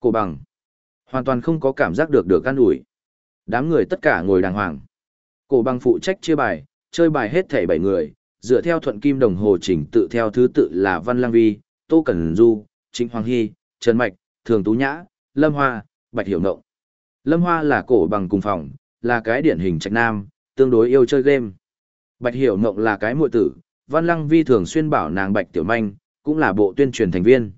Cổ bằng. Hoàn toàn không có cảm giác được được căn ủi. Đám người tất cả ngồi đàng hoàng. Cổ bằng phụ trách chia bài, chơi bài hết thảy bảy người, dựa theo thuận kim đồng hồ chỉnh tự theo thứ tự là Văn Lang Vi, Tô Cẩn Du, Trịnh Hoàng Hy, Trần Mạch, Thường Tú Nhã, Lâm Hoa, Bạch Hiểu Nộng. Lâm Hoa là cổ bằng cùng phòng, là cái điển hình trạch nam, tương đối yêu chơi game. Bạch Hiểu Nộng là cái muội tử, Văn Lăng Vi thường xuyên bảo nàng Bạch Tiểu Manh, cũng là bộ tuyên truyền thành viên.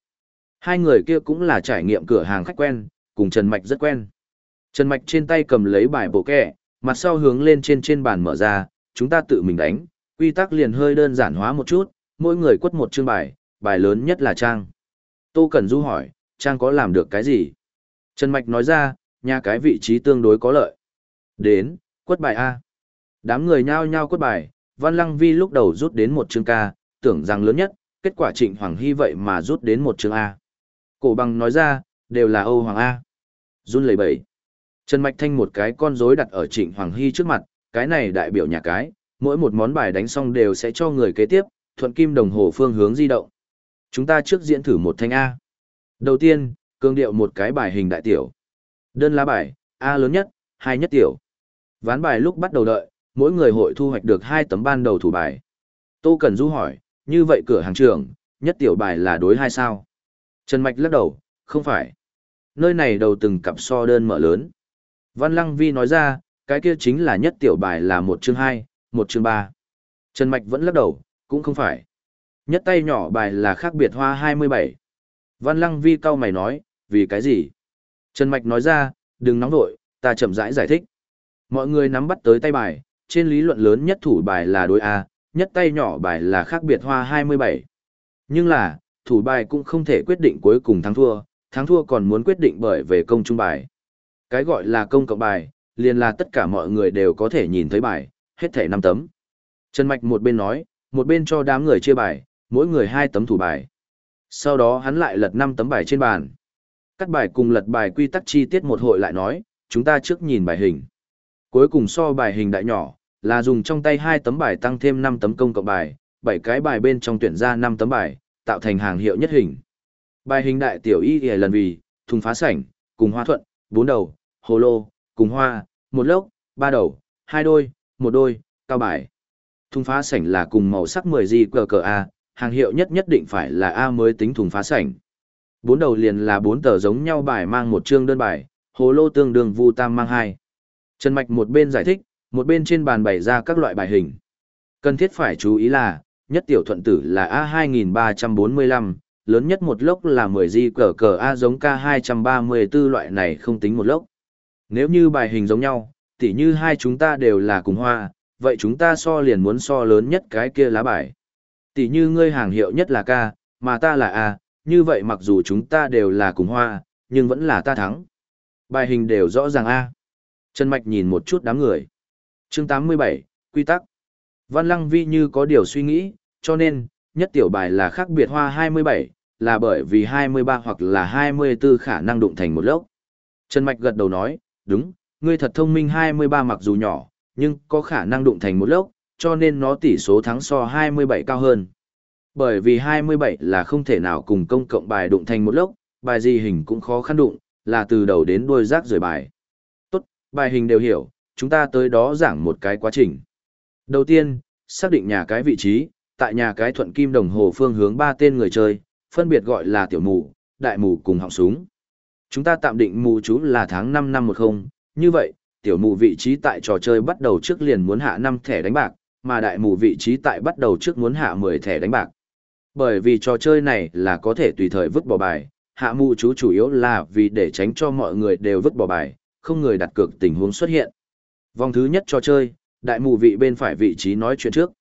Hai người kia cũng là trải nghiệm cửa hàng khách quen, cùng Trần Mạch rất quen. Trần Mạch trên tay cầm lấy bài bộ kẹ, mặt sau hướng lên trên trên bàn mở ra, chúng ta tự mình đánh, quy tắc liền hơi đơn giản hóa một chút, mỗi người quất một chương bài, bài lớn nhất là Trang. Tô Cẩn Du hỏi, Trang có làm được cái gì? Trần Mạch nói ra, nhà cái vị trí tương đối có lợi. Đến, quất bài A. Đám người nhao nhao quất bài, Văn Lăng Vi lúc đầu rút đến một chương ca, tưởng rằng lớn nhất, kết quả Trịnh Hoàng Hy vậy mà rút đến một chương A. Cổ bằng nói ra, đều là Âu Hoàng A. Run lầy bẩy. Trần Mạch Thanh một cái con rối đặt ở Trịnh Hoàng Hy trước mặt, cái này đại biểu nhà cái, mỗi một món bài đánh xong đều sẽ cho người kế tiếp, thuận kim đồng hồ phương hướng di động. Chúng ta trước diễn thử một thanh A. Đầu tiên, cương điệu một cái bài hình đại tiểu. Đơn lá bài, A lớn nhất, hai nhất tiểu. Ván bài lúc bắt đầu đợi, mỗi người hội thu hoạch được hai tấm ban đầu thủ bài. Tô Cần Du hỏi, như vậy cửa hàng trưởng, nhất tiểu bài là đối hai sao? Trần Mạch lắc đầu, không phải. Nơi này đầu từng cặp so đơn mở lớn. Văn Lăng Vi nói ra, cái kia chính là nhất tiểu bài là một chương hai, một chương ba. Trần Mạch vẫn lắc đầu, cũng không phải. Nhất tay nhỏ bài là khác biệt hoa 27. Văn Lăng Vi cao mày nói, vì cái gì? Trần Mạch nói ra, đừng nóng vội, ta chậm rãi giải, giải thích. Mọi người nắm bắt tới tay bài, trên lý luận lớn nhất thủ bài là đối A, nhất tay nhỏ bài là khác biệt hoa 27. Nhưng là, thủ bài cũng không thể quyết định cuối cùng thắng thua, thắng thua còn muốn quyết định bởi về công trung bài. Cái gọi là công cộng bài, liền là tất cả mọi người đều có thể nhìn thấy bài, hết thể 5 tấm. Trần Mạch một bên nói, một bên cho đám người chia bài, mỗi người 2 tấm thủ bài. Sau đó hắn lại lật 5 tấm bài trên bàn. Cắt bài cùng lật bài quy tắc chi tiết một hội lại nói, chúng ta trước nhìn bài hình. Cuối cùng so bài hình đại nhỏ, là dùng trong tay 2 tấm bài tăng thêm 5 tấm công cộng bài, 7 cái bài bên trong tuyển ra 5 tấm bài, tạo thành hàng hiệu nhất hình. Bài hình đại tiểu y y lần vì, thùng phá sảnh, cùng hoa thuận, bốn đầu, hồ lô, cùng hoa, một lốc, ba đầu, hai đôi, một đôi, cao bài. Thùng phá sảnh là cùng màu sắc 10 gì cờ cờ A, hàng hiệu nhất nhất định phải là A mới tính thùng phá sảnh. Bốn đầu liền là bốn tờ giống nhau bài mang một chương đơn bài, hồ lô tương đương vu tam mang hai. Trần Mạch một bên giải thích, một bên trên bàn bày ra các loại bài hình. Cần thiết phải chú ý là, nhất tiểu thuận tử là A2345, lớn nhất một lốc là 10 di cờ cờ A giống K234 loại này không tính một lốc. Nếu như bài hình giống nhau, tỉ như hai chúng ta đều là cùng hoa, vậy chúng ta so liền muốn so lớn nhất cái kia lá bài. Tỉ như ngươi hàng hiệu nhất là K, mà ta là A, như vậy mặc dù chúng ta đều là cùng hoa, nhưng vẫn là ta thắng. Bài hình đều rõ ràng A. Trần Mạch nhìn một chút đám người. chương 87, Quy tắc. Văn Lăng Vi như có điều suy nghĩ, cho nên, nhất tiểu bài là khác biệt hoa 27, là bởi vì 23 hoặc là 24 khả năng đụng thành một lốc. Trần Mạch gật đầu nói, đúng, ngươi thật thông minh 23 mặc dù nhỏ, nhưng có khả năng đụng thành một lốc, cho nên nó tỷ số thắng so 27 cao hơn. Bởi vì 27 là không thể nào cùng công cộng bài đụng thành một lốc, bài gì hình cũng khó khăn đụng, là từ đầu đến đuôi rác rời bài. Tốt, bài hình đều hiểu, chúng ta tới đó giảng một cái quá trình. Đầu tiên, xác định nhà cái vị trí, tại nhà cái thuận kim đồng hồ phương hướng ba tên người chơi, phân biệt gọi là tiểu mù, đại mù cùng họng súng. Chúng ta tạm định mù chú là tháng 5 năm 10, như vậy, tiểu mù vị trí tại trò chơi bắt đầu trước liền muốn hạ 5 thẻ đánh bạc, mà đại mù vị trí tại bắt đầu trước muốn hạ 10 thẻ đánh bạc. Bởi vì trò chơi này là có thể tùy thời vứt bỏ bài, hạ mù chú chủ yếu là vì để tránh cho mọi người đều vứt bỏ bài, không người đặt cược tình huống xuất hiện. Vòng thứ nhất trò chơi, đại mù vị bên phải vị trí nói chuyện trước.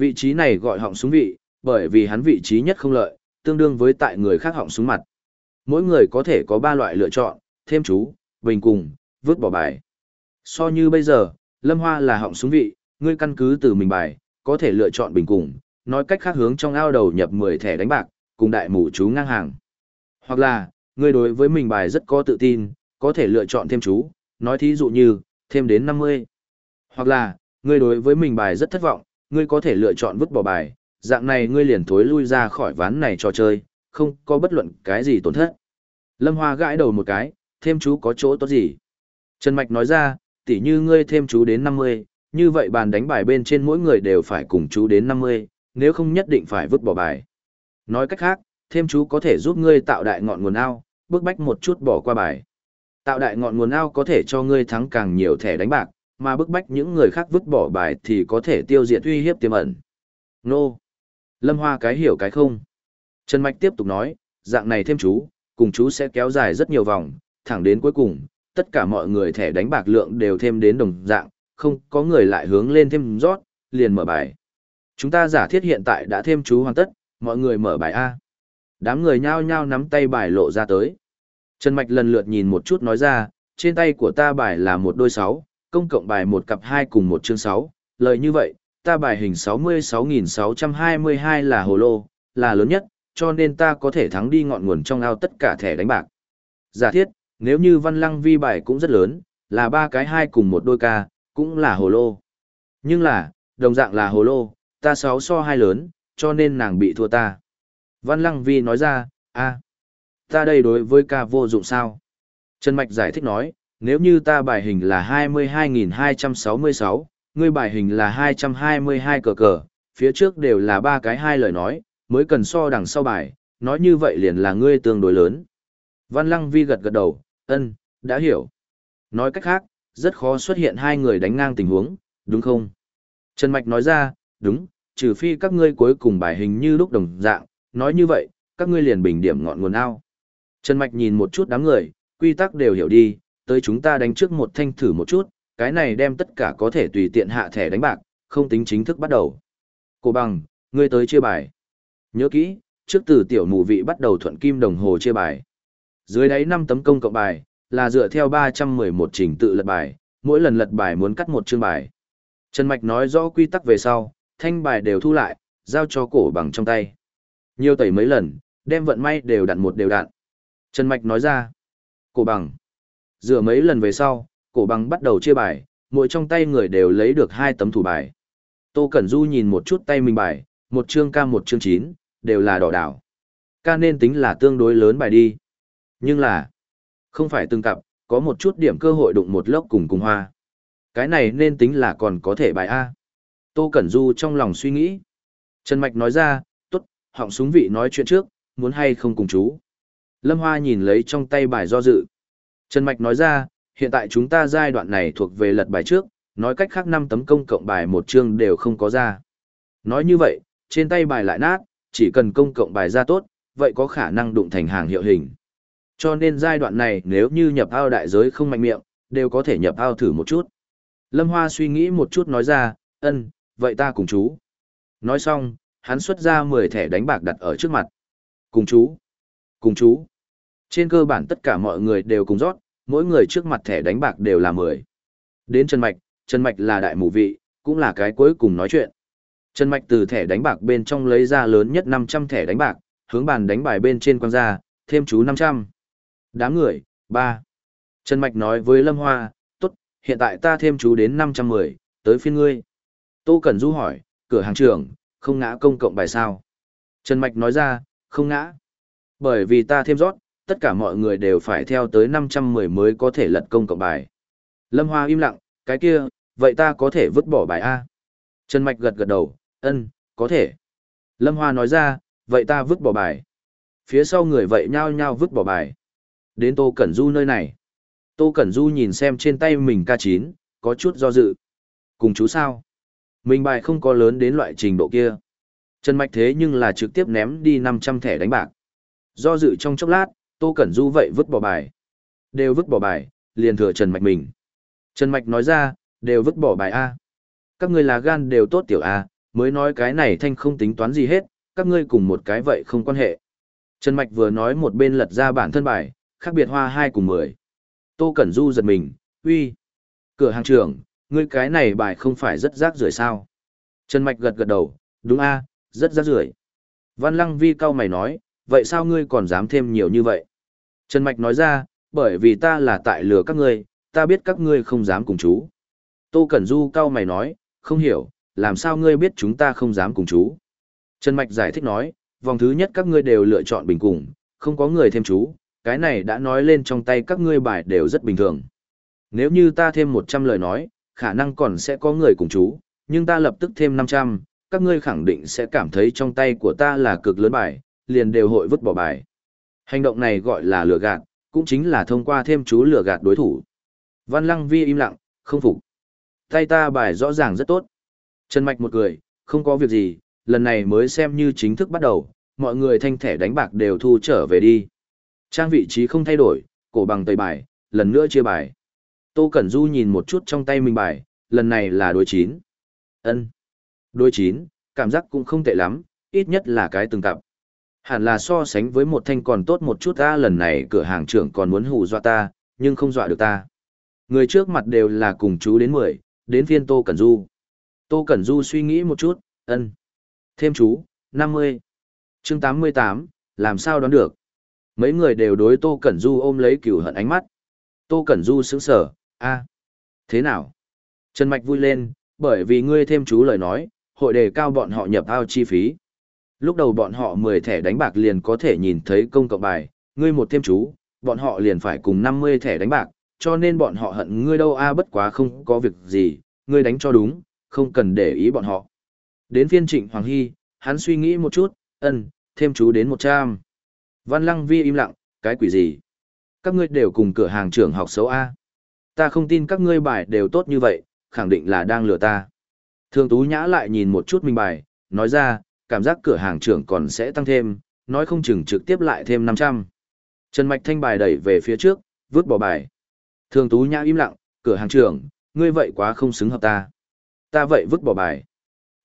Vị trí này gọi họng súng vị, bởi vì hắn vị trí nhất không lợi, tương đương với tại người khác họng súng mặt. Mỗi người có thể có 3 loại lựa chọn, thêm chú, bình cùng, vứt bỏ bài. So như bây giờ, Lâm Hoa là họng súng vị, ngươi căn cứ từ mình bài, có thể lựa chọn bình cùng, nói cách khác hướng trong ao đầu nhập 10 thẻ đánh bạc, cùng đại mù chú ngang hàng. Hoặc là, ngươi đối với mình bài rất có tự tin, có thể lựa chọn thêm chú, nói thí dụ như, thêm đến 50. Hoặc là, ngươi đối với mình bài rất thất vọng, ngươi có thể lựa chọn vứt bỏ bài, dạng này ngươi liền thối lui ra khỏi ván này trò chơi, không có bất luận cái gì tổn thất. Lâm Hoa gãi đầu một cái, thêm chú có chỗ tốt gì? Trần Mạch nói ra, tỉ như ngươi thêm chú đến 50, như vậy bàn đánh bài bên trên mỗi người đều phải cùng chú đến 50, nếu không nhất định phải vứt bỏ bài. Nói cách khác, thêm chú có thể giúp ngươi tạo đại ngọn nguồn ao, bước bách một chút bỏ qua bài. Tạo đại ngọn nguồn ao có thể cho ngươi thắng càng nhiều thẻ đánh bạc, mà bức bách những người khác vứt bỏ bài thì có thể tiêu diệt uy hiếp tiềm ẩn. Nô! Lâm Hoa cái hiểu cái không. Trần Mạch tiếp tục nói, dạng này thêm chú, cùng chú sẽ kéo dài rất nhiều vòng, thẳng đến cuối cùng, tất cả mọi người thẻ đánh bạc lượng đều thêm đến đồng dạng, không có người lại hướng lên thêm rót, liền mở bài. Chúng ta giả thiết hiện tại đã thêm chú hoàn tất, mọi người mở bài A. Đám người nhao nhao nắm tay bài lộ ra tới. Trần Mạch lần lượt nhìn một chút nói ra, trên tay của ta bài là một đôi sáu, công cộng bài một cặp hai cùng một chương sáu. lời như vậy, ta bài hình 66.622 là hồ lô, là lớn nhất, cho nên ta có thể thắng đi ngọn nguồn trong ao tất cả thẻ đánh bạc. Giả thiết, nếu như văn lăng vi bài cũng rất lớn, là ba cái hai cùng một đôi ca, cũng là hồ lô. Nhưng là, đồng dạng là hồ lô, ta sáu so hai lớn, cho nên nàng bị thua ta. Văn lăng vi nói ra, a ta đây đối với ca vô dụng sao? Trần Mạch giải thích nói, nếu như ta bài hình là 22.266, ngươi bài hình là 222 cờ cờ, phía trước đều là ba cái hai lời nói, mới cần so đằng sau bài, nói như vậy liền là ngươi tương đối lớn. Văn Lăng Vi gật gật đầu, ân, đã hiểu. Nói cách khác, rất khó xuất hiện hai người đánh ngang tình huống, đúng không? Trần Mạch nói ra, đúng, trừ phi các ngươi cuối cùng bài hình như lúc đồng dạng, nói như vậy, các ngươi liền bình điểm ngọn nguồn ao. Trần Mạch nhìn một chút đám người, quy tắc đều hiểu đi, tới chúng ta đánh trước một thanh thử một chút, cái này đem tất cả có thể tùy tiện hạ thẻ đánh bạc, không tính chính thức bắt đầu. Cổ bằng, ngươi tới chia bài. Nhớ kỹ, trước từ tiểu mù vị bắt đầu thuận kim đồng hồ chia bài. Dưới đáy 5 tấm công cộng bài, là dựa theo 311 trình tự lật bài, mỗi lần lật bài muốn cắt một chương bài. Trần Mạch nói rõ quy tắc về sau, thanh bài đều thu lại, giao cho cổ bằng trong tay. Nhiều tẩy mấy lần, đem vận may đều đặn một đều đặn. Trần Mạch nói ra, cổ bằng. Rửa mấy lần về sau, cổ bằng bắt đầu chia bài, mỗi trong tay người đều lấy được hai tấm thủ bài. Tô Cẩn Du nhìn một chút tay mình bài, một chương ca một chương chín, đều là đỏ đảo. Ca nên tính là tương đối lớn bài đi. Nhưng là, không phải từng cặp, có một chút điểm cơ hội đụng một lốc cùng cùng hoa. Cái này nên tính là còn có thể bài A. Tô Cẩn Du trong lòng suy nghĩ. Trần Mạch nói ra, tốt, họng súng vị nói chuyện trước, muốn hay không cùng chú. Lâm Hoa nhìn lấy trong tay bài do dự. Trần Mạch nói ra, hiện tại chúng ta giai đoạn này thuộc về lật bài trước, nói cách khác năm tấm công cộng bài một chương đều không có ra. Nói như vậy, trên tay bài lại nát, chỉ cần công cộng bài ra tốt, vậy có khả năng đụng thành hàng hiệu hình. Cho nên giai đoạn này nếu như nhập ao đại giới không mạnh miệng, đều có thể nhập ao thử một chút. Lâm Hoa suy nghĩ một chút nói ra, ân, vậy ta cùng chú. Nói xong, hắn xuất ra 10 thẻ đánh bạc đặt ở trước mặt. Cùng chú. Cùng chú. Trên cơ bản tất cả mọi người đều cùng rót, mỗi người trước mặt thẻ đánh bạc đều là 10. Đến Trần Mạch, Trần Mạch là đại mù vị, cũng là cái cuối cùng nói chuyện. Trần Mạch từ thẻ đánh bạc bên trong lấy ra lớn nhất 500 thẻ đánh bạc, hướng bàn đánh bài bên trên quăng ra, thêm chú 500. Đám người, 3. Trần Mạch nói với Lâm Hoa, tốt, hiện tại ta thêm chú đến 510, tới phiên ngươi. Tô Cẩn Du hỏi, cửa hàng trưởng, không ngã công cộng bài sao? Trần Mạch nói ra, không ngã. Bởi vì ta thêm rót, tất cả mọi người đều phải theo tới 510 mới có thể lật công cộng bài. Lâm Hoa im lặng, cái kia, vậy ta có thể vứt bỏ bài A. Trần Mạch gật gật đầu, ân, có thể. Lâm Hoa nói ra, vậy ta vứt bỏ bài. Phía sau người vậy nhao nhao vứt bỏ bài. Đến Tô Cẩn Du nơi này. Tô Cẩn Du nhìn xem trên tay mình K9, có chút do dự. Cùng chú sao? Mình bài không có lớn đến loại trình độ kia. Trần Mạch thế nhưng là trực tiếp ném đi 500 thẻ đánh bạc. Do dự trong chốc lát, Tô Cẩn Du vậy vứt bỏ bài. Đều vứt bỏ bài, liền thừa Trần Mạch mình. Trần Mạch nói ra, đều vứt bỏ bài A. Các ngươi là gan đều tốt tiểu A, mới nói cái này thanh không tính toán gì hết, các ngươi cùng một cái vậy không quan hệ. Trần Mạch vừa nói một bên lật ra bản thân bài, khác biệt hoa 2 cùng 10. Tô Cẩn Du giật mình, uy, cửa hàng trưởng, ngươi cái này bài không phải rất rác rưởi sao? Trần Mạch gật gật đầu, đúng a, rất rác rưởi. Văn Lăng Vi cao mày nói, vậy sao ngươi còn dám thêm nhiều như vậy? Trần Mạch nói ra, bởi vì ta là tại lừa các ngươi, ta biết các ngươi không dám cùng chú. Tô Cẩn Du cao mày nói, không hiểu, làm sao ngươi biết chúng ta không dám cùng chú. Trần Mạch giải thích nói, vòng thứ nhất các ngươi đều lựa chọn bình cùng, không có người thêm chú, cái này đã nói lên trong tay các ngươi bài đều rất bình thường. Nếu như ta thêm 100 lời nói, khả năng còn sẽ có người cùng chú, nhưng ta lập tức thêm 500, các ngươi khẳng định sẽ cảm thấy trong tay của ta là cực lớn bài, liền đều hội vứt bỏ bài. Hành động này gọi là lừa gạt, cũng chính là thông qua thêm chú lừa gạt đối thủ. Văn Lăng Vi im lặng, không phục. Tay ta bài rõ ràng rất tốt. Trần Mạch một cười, không có việc gì, lần này mới xem như chính thức bắt đầu, mọi người thanh thẻ đánh bạc đều thu trở về đi. Trang vị trí không thay đổi, cổ bằng tây bài, lần nữa chia bài. Tô Cẩn Du nhìn một chút trong tay mình bài, lần này là đối chín. ân Đối chín, cảm giác cũng không tệ lắm, ít nhất là cái từng cặp. Hẳn là so sánh với một thanh còn tốt một chút ta lần này cửa hàng trưởng còn muốn hù dọa ta, nhưng không dọa được ta. Người trước mặt đều là cùng chú đến 10, đến phiên Tô Cẩn Du. Tô Cẩn Du suy nghĩ một chút, ân. Thêm chú, 50. chương 88, làm sao đoán được. Mấy người đều đối Tô Cẩn Du ôm lấy cửu hận ánh mắt. Tô Cẩn Du sững sở, a thế nào? Trần Mạch vui lên, bởi vì ngươi thêm chú lời nói, hội đề cao bọn họ nhập ao chi phí. Lúc đầu bọn họ 10 thẻ đánh bạc liền có thể nhìn thấy công cộng bài, ngươi một thêm chú, bọn họ liền phải cùng 50 thẻ đánh bạc, cho nên bọn họ hận ngươi đâu a bất quá không có việc gì, ngươi đánh cho đúng, không cần để ý bọn họ. Đến phiên trịnh Hoàng Hy, hắn suy nghĩ một chút, ân, thêm chú đến 100. Văn Lăng Vi im lặng, cái quỷ gì? Các ngươi đều cùng cửa hàng trưởng học xấu A. Ta không tin các ngươi bài đều tốt như vậy, khẳng định là đang lừa ta. Thường Tú Nhã lại nhìn một chút mình bài, nói ra, cảm giác cửa hàng trưởng còn sẽ tăng thêm, nói không chừng trực tiếp lại thêm 500. Trần Mạch Thanh bài đẩy về phía trước, vứt bỏ bài. Thường Tú Nhã im lặng, cửa hàng trưởng, ngươi vậy quá không xứng hợp ta. Ta vậy vứt bỏ bài.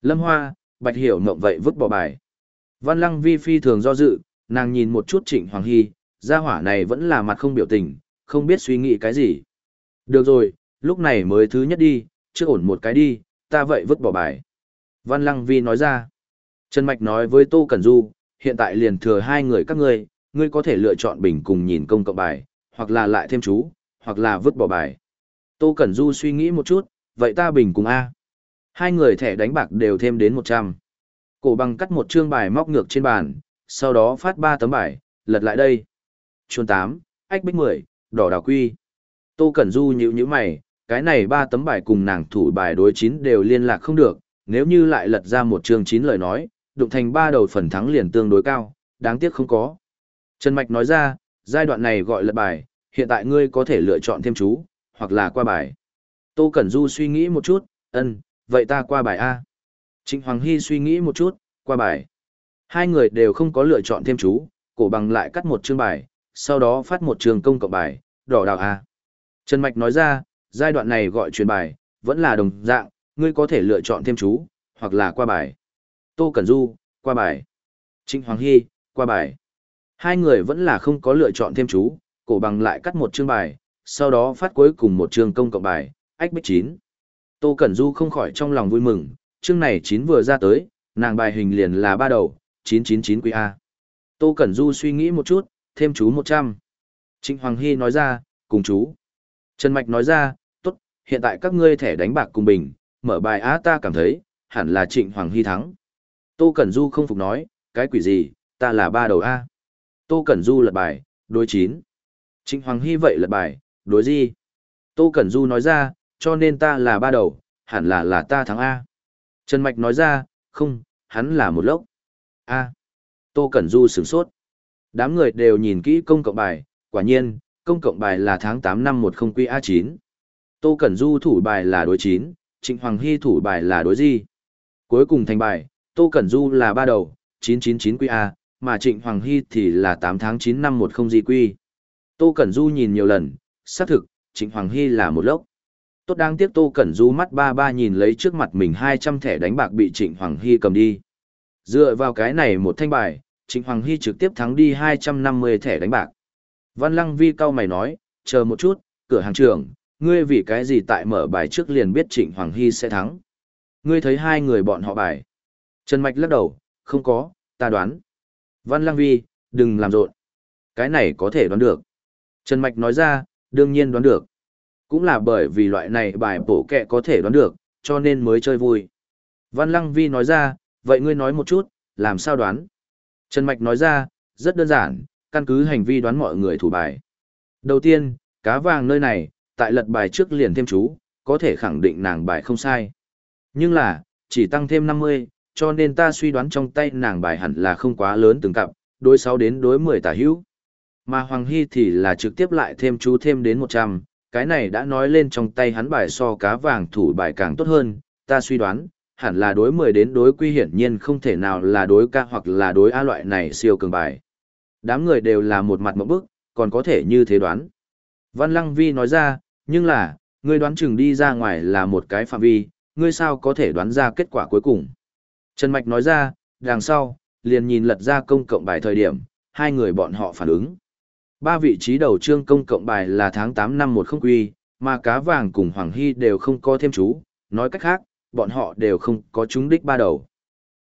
Lâm Hoa, Bạch Hiểu ngậm vậy vứt bỏ bài. Văn Lăng Vi phi thường do dự, nàng nhìn một chút Trịnh Hoàng Hy, gia hỏa này vẫn là mặt không biểu tình, không biết suy nghĩ cái gì. Được rồi, lúc này mới thứ nhất đi, chưa ổn một cái đi, ta vậy vứt bỏ bài. Văn Lăng Vi nói ra. Trần Mạch nói với Tô Cẩn Du, hiện tại liền thừa hai người các ngươi, ngươi có thể lựa chọn bình cùng nhìn công cộng bài, hoặc là lại thêm chú, hoặc là vứt bỏ bài. Tô Cẩn Du suy nghĩ một chút, vậy ta bình cùng A. Hai người thẻ đánh bạc đều thêm đến 100. Cổ bằng cắt một chương bài móc ngược trên bàn, sau đó phát ba tấm bài, lật lại đây. Chuôn 8, ách bích 10, đỏ đào quy. Tô Cẩn Du nhíu nhíu mày, cái này ba tấm bài cùng nàng thủ bài đối chín đều liên lạc không được, nếu như lại lật ra một chương chín lời nói, đụng thành ba đầu phần thắng liền tương đối cao, đáng tiếc không có. Trần Mạch nói ra, giai đoạn này gọi là bài, hiện tại ngươi có thể lựa chọn thêm chú, hoặc là qua bài. Tô Cẩn Du suy nghĩ một chút, ân, vậy ta qua bài A. Trịnh Hoàng Hy suy nghĩ một chút, qua bài. Hai người đều không có lựa chọn thêm chú, cổ bằng lại cắt một chương bài, sau đó phát một trường công cộng bài, đỏ đào A. Trần Mạch nói ra, giai đoạn này gọi truyền bài, vẫn là đồng dạng, ngươi có thể lựa chọn thêm chú, hoặc là qua bài. Tô Cẩn Du, qua bài. Trịnh Hoàng Hy, qua bài. Hai người vẫn là không có lựa chọn thêm chú, cổ bằng lại cắt một chương bài, sau đó phát cuối cùng một chương công cộng bài, ách bích chín. Tô Cẩn Du không khỏi trong lòng vui mừng, chương này chín vừa ra tới, nàng bài hình liền là ba đầu, 999 quý A. Tô Cẩn Du suy nghĩ một chút, thêm chú 100. Trịnh Hoàng Hy nói ra, cùng chú. Trần Mạch nói ra, tốt, hiện tại các ngươi thẻ đánh bạc cùng bình, mở bài á ta cảm thấy, hẳn là Trịnh Hoàng Hy thắng. Tô Cẩn Du không phục nói, cái quỷ gì, ta là ba đầu A. Tô Cẩn Du lật bài, đối chín. Trịnh Hoàng Hy vậy lật bài, đối gì? Tô Cẩn Du nói ra, cho nên ta là ba đầu, hẳn là là ta thắng A. Trần Mạch nói ra, không, hắn là một lốc. A. Tô Cẩn Du sửng sốt. Đám người đều nhìn kỹ công cộng bài, quả nhiên, công cộng bài là tháng 8 năm 10 QA9. Tô Cẩn Du thủ bài là đối 9, Trịnh Hoàng Hy thủ bài là đối gì. Cuối cùng thành bài, Tô Cẩn Du là ba đầu, 999 QA, mà Trịnh Hoàng Hy thì là 8 tháng 9 năm 10 GQ. Tô Cẩn Du nhìn nhiều lần, xác thực, Trịnh Hoàng Hy là một lốc. Tốt đáng tiếc Tô Cẩn Du mắt ba ba nhìn lấy trước mặt mình 200 thẻ đánh bạc bị Trịnh Hoàng Hy cầm đi. Dựa vào cái này một thanh bài, Trịnh Hoàng Hy trực tiếp thắng đi 250 thẻ đánh bạc. Văn Lăng Vi cao mày nói, chờ một chút, cửa hàng trưởng, ngươi vì cái gì tại mở bài trước liền biết Trịnh Hoàng Hy sẽ thắng. Ngươi thấy hai người bọn họ bài. Trần Mạch lắc đầu, không có, ta đoán. Văn Lăng Vi, đừng làm rộn. Cái này có thể đoán được. Trần Mạch nói ra, đương nhiên đoán được. Cũng là bởi vì loại này bài bổ kẹ có thể đoán được, cho nên mới chơi vui. Văn Lăng Vi nói ra, vậy ngươi nói một chút, làm sao đoán? Trần Mạch nói ra, rất đơn giản, căn cứ hành vi đoán mọi người thủ bài. Đầu tiên, cá vàng nơi này, tại lật bài trước liền thêm chú, có thể khẳng định nàng bài không sai. Nhưng là, chỉ tăng thêm 50, cho nên ta suy đoán trong tay nàng bài hẳn là không quá lớn từng cặp, đối 6 đến đối 10 tả hữu. Mà Hoàng Hy thì là trực tiếp lại thêm chú thêm đến 100, cái này đã nói lên trong tay hắn bài so cá vàng thủ bài càng tốt hơn, ta suy đoán, hẳn là đối 10 đến đối quy hiển nhiên không thể nào là đối ca hoặc là đối A loại này siêu cường bài. Đám người đều là một mặt một bức, còn có thể như thế đoán. Văn Lăng Vi nói ra, nhưng là, ngươi đoán chừng đi ra ngoài là một cái phạm vi, ngươi sao có thể đoán ra kết quả cuối cùng. Trần Mạch nói ra, đằng sau, liền nhìn lật ra công cộng bài thời điểm, hai người bọn họ phản ứng. Ba vị trí đầu trương công cộng bài là tháng 8 năm 10 quy, mà cá vàng cùng Hoàng Hy đều không có thêm chú, nói cách khác, bọn họ đều không có trúng đích ba đầu.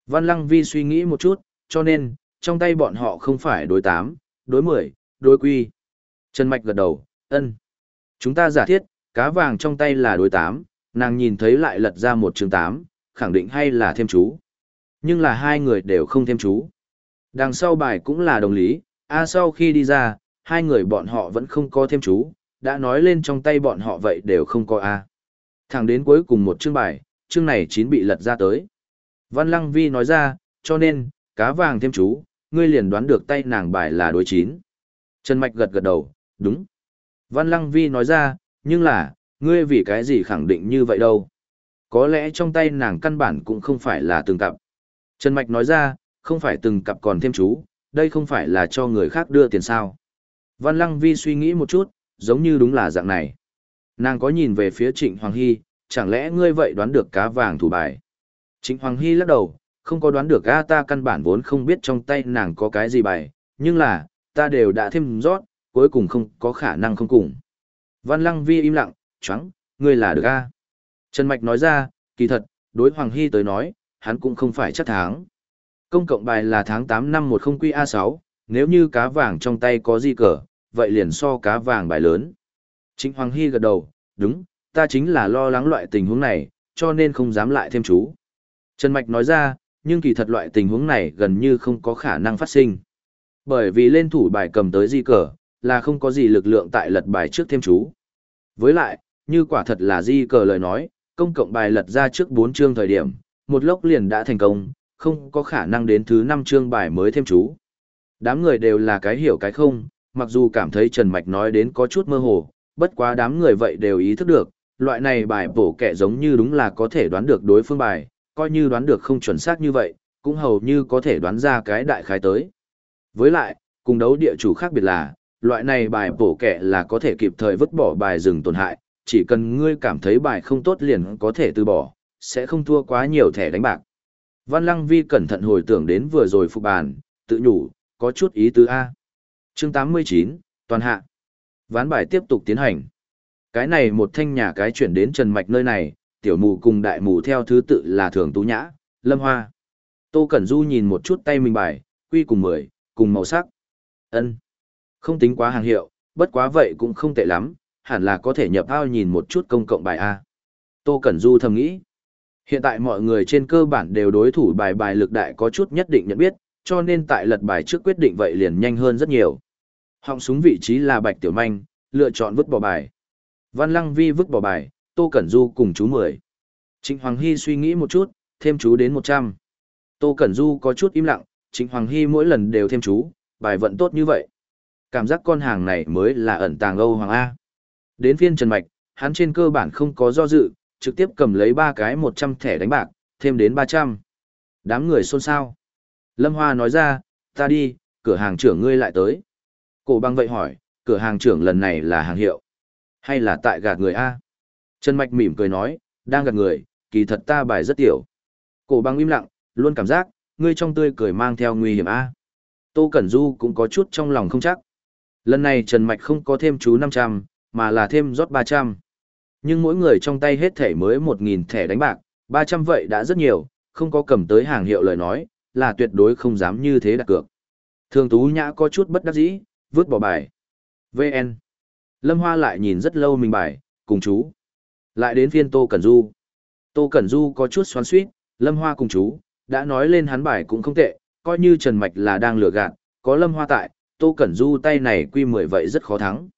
Văn Lăng Vi suy nghĩ một chút, cho nên, trong tay bọn họ không phải đối 8, đối 10, đối quy. Trần Mạch gật đầu, ân. Chúng ta giả thiết, cá vàng trong tay là đối 8, nàng nhìn thấy lại lật ra một chương 8, khẳng định hay là thêm chú. Nhưng là hai người đều không thêm chú. Đằng sau bài cũng là đồng lý, a sau khi đi ra, hai người bọn họ vẫn không có thêm chú, đã nói lên trong tay bọn họ vậy đều không có a. Thẳng đến cuối cùng một chương bài, chương này chín bị lật ra tới. Văn Lăng Vi nói ra, cho nên, cá vàng thêm chú, ngươi liền đoán được tay nàng bài là đối chín. Trần Mạch gật gật đầu, đúng. Văn Lăng Vi nói ra, nhưng là, ngươi vì cái gì khẳng định như vậy đâu. Có lẽ trong tay nàng căn bản cũng không phải là từng cặp. Trần Mạch nói ra, không phải từng cặp còn thêm chú, đây không phải là cho người khác đưa tiền sao. Văn Lăng Vi suy nghĩ một chút, giống như đúng là dạng này. Nàng có nhìn về phía Trịnh Hoàng Hy, chẳng lẽ ngươi vậy đoán được cá vàng thủ bài? Trịnh Hoàng Hy lắc đầu, không có đoán được a ta căn bản vốn không biết trong tay nàng có cái gì bài, nhưng là, ta đều đã thêm rót, cuối cùng không có khả năng không cùng. Văn Lăng Vi im lặng, choáng, ngươi là được a. Trần Mạch nói ra, kỳ thật, đối Hoàng Hy tới nói, hắn cũng không phải chắc tháng. Công cộng bài là tháng 8 năm 10 QA6, nếu như cá vàng trong tay có gì cờ, vậy liền so cá vàng bài lớn. Trịnh Hoàng Hy gật đầu, đúng, ta chính là lo lắng loại tình huống này, cho nên không dám lại thêm chú. Trần Mạch nói ra, nhưng kỳ thật loại tình huống này gần như không có khả năng phát sinh. Bởi vì lên thủ bài cầm tới di cờ, là không có gì lực lượng tại lật bài trước thêm chú. Với lại, như quả thật là di cờ lời nói, công cộng bài lật ra trước 4 chương thời điểm, một lốc liền đã thành công, không có khả năng đến thứ 5 chương bài mới thêm chú. Đám người đều là cái hiểu cái không, mặc dù cảm thấy Trần Mạch nói đến có chút mơ hồ, bất quá đám người vậy đều ý thức được, loại này bài bổ kẻ giống như đúng là có thể đoán được đối phương bài, coi như đoán được không chuẩn xác như vậy, cũng hầu như có thể đoán ra cái đại khái tới. Với lại, cùng đấu địa chủ khác biệt là, loại này bài bổ kẻ là có thể kịp thời vứt bỏ bài rừng tổn hại, chỉ cần ngươi cảm thấy bài không tốt liền có thể từ bỏ, sẽ không thua quá nhiều thẻ đánh bạc. Văn Lăng Vi cẩn thận hồi tưởng đến vừa rồi phục bàn, tự nhủ, có chút ý tứ A. chương 89, toàn hạ. Ván bài tiếp tục tiến hành. Cái này một thanh nhà cái chuyển đến Trần Mạch nơi này, tiểu mù cùng đại mù theo thứ tự là Thường Tú Nhã, Lâm Hoa. Tô Cẩn Du nhìn một chút tay mình bài, quy cùng 10, cùng màu sắc. ân Không tính quá hàng hiệu, bất quá vậy cũng không tệ lắm, hẳn là có thể nhập ao nhìn một chút công cộng bài A. Tô Cẩn Du thầm nghĩ. Hiện tại mọi người trên cơ bản đều đối thủ bài bài lực đại có chút nhất định nhận biết, cho nên tại lật bài trước quyết định vậy liền nhanh hơn rất nhiều. Họng súng vị trí là Bạch Tiểu Manh, lựa chọn vứt bỏ bài. Văn Lăng Vi vứt bỏ bài, Tô Cẩn Du cùng chú 10. Trịnh Hoàng Hy suy nghĩ một chút, thêm chú đến 100. Tô Cẩn Du có chút im lặng, Trịnh Hoàng Hy mỗi lần đều thêm chú, bài vận tốt như vậy. Cảm giác con hàng này mới là ẩn tàng Âu Hoàng A. Đến phiên Trần Mạch, hắn trên cơ bản không có do dự, trực tiếp cầm lấy ba cái 100 thẻ đánh bạc, thêm đến 300. Đám người xôn xao. Lâm Hoa nói ra, ta đi, cửa hàng trưởng ngươi lại tới. Cổ băng vậy hỏi, cửa hàng trưởng lần này là hàng hiệu. Hay là tại gạt người A? Trần Mạch mỉm cười nói, đang gạt người, kỳ thật ta bài rất tiểu. Cổ băng im lặng, luôn cảm giác, ngươi trong tươi cười mang theo nguy hiểm A. Tô Cẩn Du cũng có chút trong lòng không chắc. Lần này Trần Mạch không có thêm chú 500, mà là thêm rót 300. Nhưng mỗi người trong tay hết thẻ mới 1.000 thẻ đánh bạc, 300 vậy đã rất nhiều, không có cầm tới hàng hiệu lời nói, là tuyệt đối không dám như thế đặt cược. Thường Tú Nhã có chút bất đắc dĩ, vứt bỏ bài. VN. Lâm Hoa lại nhìn rất lâu mình bài, cùng chú. Lại đến phiên Tô Cẩn Du. Tô Cẩn Du có chút xoắn suýt, Lâm Hoa cùng chú, đã nói lên hắn bài cũng không tệ, coi như Trần Mạch là đang lừa gạt, có Lâm Hoa tại, Tô Cẩn Du tay này quy 10 vậy rất khó thắng.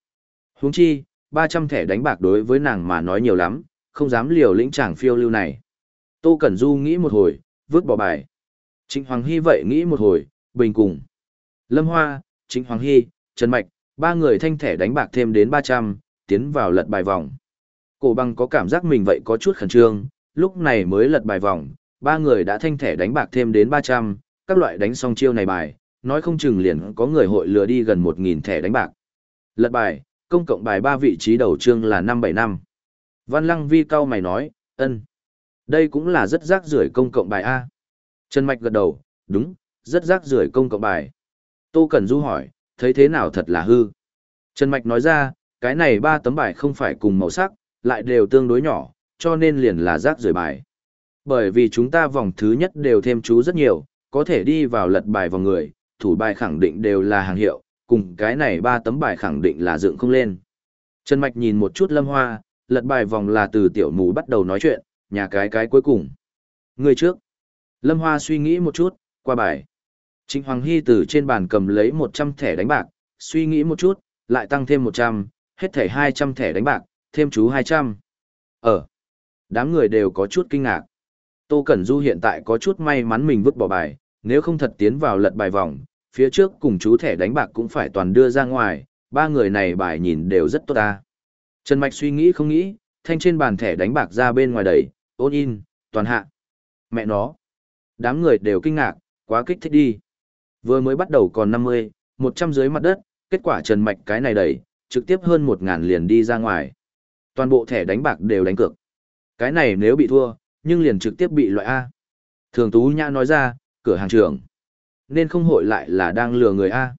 Huống chi, 300 thẻ đánh bạc đối với nàng mà nói nhiều lắm, không dám liều lĩnh chàng phiêu lưu này. Tô Cẩn Du nghĩ một hồi, vứt bỏ bài. Trịnh Hoàng Hy vậy nghĩ một hồi, bình cùng. Lâm Hoa, Trịnh Hoàng Hy, Trần Mạch, ba người thanh thẻ đánh bạc thêm đến 300, tiến vào lật bài vòng. Cổ bằng có cảm giác mình vậy có chút khẩn trương, lúc này mới lật bài vòng, ba người đã thanh thẻ đánh bạc thêm đến 300, các loại đánh xong chiêu này bài, nói không chừng liền có người hội lừa đi gần 1.000 thẻ đánh bạc. Lật bài, công cộng bài ba vị trí đầu chương là 575. Văn Lăng Vi cao mày nói, ân. Đây cũng là rất rác rưởi công cộng bài A. Trần Mạch gật đầu, đúng, rất rác rưởi công cộng bài. Tô cần Du hỏi, thấy thế nào thật là hư. Trần Mạch nói ra, cái này ba tấm bài không phải cùng màu sắc, lại đều tương đối nhỏ, cho nên liền là rác rưởi bài. Bởi vì chúng ta vòng thứ nhất đều thêm chú rất nhiều, có thể đi vào lật bài vòng người, thủ bài khẳng định đều là hàng hiệu, cùng cái này ba tấm bài khẳng định là dựng không lên. Trần Mạch nhìn một chút lâm hoa, lật bài vòng là từ tiểu mù bắt đầu nói chuyện, nhà cái cái cuối cùng. Người trước. Lâm Hoa suy nghĩ một chút, qua bài. Trịnh Hoàng Hy từ trên bàn cầm lấy 100 thẻ đánh bạc, suy nghĩ một chút, lại tăng thêm 100, hết thẻ 200 thẻ đánh bạc, thêm chú 200. Ở. Ờ. Đám người đều có chút kinh ngạc. Tô Cẩn Du hiện tại có chút may mắn mình vứt bỏ bài, nếu không thật tiến vào lật bài vòng, phía trước cùng chú thẻ đánh bạc cũng phải toàn đưa ra ngoài, ba người này bài nhìn đều rất tốt ta. Trần Mạch suy nghĩ không nghĩ, thanh trên bàn thẻ đánh bạc ra bên ngoài đẩy, ôn in, toàn hạ. Mẹ nó. Đám người đều kinh ngạc, quá kích thích đi. Vừa mới bắt đầu còn 50, 100 dưới mặt đất, kết quả Trần Mạch cái này đẩy, trực tiếp hơn 1.000 liền đi ra ngoài. Toàn bộ thẻ đánh bạc đều đánh cược. Cái này nếu bị thua, nhưng liền trực tiếp bị loại A. Thường Tú Nhã nói ra, cửa hàng trưởng. Nên không hội lại là đang lừa người A.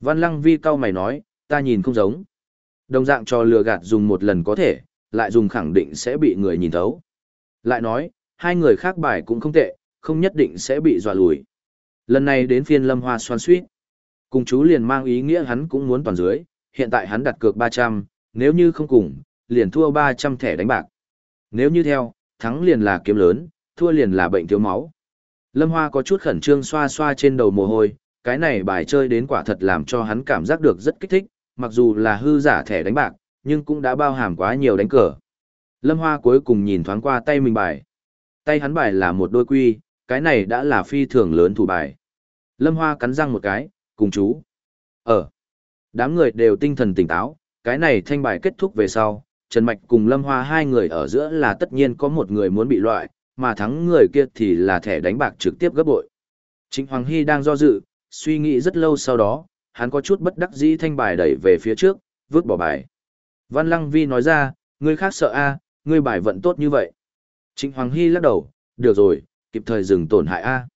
Văn Lăng Vi cao mày nói, ta nhìn không giống. Đồng dạng cho lừa gạt dùng một lần có thể, lại dùng khẳng định sẽ bị người nhìn thấu. Lại nói, hai người khác bài cũng không tệ, không nhất định sẽ bị dọa lùi. Lần này đến phiên Lâm Hoa xoan suýt. Cùng chú liền mang ý nghĩa hắn cũng muốn toàn dưới, hiện tại hắn đặt cược 300, nếu như không cùng, liền thua 300 thẻ đánh bạc. Nếu như theo, thắng liền là kiếm lớn, thua liền là bệnh thiếu máu. Lâm Hoa có chút khẩn trương xoa xoa trên đầu mồ hôi, cái này bài chơi đến quả thật làm cho hắn cảm giác được rất kích thích, mặc dù là hư giả thẻ đánh bạc, nhưng cũng đã bao hàm quá nhiều đánh cờ. Lâm Hoa cuối cùng nhìn thoáng qua tay mình bài. Tay hắn bài là một đôi quy, cái này đã là phi thường lớn thủ bài. Lâm Hoa cắn răng một cái, cùng chú. Ở. Đám người đều tinh thần tỉnh táo, cái này thanh bài kết thúc về sau, Trần Mạch cùng Lâm Hoa hai người ở giữa là tất nhiên có một người muốn bị loại, mà thắng người kia thì là thẻ đánh bạc trực tiếp gấp bội. Trịnh Hoàng Hy đang do dự, suy nghĩ rất lâu sau đó, hắn có chút bất đắc dĩ thanh bài đẩy về phía trước, vứt bỏ bài. Văn Lăng Vi nói ra, ngươi khác sợ a, ngươi bài vận tốt như vậy. Trịnh Hoàng Hy lắc đầu, được rồi, kịp thời dừng tổn hại a.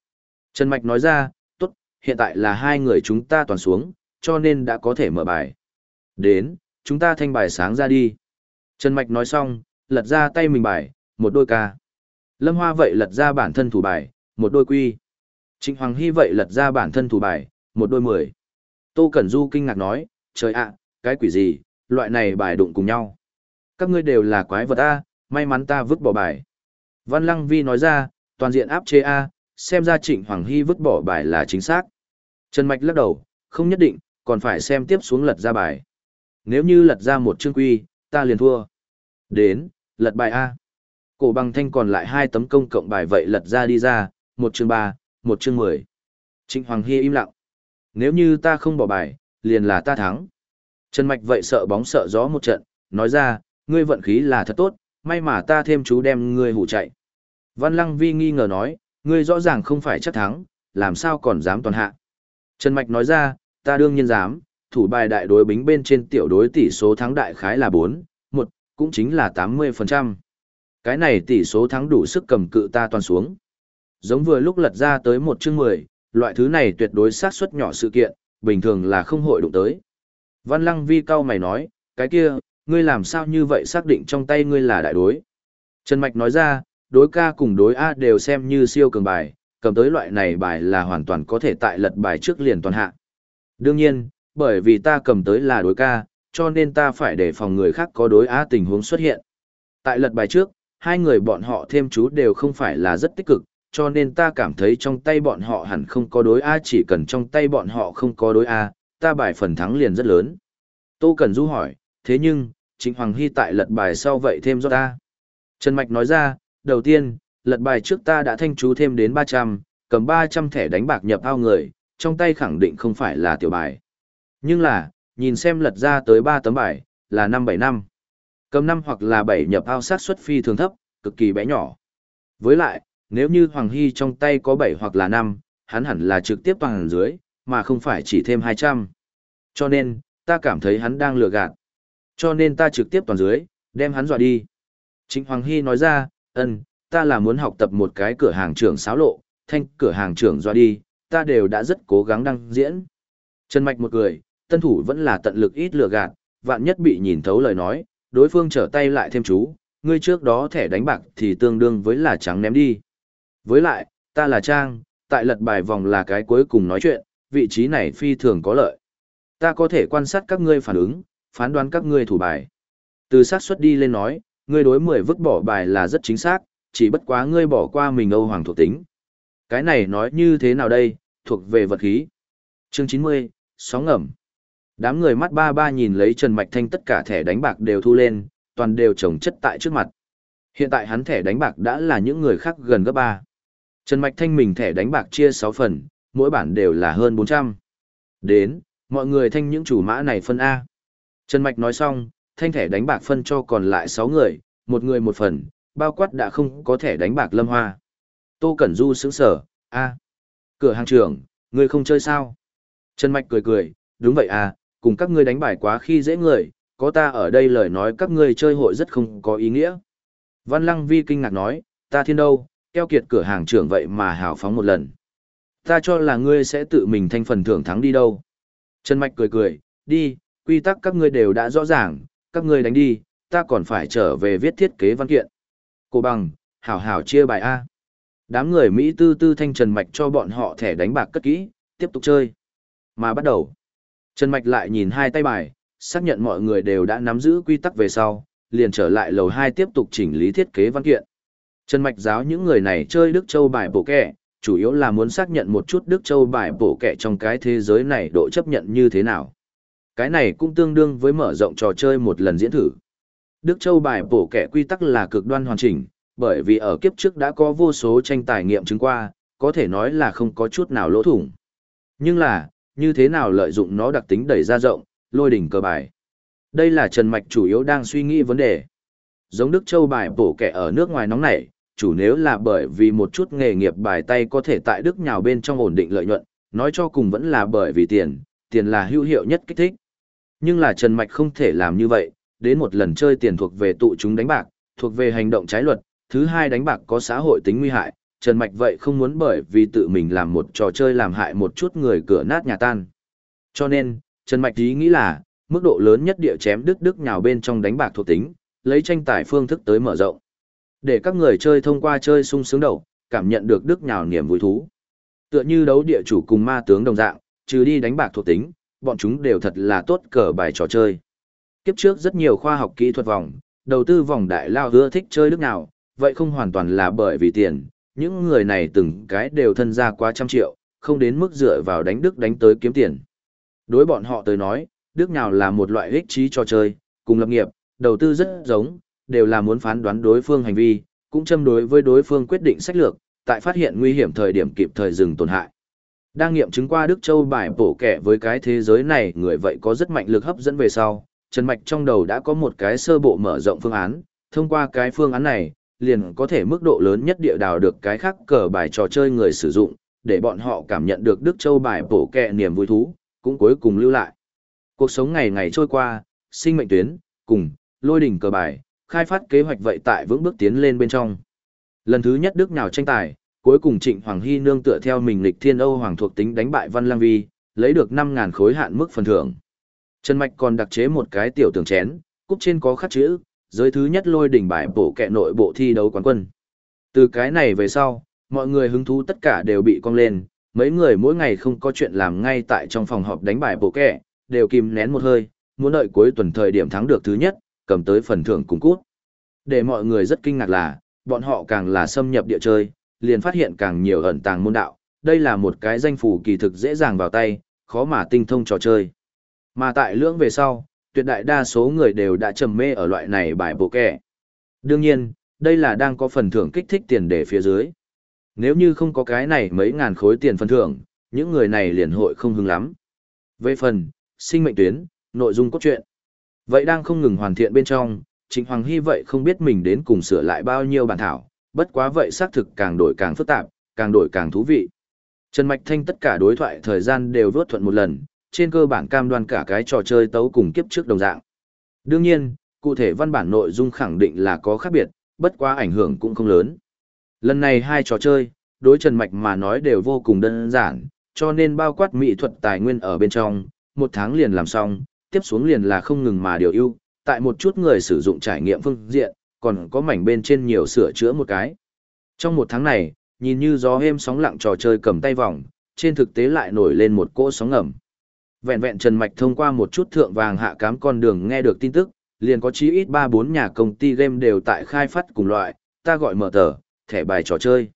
Trần Mạch nói ra, tốt, hiện tại là hai người chúng ta toàn xuống, cho nên đã có thể mở bài. Đến, chúng ta thanh bài sáng ra đi. Trần Mạch nói xong, lật ra tay mình bài, một đôi ca. Lâm Hoa vậy lật ra bản thân thủ bài, một đôi quy. Trịnh Hoàng Hy vậy lật ra bản thân thủ bài, một đôi mười. Tô Cẩn Du kinh ngạc nói, trời ạ, cái quỷ gì, loại này bài đụng cùng nhau. Các ngươi đều là quái vật A, may mắn ta vứt bỏ bài. Văn Lăng Vi nói ra, toàn diện áp chế A, xem ra Trịnh Hoàng Hy vứt bỏ bài là chính xác. Trần Mạch lắc đầu, không nhất định, còn phải xem tiếp xuống lật ra bài. Nếu như lật ra một chương quy, ta liền thua. Đến, lật bài A. Cổ bằng thanh còn lại hai tấm công cộng bài vậy lật ra đi ra, một chương ba, một chương mười. Trịnh Hoàng Hy im lặng. Nếu như ta không bỏ bài, liền là ta thắng. Trần Mạch vậy sợ bóng sợ gió một trận, nói ra, ngươi vận khí là thật tốt, may mà ta thêm chú đem ngươi hủ chạy. Văn Lăng Vi nghi ngờ nói, ngươi rõ ràng không phải chắc thắng, làm sao còn dám toàn hạ. Trần Mạch nói ra, ta đương nhiên dám, thủ bài đại đối bính bên trên tiểu đối tỷ số thắng đại khái là 4, 1, cũng chính là 80%. Cái này tỷ số thắng đủ sức cầm cự ta toàn xuống. Giống vừa lúc lật ra tới một chương 10, loại thứ này tuyệt đối xác suất nhỏ sự kiện, bình thường là không hội đụng tới. Văn Lăng Vi cao mày nói, cái kia, ngươi làm sao như vậy xác định trong tay ngươi là đại đối. Trần Mạch nói ra, đối ca cùng đối A đều xem như siêu cường bài, cầm tới loại này bài là hoàn toàn có thể tại lật bài trước liền toàn hạ. Đương nhiên, bởi vì ta cầm tới là đối ca, cho nên ta phải để phòng người khác có đối A tình huống xuất hiện. Tại lật bài trước, hai người bọn họ thêm chú đều không phải là rất tích cực, cho nên ta cảm thấy trong tay bọn họ hẳn không có đối A chỉ cần trong tay bọn họ không có đối A, ta bài phần thắng liền rất lớn. Tô Cẩn Du hỏi, thế nhưng, Trịnh Hoàng Hy tại lật bài sau vậy thêm do ta. Trần Mạch nói ra, đầu tiên, lật bài trước ta đã thanh chú thêm đến 300, cầm 300 thẻ đánh bạc nhập ao người, trong tay khẳng định không phải là tiểu bài. Nhưng là, nhìn xem lật ra tới 3 tấm bài, là 575. Cầm năm hoặc là bảy nhập ao sát suất phi thường thấp, cực kỳ bé nhỏ. Với lại, nếu như Hoàng Hy trong tay có bảy hoặc là năm, hắn hẳn là trực tiếp toàn dưới, mà không phải chỉ thêm 200. Cho nên, ta cảm thấy hắn đang lừa gạt. Cho nên ta trực tiếp toàn dưới, đem hắn dọa đi. chính Hoàng Hy nói ra, ân, ta là muốn học tập một cái cửa hàng trưởng xáo lộ, thanh cửa hàng trưởng dọa đi, ta đều đã rất cố gắng đăng diễn. Trần Mạch một người, tân thủ vẫn là tận lực ít lừa gạt, vạn nhất bị nhìn thấu lời nói, đối phương trở tay lại thêm chú, ngươi trước đó thẻ đánh bạc thì tương đương với là trắng ném đi. Với lại, ta là Trang, tại lật bài vòng là cái cuối cùng nói chuyện, vị trí này phi thường có lợi. Ta có thể quan sát các ngươi phản ứng, phán đoán các ngươi thủ bài. Từ xác suất đi lên nói, ngươi đối 10 vứt bỏ bài là rất chính xác, chỉ bất quá ngươi bỏ qua mình Âu Hoàng thuộc tính. Cái này nói như thế nào đây, thuộc về vật khí. Chương 90, sóng ngầm. Đám người mắt ba ba nhìn lấy Trần Mạch Thanh tất cả thẻ đánh bạc đều thu lên, toàn đều trồng chất tại trước mặt. Hiện tại hắn thẻ đánh bạc đã là những người khác gần gấp ba. Trần Mạch Thanh mình thẻ đánh bạc chia 6 phần, mỗi bản đều là hơn 400. Đến, mọi người thanh những chủ mã này phân A. Trần Mạch nói xong, thanh thẻ đánh bạc phân cho còn lại 6 người, một người một phần, bao quát đã không có thẻ đánh bạc lâm hoa. Tô Cẩn Du sững sở, A. Cửa hàng trưởng, người không chơi sao? Trần Mạch cười cười, đúng vậy à, cùng các ngươi đánh bài quá khi dễ người, có ta ở đây lời nói các ngươi chơi hội rất không có ý nghĩa. Văn Lăng Vi kinh ngạc nói, ta thiên đâu, keo kiệt cửa hàng trưởng vậy mà hào phóng một lần. Ta cho là ngươi sẽ tự mình thanh phần thưởng thắng đi đâu. Trần Mạch cười cười, đi, quy tắc các ngươi đều đã rõ ràng, các ngươi đánh đi, ta còn phải trở về viết thiết kế văn kiện. Cô bằng, hảo hảo chia bài A. Đám người Mỹ tư tư thanh Trần Mạch cho bọn họ thẻ đánh bạc cất kỹ, tiếp tục chơi. Mà bắt đầu. Trần Mạch lại nhìn hai tay bài, xác nhận mọi người đều đã nắm giữ quy tắc về sau, liền trở lại lầu 2 tiếp tục chỉnh lý thiết kế văn kiện. Trần Mạch giáo những người này chơi Đức Châu bài bổ kẻ, chủ yếu là muốn xác nhận một chút Đức Châu bài bổ kẻ trong cái thế giới này độ chấp nhận như thế nào. Cái này cũng tương đương với mở rộng trò chơi một lần diễn thử. Đức Châu bài bổ kẻ quy tắc là cực đoan hoàn chỉnh, bởi vì ở kiếp trước đã có vô số tranh tài nghiệm chứng qua, có thể nói là không có chút nào lỗ thủng. Nhưng là, như thế nào lợi dụng nó đặc tính đẩy ra rộng, lôi đỉnh cơ bài. Đây là Trần Mạch chủ yếu đang suy nghĩ vấn đề. Giống Đức Châu bài bổ kẻ ở nước ngoài nóng nảy, chủ nếu là bởi vì một chút nghề nghiệp bài tay có thể tại Đức nhào bên trong ổn định lợi nhuận, nói cho cùng vẫn là bởi vì tiền, tiền là hữu hiệu nhất kích thích. Nhưng là Trần Mạch không thể làm như vậy, đến một lần chơi tiền thuộc về tụ chúng đánh bạc, thuộc về hành động trái luật, thứ hai đánh bạc có xã hội tính nguy hại, Trần Mạch vậy không muốn bởi vì tự mình làm một trò chơi làm hại một chút người cửa nát nhà tan. Cho nên, Trần Mạch ý nghĩ là, mức độ lớn nhất địa chém đức đức nhào bên trong đánh bạc thuộc tính, lấy tranh tài phương thức tới mở rộng. Để các người chơi thông qua chơi sung sướng đầu, cảm nhận được đức nhào niềm vui thú. Tựa như đấu địa chủ cùng ma tướng đồng dạng, trừ đi đánh bạc thuộc tính, bọn chúng đều thật là tốt cờ bài trò chơi. Kiếp trước rất nhiều khoa học kỹ thuật vòng, đầu tư vòng đại lao hứa thích chơi đức nào, vậy không hoàn toàn là bởi vì tiền, những người này từng cái đều thân ra quá trăm triệu, không đến mức dựa vào đánh đức đánh tới kiếm tiền. Đối bọn họ tới nói, đức nào là một loại ích trí trò chơi, cùng lập nghiệp, đầu tư rất giống, đều là muốn phán đoán đối phương hành vi, cũng châm đối với đối phương quyết định sách lược, tại phát hiện nguy hiểm thời điểm kịp thời dừng tổn hại. Đang nghiệm chứng qua Đức Châu bài bổ kẻ với cái thế giới này người vậy có rất mạnh lực hấp dẫn về sau, Trần Mạch trong đầu đã có một cái sơ bộ mở rộng phương án, thông qua cái phương án này, liền có thể mức độ lớn nhất địa đào được cái khác cờ bài trò chơi người sử dụng, để bọn họ cảm nhận được Đức Châu bài bổ kẹ niềm vui thú, cũng cuối cùng lưu lại. Cuộc sống ngày ngày trôi qua, sinh mệnh tuyến, cùng, lôi đỉnh cờ bài, khai phát kế hoạch vậy tại vững bước tiến lên bên trong. Lần thứ nhất Đức nào tranh tài, cuối cùng Trịnh Hoàng Hy nương tựa theo mình lịch thiên Âu Hoàng thuộc tính đánh bại Văn Lang Vi, lấy được 5.000 khối hạn mức phần thưởng. Trần Mạch còn đặc chế một cái tiểu tường chén, cúp trên có khắc chữ, giới thứ nhất lôi đỉnh bài bổ kẹ nội bộ thi đấu quán quân. Từ cái này về sau, mọi người hứng thú tất cả đều bị cong lên, mấy người mỗi ngày không có chuyện làm ngay tại trong phòng họp đánh bài bổ kẹ, đều kìm nén một hơi, muốn đợi cuối tuần thời điểm thắng được thứ nhất, cầm tới phần thưởng cùng cút. Để mọi người rất kinh ngạc là, bọn họ càng là xâm nhập địa chơi, liền phát hiện càng nhiều ẩn tàng môn đạo, đây là một cái danh phủ kỳ thực dễ dàng vào tay, khó mà tinh thông trò chơi. Mà tại lưỡng về sau, tuyệt đại đa số người đều đã trầm mê ở loại này bài bộ kẻ. Đương nhiên, đây là đang có phần thưởng kích thích tiền để phía dưới. Nếu như không có cái này mấy ngàn khối tiền phần thưởng, những người này liền hội không hứng lắm. Về phần, sinh mệnh tuyến, nội dung cốt truyện. Vậy đang không ngừng hoàn thiện bên trong, Trịnh Hoàng Hy vậy không biết mình đến cùng sửa lại bao nhiêu bản thảo, bất quá vậy xác thực càng đổi càng phức tạp, càng đổi càng thú vị. Trần Mạch Thanh tất cả đối thoại thời gian đều vớt thuận một lần, trên cơ bản cam đoan cả cái trò chơi tấu cùng kiếp trước đồng dạng. Đương nhiên, cụ thể văn bản nội dung khẳng định là có khác biệt, bất quá ảnh hưởng cũng không lớn. Lần này hai trò chơi, đối Trần Mạch mà nói đều vô cùng đơn giản, cho nên bao quát mỹ thuật tài nguyên ở bên trong, một tháng liền làm xong, tiếp xuống liền là không ngừng mà điều ưu, tại một chút người sử dụng trải nghiệm phương diện, còn có mảnh bên trên nhiều sửa chữa một cái. Trong một tháng này, nhìn như gió êm sóng lặng trò chơi cầm tay vòng, trên thực tế lại nổi lên một cỗ sóng ngầm. Vẹn vẹn Trần Mạch thông qua một chút thượng vàng hạ cám con đường nghe được tin tức, liền có chí ít 3-4 nhà công ty game đều tại khai phát cùng loại, ta gọi mở tờ, thẻ bài trò chơi.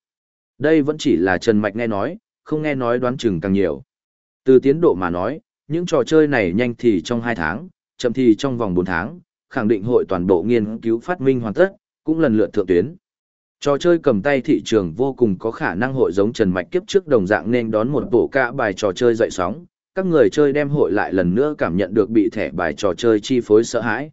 Đây vẫn chỉ là Trần Mạch nghe nói, không nghe nói đoán chừng càng nhiều. Từ tiến độ mà nói, những trò chơi này nhanh thì trong 2 tháng, chậm thì trong vòng 4 tháng, khẳng định hội toàn bộ nghiên cứu phát minh hoàn tất, cũng lần lượt thượng tuyến. Trò chơi cầm tay thị trường vô cùng có khả năng hội giống Trần Mạch kiếp trước đồng dạng nên đón một bộ cả bài trò chơi dậy sóng, các người chơi đem hội lại lần nữa cảm nhận được bị thẻ bài trò chơi chi phối sợ hãi.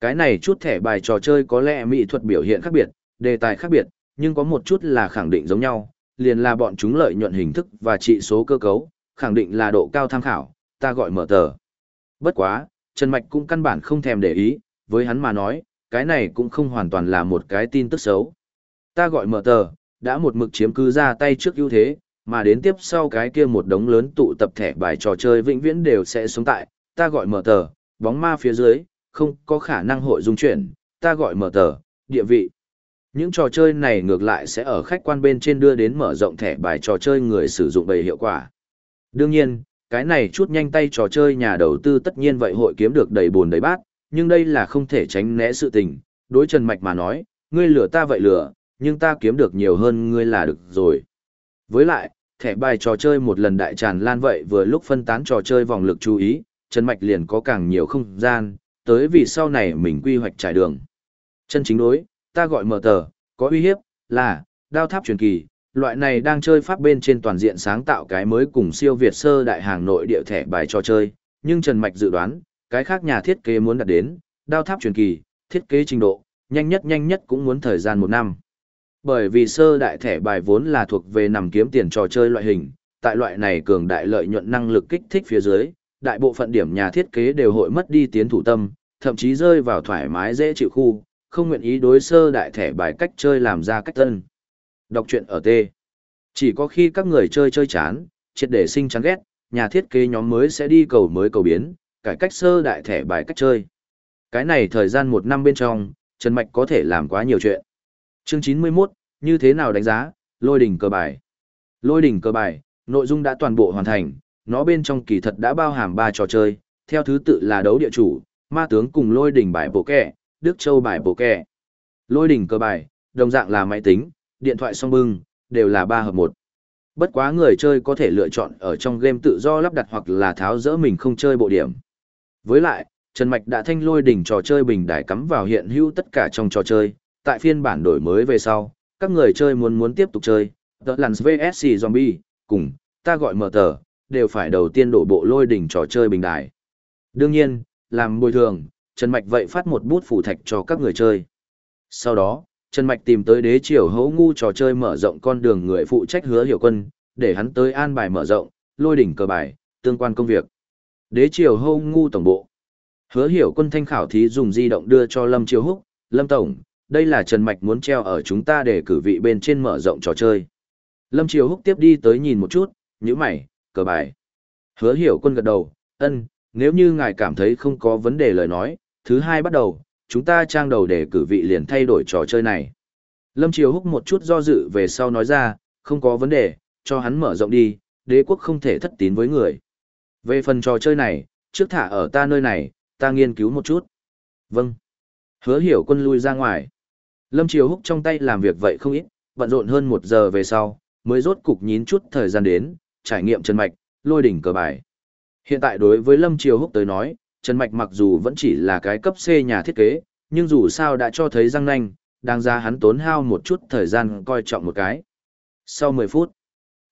Cái này chút thẻ bài trò chơi có lẽ mỹ thuật biểu hiện khác biệt, đề tài khác biệt, nhưng có một chút là khẳng định giống nhau, liền là bọn chúng lợi nhuận hình thức và trị số cơ cấu, khẳng định là độ cao tham khảo, ta gọi mở tờ. Bất quá, Trần Mạch cũng căn bản không thèm để ý, với hắn mà nói, cái này cũng không hoàn toàn là một cái tin tức xấu. Ta gọi mở tờ, đã một mực chiếm cứ ra tay trước ưu thế, mà đến tiếp sau cái kia một đống lớn tụ tập thẻ bài trò chơi vĩnh viễn đều sẽ xuống tại, ta gọi mở tờ, bóng ma phía dưới, không có khả năng hội dung chuyển, ta gọi mở tờ, địa vị. Những trò chơi này ngược lại sẽ ở khách quan bên trên đưa đến mở rộng thẻ bài trò chơi người sử dụng đầy hiệu quả. Đương nhiên, cái này chút nhanh tay trò chơi nhà đầu tư tất nhiên vậy hội kiếm được đầy buồn đầy bát, nhưng đây là không thể tránh né sự tình. Đối Trần Mạch mà nói, ngươi lừa ta vậy lừa, nhưng ta kiếm được nhiều hơn ngươi là được rồi. Với lại, thẻ bài trò chơi một lần đại tràn lan vậy vừa lúc phân tán trò chơi vòng lực chú ý, Trần Mạch liền có càng nhiều không gian, tới vì sau này mình quy hoạch trải đường. Chân chính đối, ta gọi mở tờ, có uy hiếp, là, đao tháp truyền kỳ, loại này đang chơi pháp bên trên toàn diện sáng tạo cái mới cùng siêu Việt sơ đại hàng nội địa thẻ bài trò chơi, nhưng Trần Mạch dự đoán, cái khác nhà thiết kế muốn đạt đến, đao tháp truyền kỳ, thiết kế trình độ, nhanh nhất nhanh nhất cũng muốn thời gian một năm. Bởi vì sơ đại thẻ bài vốn là thuộc về nằm kiếm tiền trò chơi loại hình, tại loại này cường đại lợi nhuận năng lực kích thích phía dưới, đại bộ phận điểm nhà thiết kế đều hội mất đi tiến thủ tâm, thậm chí rơi vào thoải mái dễ chịu khu, không nguyện ý đối sơ đại thẻ bài cách chơi làm ra cách tân. Đọc truyện ở T. Chỉ có khi các người chơi chơi chán, triệt để sinh chán ghét, nhà thiết kế nhóm mới sẽ đi cầu mới cầu biến, cải cách sơ đại thẻ bài cách chơi. Cái này thời gian một năm bên trong, Trần Mạch có thể làm quá nhiều chuyện. Chương 91, như thế nào đánh giá, lôi đỉnh cơ bài. Lôi đỉnh cơ bài, nội dung đã toàn bộ hoàn thành, nó bên trong kỳ thật đã bao hàm ba trò chơi, theo thứ tự là đấu địa chủ, ma tướng cùng lôi đỉnh bài bộ kẻ, đức châu bài bộ kẻ. Lôi đỉnh cơ bài, đồng dạng là máy tính, điện thoại song bưng, đều là ba hợp một. Bất quá người chơi có thể lựa chọn ở trong game tự do lắp đặt hoặc là tháo dỡ mình không chơi bộ điểm. Với lại, Trần Mạch đã thanh lôi đỉnh trò chơi bình đài cắm vào hiện hữu tất cả trong trò chơi, tại phiên bản đổi mới về sau, các người chơi muốn muốn tiếp tục chơi, The Lands VSC Zombie, cùng, ta gọi mở tờ, đều phải đầu tiên đổ bộ lôi đỉnh trò chơi bình đài. Đương nhiên, làm bồi thường, Trần Mạch vậy phát một bút phủ thạch cho các người chơi. Sau đó, Trần Mạch tìm tới đế triều hấu ngu trò chơi mở rộng con đường người phụ trách hứa hiểu quân, để hắn tới an bài mở rộng, lôi đỉnh cờ bài, tương quan công việc. Đế triều hấu ngu tổng bộ. Hứa hiểu quân thanh khảo thí dùng di động đưa cho Lâm Triều Húc, Lâm Tổng, đây là Trần Mạch muốn treo ở chúng ta để cử vị bên trên mở rộng trò chơi. Lâm Triều Húc tiếp đi tới nhìn một chút, nhíu mày, cờ bài. Hứa hiểu quân gật đầu, ân, nếu như ngài cảm thấy không có vấn đề lời nói, thứ hai bắt đầu, chúng ta trang đầu để cử vị liền thay đổi trò chơi này. Lâm Triều Húc một chút do dự về sau nói ra, không có vấn đề, cho hắn mở rộng đi, đế quốc không thể thất tín với người. Về phần trò chơi này, trước thả ở ta nơi này, ta nghiên cứu một chút. Vâng. Hứa hiểu quân lui ra ngoài. Lâm Triều Húc trong tay làm việc vậy không ít, bận rộn hơn một giờ về sau, mới rốt cục nhín chút thời gian đến, trải nghiệm chân mạch, lôi đỉnh cờ bài. Hiện tại đối với Lâm Triều Húc tới nói, Trần Mạch mặc dù vẫn chỉ là cái cấp C nhà thiết kế, nhưng dù sao đã cho thấy răng nanh, đang ra hắn tốn hao một chút thời gian coi trọng một cái. Sau 10 phút,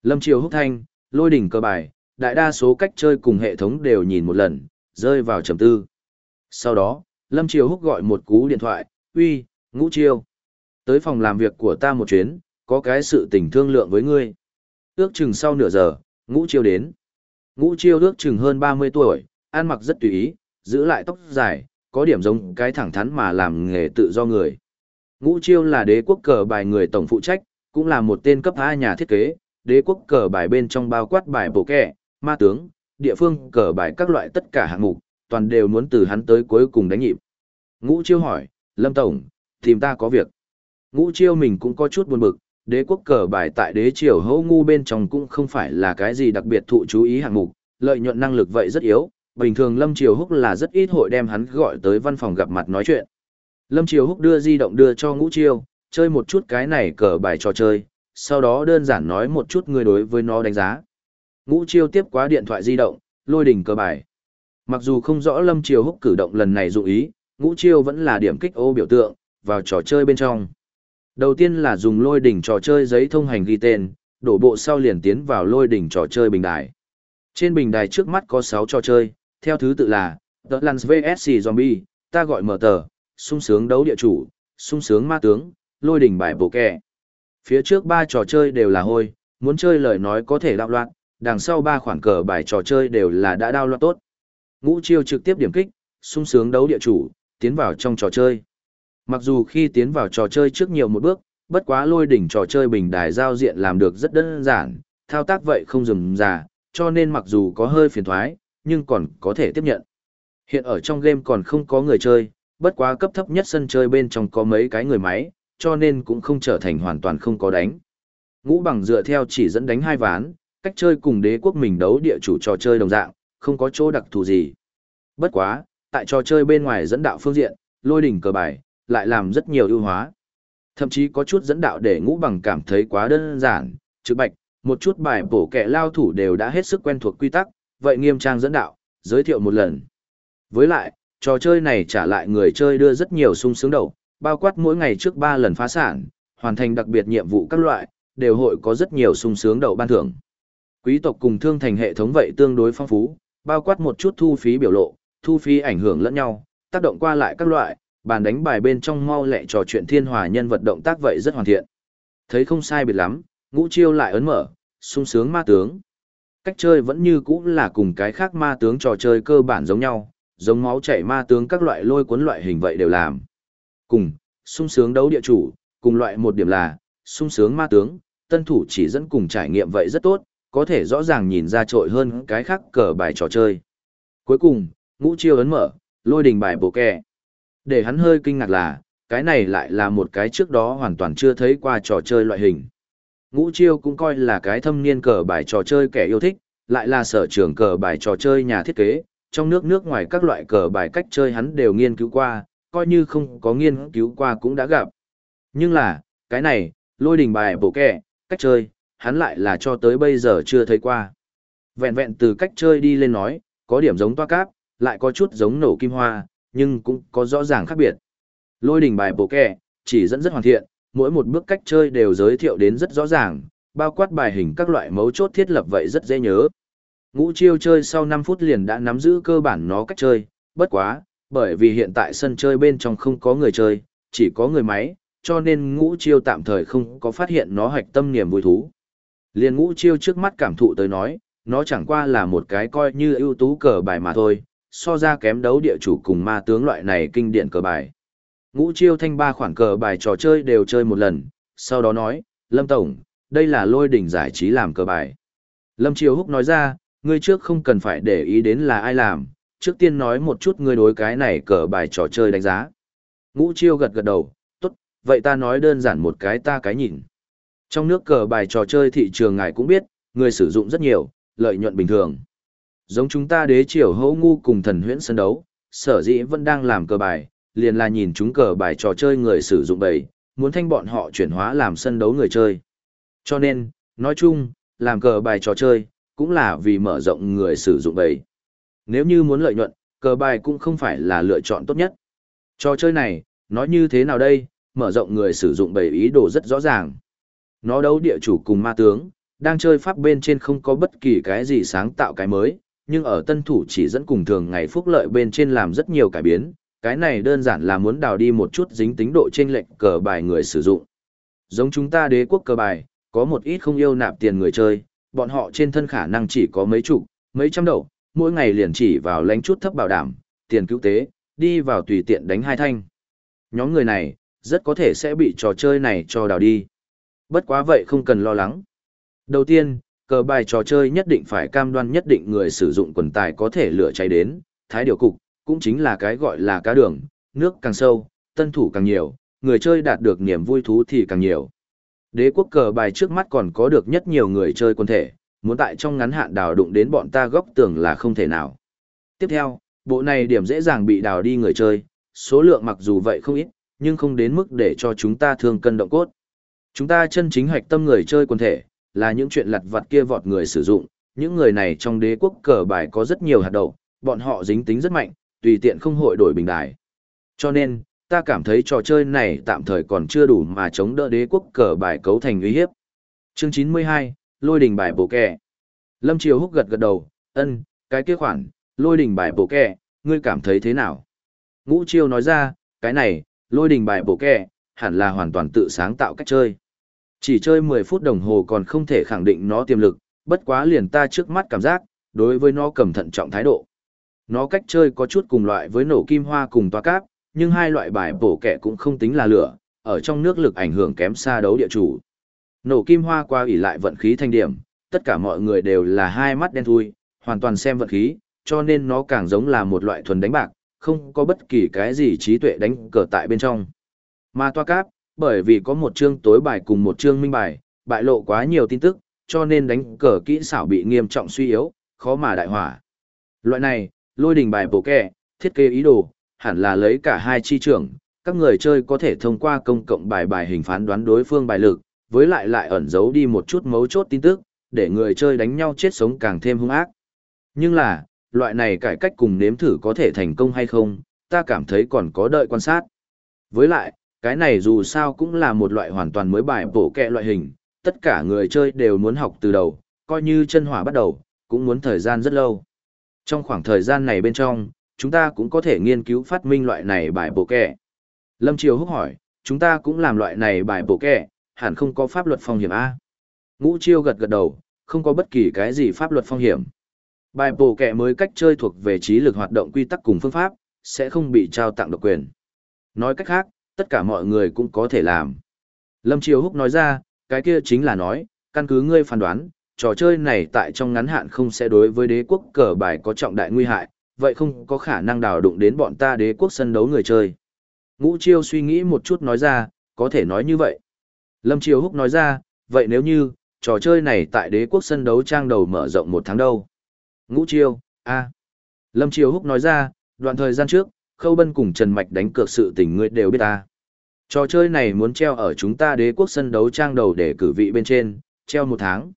Lâm Triều Húc Thanh, lôi đỉnh cơ bài, đại đa số cách chơi cùng hệ thống đều nhìn một lần, rơi vào trầm tư. Sau đó, Lâm Triều Húc gọi một cú điện thoại, uy, ngũ chiêu. Tới phòng làm việc của ta một chuyến, có cái sự tình thương lượng với ngươi. Ước chừng sau nửa giờ, ngũ chiêu đến. Ngũ chiêu ước chừng hơn 30 tuổi, ăn mặc rất tùy ý, giữ lại tóc dài, có điểm giống cái thẳng thắn mà làm nghề tự do người. Ngũ chiêu là đế quốc cờ bài người tổng phụ trách, cũng là một tên cấp A nhà thiết kế, đế quốc cờ bài bên trong bao quát bài bổ kẹ, ma tướng, địa phương cờ bài các loại tất cả hạng mục, toàn đều muốn từ hắn tới cuối cùng đánh nhịp. Ngũ chiêu hỏi, Lâm Tổng, tìm ta có việc. Ngũ chiêu mình cũng có chút buồn bực, đế quốc cờ bài tại đế triều hấu ngu bên trong cũng không phải là cái gì đặc biệt thụ chú ý hạng mục, lợi nhuận năng lực vậy rất yếu, bình thường Lâm Triều Húc là rất ít hội đem hắn gọi tới văn phòng gặp mặt nói chuyện. Lâm Triều Húc đưa di động đưa cho Ngũ Chiêu, chơi một chút cái này cờ bài trò chơi, sau đó đơn giản nói một chút người đối với nó đánh giá. Ngũ Chiêu tiếp quá điện thoại di động, lôi đỉnh cờ bài. Mặc dù không rõ Lâm Triều Húc cử động lần này dụng ý, Ngũ Chiêu vẫn là điểm kích ô biểu tượng, vào trò chơi bên trong. Đầu tiên là dùng lôi đỉnh trò chơi giấy thông hành ghi tên, đổ bộ sau liền tiến vào lôi đỉnh trò chơi bình đài. Trên bình đài trước mắt có 6 trò chơi, theo thứ tự là The Lance VSC Zombie, ta gọi mở tờ, sung sướng đấu địa chủ, sung sướng ma tướng, lôi đỉnh bài bổ kẹ. Phía trước ba trò chơi đều là hôi, muốn chơi lời nói có thể đạo loạn, đằng sau ba khoản cờ bài trò chơi đều là đã đao loạn tốt. Ngũ chiêu trực tiếp điểm kích, sung sướng đấu địa chủ, tiến vào trong trò chơi. Mặc dù khi tiến vào trò chơi trước nhiều một bước, bất quá lôi đỉnh trò chơi bình đài giao diện làm được rất đơn giản, thao tác vậy không dừng già, cho nên mặc dù có hơi phiền thoái, nhưng còn có thể tiếp nhận. Hiện ở trong game còn không có người chơi, bất quá cấp thấp nhất sân chơi bên trong có mấy cái người máy, cho nên cũng không trở thành hoàn toàn không có đánh. Ngũ bằng dựa theo chỉ dẫn đánh hai ván, cách chơi cùng đế quốc mình đấu địa chủ trò chơi đồng dạng, không có chỗ đặc thù gì. Bất quá, tại trò chơi bên ngoài dẫn đạo phương diện, lôi đỉnh cờ bài, lại làm rất nhiều ưu hóa. Thậm chí có chút dẫn đạo để ngũ bằng cảm thấy quá đơn giản, trực bạch, một chút bài bổ kẻ lao thủ đều đã hết sức quen thuộc quy tắc, vậy nghiêm trang dẫn đạo, giới thiệu một lần. Với lại, trò chơi này trả lại người chơi đưa rất nhiều sung sướng đầu, bao quát mỗi ngày trước 3 lần phá sản, hoàn thành đặc biệt nhiệm vụ các loại, đều hội có rất nhiều sung sướng đầu ban thưởng. Quý tộc cùng thương thành hệ thống vậy tương đối phong phú, bao quát một chút thu phí biểu lộ, thu phí ảnh hưởng lẫn nhau, tác động qua lại các loại, bàn đánh bài bên trong mau lẹ trò chuyện thiên hòa nhân vật động tác vậy rất hoàn thiện. Thấy không sai biệt lắm, ngũ chiêu lại ấn mở, sung sướng ma tướng. Cách chơi vẫn như cũ là cùng cái khác ma tướng trò chơi cơ bản giống nhau, giống máu chảy ma tướng các loại lôi cuốn loại hình vậy đều làm. Cùng, sung sướng đấu địa chủ, cùng loại một điểm là, sung sướng ma tướng, tân thủ chỉ dẫn cùng trải nghiệm vậy rất tốt, có thể rõ ràng nhìn ra trội hơn cái khác cờ bài trò chơi. Cuối cùng, ngũ chiêu ấn mở, lôi đình bài bổ kẹ. Để hắn hơi kinh ngạc là, cái này lại là một cái trước đó hoàn toàn chưa thấy qua trò chơi loại hình. Ngũ chiêu cũng coi là cái thâm niên cờ bài trò chơi kẻ yêu thích, lại là sở trường cờ bài trò chơi nhà thiết kế, trong nước nước ngoài các loại cờ bài cách chơi hắn đều nghiên cứu qua, coi như không có nghiên cứu qua cũng đã gặp. Nhưng là, cái này, lôi đình bài bổ kẹ, cách chơi, hắn lại là cho tới bây giờ chưa thấy qua. Vẹn vẹn từ cách chơi đi lên nói, có điểm giống toa cáp, lại có chút giống nổ kim hoa, nhưng cũng có rõ ràng khác biệt. Lôi đình bài bổ kẻ, chỉ dẫn rất hoàn thiện, mỗi một bước cách chơi đều giới thiệu đến rất rõ ràng, bao quát bài hình các loại mấu chốt thiết lập vậy rất dễ nhớ. Ngũ chiêu chơi sau 5 phút liền đã nắm giữ cơ bản nó cách chơi, bất quá, bởi vì hiện tại sân chơi bên trong không có người chơi, chỉ có người máy, cho nên ngũ chiêu tạm thời không có phát hiện nó hạch tâm niềm vui thú. Liên ngũ chiêu trước mắt cảm thụ tới nói, nó chẳng qua là một cái coi như ưu tú cờ bài mà thôi, so ra kém đấu địa chủ cùng ma tướng loại này kinh điển cờ bài. Ngũ chiêu thanh ba khoản cờ bài trò chơi đều chơi một lần, sau đó nói, Lâm Tổng, đây là lôi đỉnh giải trí làm cờ bài. Lâm Triều Húc nói ra, ngươi trước không cần phải để ý đến là ai làm, trước tiên nói một chút ngươi đối cái này cờ bài trò chơi đánh giá. Ngũ chiêu gật gật đầu, tốt, vậy ta nói đơn giản một cái ta cái nhìn. Trong nước cờ bài trò chơi thị trường ngài cũng biết, người sử dụng rất nhiều, lợi nhuận bình thường. Giống chúng ta đế triều hỗ ngu cùng thần huyễn sân đấu, sở dĩ vẫn đang làm cờ bài, liền là nhìn chúng cờ bài trò chơi người sử dụng bầy, muốn thanh bọn họ chuyển hóa làm sân đấu người chơi. Cho nên, nói chung, làm cờ bài trò chơi, cũng là vì mở rộng người sử dụng bầy. Nếu như muốn lợi nhuận, cờ bài cũng không phải là lựa chọn tốt nhất. Trò chơi này, nói như thế nào đây, mở rộng người sử dụng bầy ý đồ rất rõ ràng. Nó đấu địa chủ cùng ma tướng, đang chơi pháp bên trên không có bất kỳ cái gì sáng tạo cái mới, nhưng ở tân thủ chỉ dẫn cùng thường ngày phúc lợi bên trên làm rất nhiều cải biến, cái này đơn giản là muốn đào đi một chút dính tính độ trên lệch cờ bài người sử dụng. Giống chúng ta đế quốc cờ bài, có một ít không yêu nạp tiền người chơi, bọn họ trên thân khả năng chỉ có mấy chục, mấy trăm đầu, mỗi ngày liền chỉ vào lánh chút thấp bảo đảm, tiền cứu tế, đi vào tùy tiện đánh hai thanh. Nhóm người này, rất có thể sẽ bị trò chơi này cho đào đi. Bất quá vậy không cần lo lắng. Đầu tiên, cờ bài trò chơi nhất định phải cam đoan nhất định người sử dụng quần tài có thể lửa cháy đến, thái điều cục, cũng chính là cái gọi là cá đường, nước càng sâu, tân thủ càng nhiều, người chơi đạt được niềm vui thú thì càng nhiều. Đế quốc cờ bài trước mắt còn có được nhất nhiều người chơi quân thể, muốn tại trong ngắn hạn đào đụng đến bọn ta góc tường là không thể nào. Tiếp theo, bộ này điểm dễ dàng bị đào đi người chơi, số lượng mặc dù vậy không ít, nhưng không đến mức để cho chúng ta thương cân động cốt. Chúng ta chân chính hoạch tâm người chơi quân thể, là những chuyện lặt vặt kia vọt người sử dụng, những người này trong đế quốc cờ bài có rất nhiều hạt đậu, bọn họ dính tính rất mạnh, tùy tiện không hội đổi bình đài. Cho nên, ta cảm thấy trò chơi này tạm thời còn chưa đủ mà chống đỡ đế quốc cờ bài cấu thành uy hiếp. Chương 92, Lôi đình bài bổ kè. Lâm Triều Húc gật gật đầu, ân, cái kia khoản, lôi đình bài bổ kè, ngươi cảm thấy thế nào? Ngũ Chiêu nói ra, cái này, lôi đình bài bổ kè, hẳn là hoàn toàn tự sáng tạo cách chơi. Chỉ chơi 10 phút đồng hồ còn không thể khẳng định nó tiềm lực, bất quá liền ta trước mắt cảm giác, đối với nó cầm thận trọng thái độ. Nó cách chơi có chút cùng loại với nổ kim hoa cùng toa cáp, nhưng hai loại bài bổ kẻ cũng không tính là lửa, ở trong nước lực ảnh hưởng kém xa đấu địa chủ. Nổ kim hoa qua ủy lại vận khí thanh điểm, tất cả mọi người đều là hai mắt đen thui, hoàn toàn xem vận khí, cho nên nó càng giống là một loại thuần đánh bạc, không có bất kỳ cái gì trí tuệ đánh cờ tại bên trong. Mà toa cáp, bởi vì có một chương tối bài cùng một chương minh bài, bại lộ quá nhiều tin tức, cho nên đánh cờ kỹ xảo bị nghiêm trọng suy yếu, khó mà đại hỏa. Loại này, lôi đình bài bổ kẹ, thiết kế ý đồ, hẳn là lấy cả hai chi trưởng, các người chơi có thể thông qua công cộng bài bài hình phán đoán đối phương bài lực, với lại lại ẩn giấu đi một chút mấu chốt tin tức, để người chơi đánh nhau chết sống càng thêm hung ác. Nhưng là, loại này cải cách cùng nếm thử có thể thành công hay không, ta cảm thấy còn có đợi quan sát. Với lại, cái này dù sao cũng là một loại hoàn toàn mới bài bổ kẹ loại hình, tất cả người chơi đều muốn học từ đầu, coi như chân hỏa bắt đầu, cũng muốn thời gian rất lâu. Trong khoảng thời gian này bên trong, chúng ta cũng có thể nghiên cứu phát minh loại này bài bổ kẹ. Lâm Triều húc hỏi, chúng ta cũng làm loại này bài bổ kẹ, hẳn không có pháp luật phong hiểm A. Ngũ Chiêu gật gật đầu, không có bất kỳ cái gì pháp luật phong hiểm. Bài bổ kẹ mới cách chơi thuộc về trí lực hoạt động quy tắc cùng phương pháp, sẽ không bị trao tặng độc quyền. Nói cách khác, tất cả mọi người cũng có thể làm. Lâm Triều Húc nói ra, cái kia chính là nói, căn cứ ngươi phán đoán, trò chơi này tại trong ngắn hạn không sẽ đối với đế quốc cờ bài có trọng đại nguy hại, vậy không có khả năng đào đụng đến bọn ta đế quốc sân đấu người chơi. Ngũ Chiêu suy nghĩ một chút nói ra, có thể nói như vậy. Lâm Triều Húc nói ra, vậy nếu như, trò chơi này tại đế quốc sân đấu trang đầu mở rộng một tháng đâu? Ngũ Chiêu, a. Lâm Triều Húc nói ra, đoạn thời gian trước, Khâu Bân cùng Trần Mạch đánh cược sự tình ngươi đều biết ta. Trò chơi này muốn treo ở chúng ta đế quốc sân đấu trang đầu để cử vị bên trên, treo một tháng.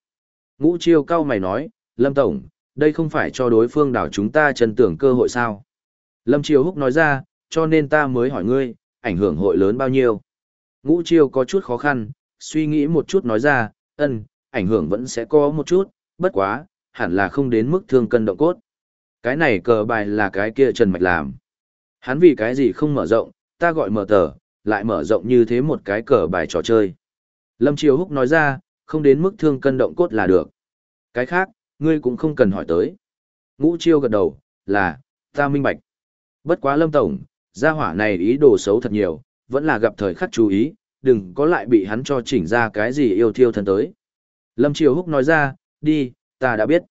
Ngũ chiêu cao mày nói, Lâm Tổng, đây không phải cho đối phương đảo chúng ta chân tưởng cơ hội sao. Lâm Chiêu Húc nói ra, cho nên ta mới hỏi ngươi, ảnh hưởng hội lớn bao nhiêu. Ngũ chiêu có chút khó khăn, suy nghĩ một chút nói ra, ân, ảnh hưởng vẫn sẽ có một chút, bất quá, hẳn là không đến mức thương cân động cốt. Cái này cờ bài là cái kia Trần Mạch làm. Hắn vì cái gì không mở rộng, ta gọi mở tờ, lại mở rộng như thế một cái cờ bài trò chơi. Lâm Triều Húc nói ra, không đến mức thương cân động cốt là được. Cái khác, ngươi cũng không cần hỏi tới. Ngũ Chiêu gật đầu, là, ta minh bạch. Bất quá Lâm Tổng, gia hỏa này ý đồ xấu thật nhiều, vẫn là gặp thời khắc chú ý, đừng có lại bị hắn cho chỉnh ra cái gì yêu thiêu thân tới. Lâm Triều Húc nói ra, đi, ta đã biết.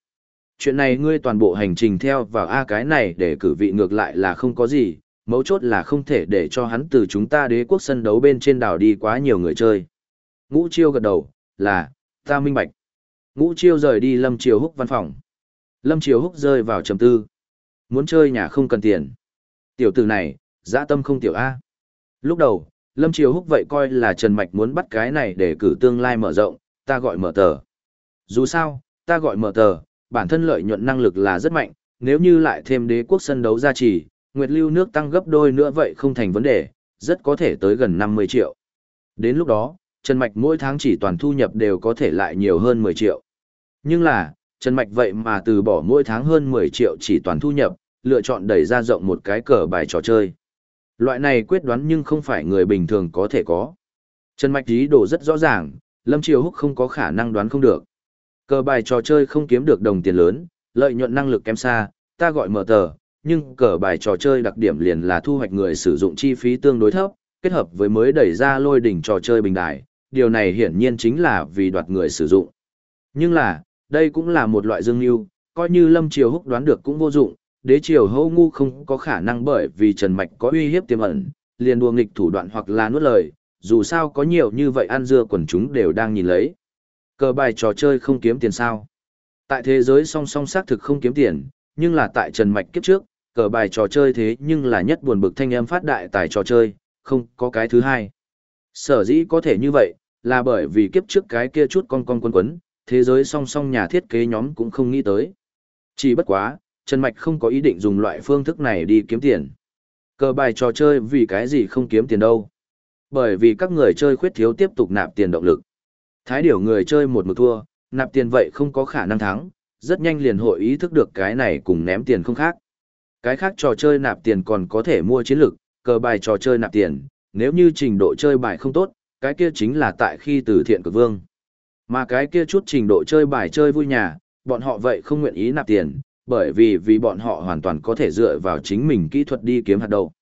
Chuyện này ngươi toàn bộ hành trình theo vào A cái này để cử vị ngược lại là không có gì, mấu chốt là không thể để cho hắn từ chúng ta đế quốc sân đấu bên trên đảo đi quá nhiều người chơi. Ngũ chiêu gật đầu, là, ta minh bạch. Ngũ chiêu rời đi Lâm Triều Húc văn phòng. Lâm Triều Húc rơi vào trầm tư. Muốn chơi nhà không cần tiền. Tiểu tử này, dã tâm không tiểu A. Lúc đầu, Lâm Triều Húc vậy coi là Trần Mạch muốn bắt cái này để cử tương lai mở rộng, ta gọi mở tờ. Dù sao, ta gọi mở tờ, bản thân lợi nhuận năng lực là rất mạnh, nếu như lại thêm đế quốc sân đấu gia trì, nguyệt lưu nước tăng gấp đôi nữa vậy không thành vấn đề, rất có thể tới gần 50 triệu. Đến lúc đó, Trần Mạch mỗi tháng chỉ toàn thu nhập đều có thể lại nhiều hơn 10 triệu. Nhưng là, Trần Mạch vậy mà từ bỏ mỗi tháng hơn 10 triệu chỉ toàn thu nhập, lựa chọn đẩy ra rộng một cái cờ bài trò chơi. Loại này quyết đoán nhưng không phải người bình thường có thể có. Trần Mạch ý đồ rất rõ ràng, Lâm Triều Húc không có khả năng đoán không được. Cờ bài trò chơi không kiếm được đồng tiền lớn, lợi nhuận năng lực kém xa, ta gọi mở tờ, nhưng cờ bài trò chơi đặc điểm liền là thu hoạch người sử dụng chi phí tương đối thấp, kết hợp với mới đẩy ra lôi đỉnh trò chơi bình đại, điều này hiển nhiên chính là vì đoạt người sử dụng. Nhưng là, đây cũng là một loại dương lưu, coi như Lâm Triều Húc đoán được cũng vô dụng, đế triều hâu ngu không có khả năng bởi vì Trần Mạch có uy hiếp tiềm ẩn, liền đùa nghịch thủ đoạn hoặc là nuốt lời, dù sao có nhiều như vậy ăn dưa quần chúng đều đang nhìn lấy. Cờ bài trò chơi không kiếm tiền sao. Tại thế giới song song xác thực không kiếm tiền, nhưng là tại Trần Mạch kiếp trước, cờ bài trò chơi thế nhưng là nhất buồn bực thanh âm phát đại tài trò chơi, không có cái thứ hai. Sở dĩ có thể như vậy, là bởi vì kiếp trước cái kia chút con con quấn quấn, thế giới song song nhà thiết kế nhóm cũng không nghĩ tới. Chỉ bất quá, Trần Mạch không có ý định dùng loại phương thức này đi kiếm tiền. Cờ bài trò chơi vì cái gì không kiếm tiền đâu. Bởi vì các người chơi khuyết thiếu tiếp tục nạp tiền động lực. Thái điểu người chơi một mực thua, nạp tiền vậy không có khả năng thắng, rất nhanh liền hội ý thức được cái này cùng ném tiền không khác. Cái khác trò chơi nạp tiền còn có thể mua chiến lược, cờ bài trò chơi nạp tiền, nếu như trình độ chơi bài không tốt, cái kia chính là tại khi từ thiện cực vương. Mà cái kia chút trình độ chơi bài chơi vui nhà, bọn họ vậy không nguyện ý nạp tiền, bởi vì vì bọn họ hoàn toàn có thể dựa vào chính mình kỹ thuật đi kiếm hạt đậu.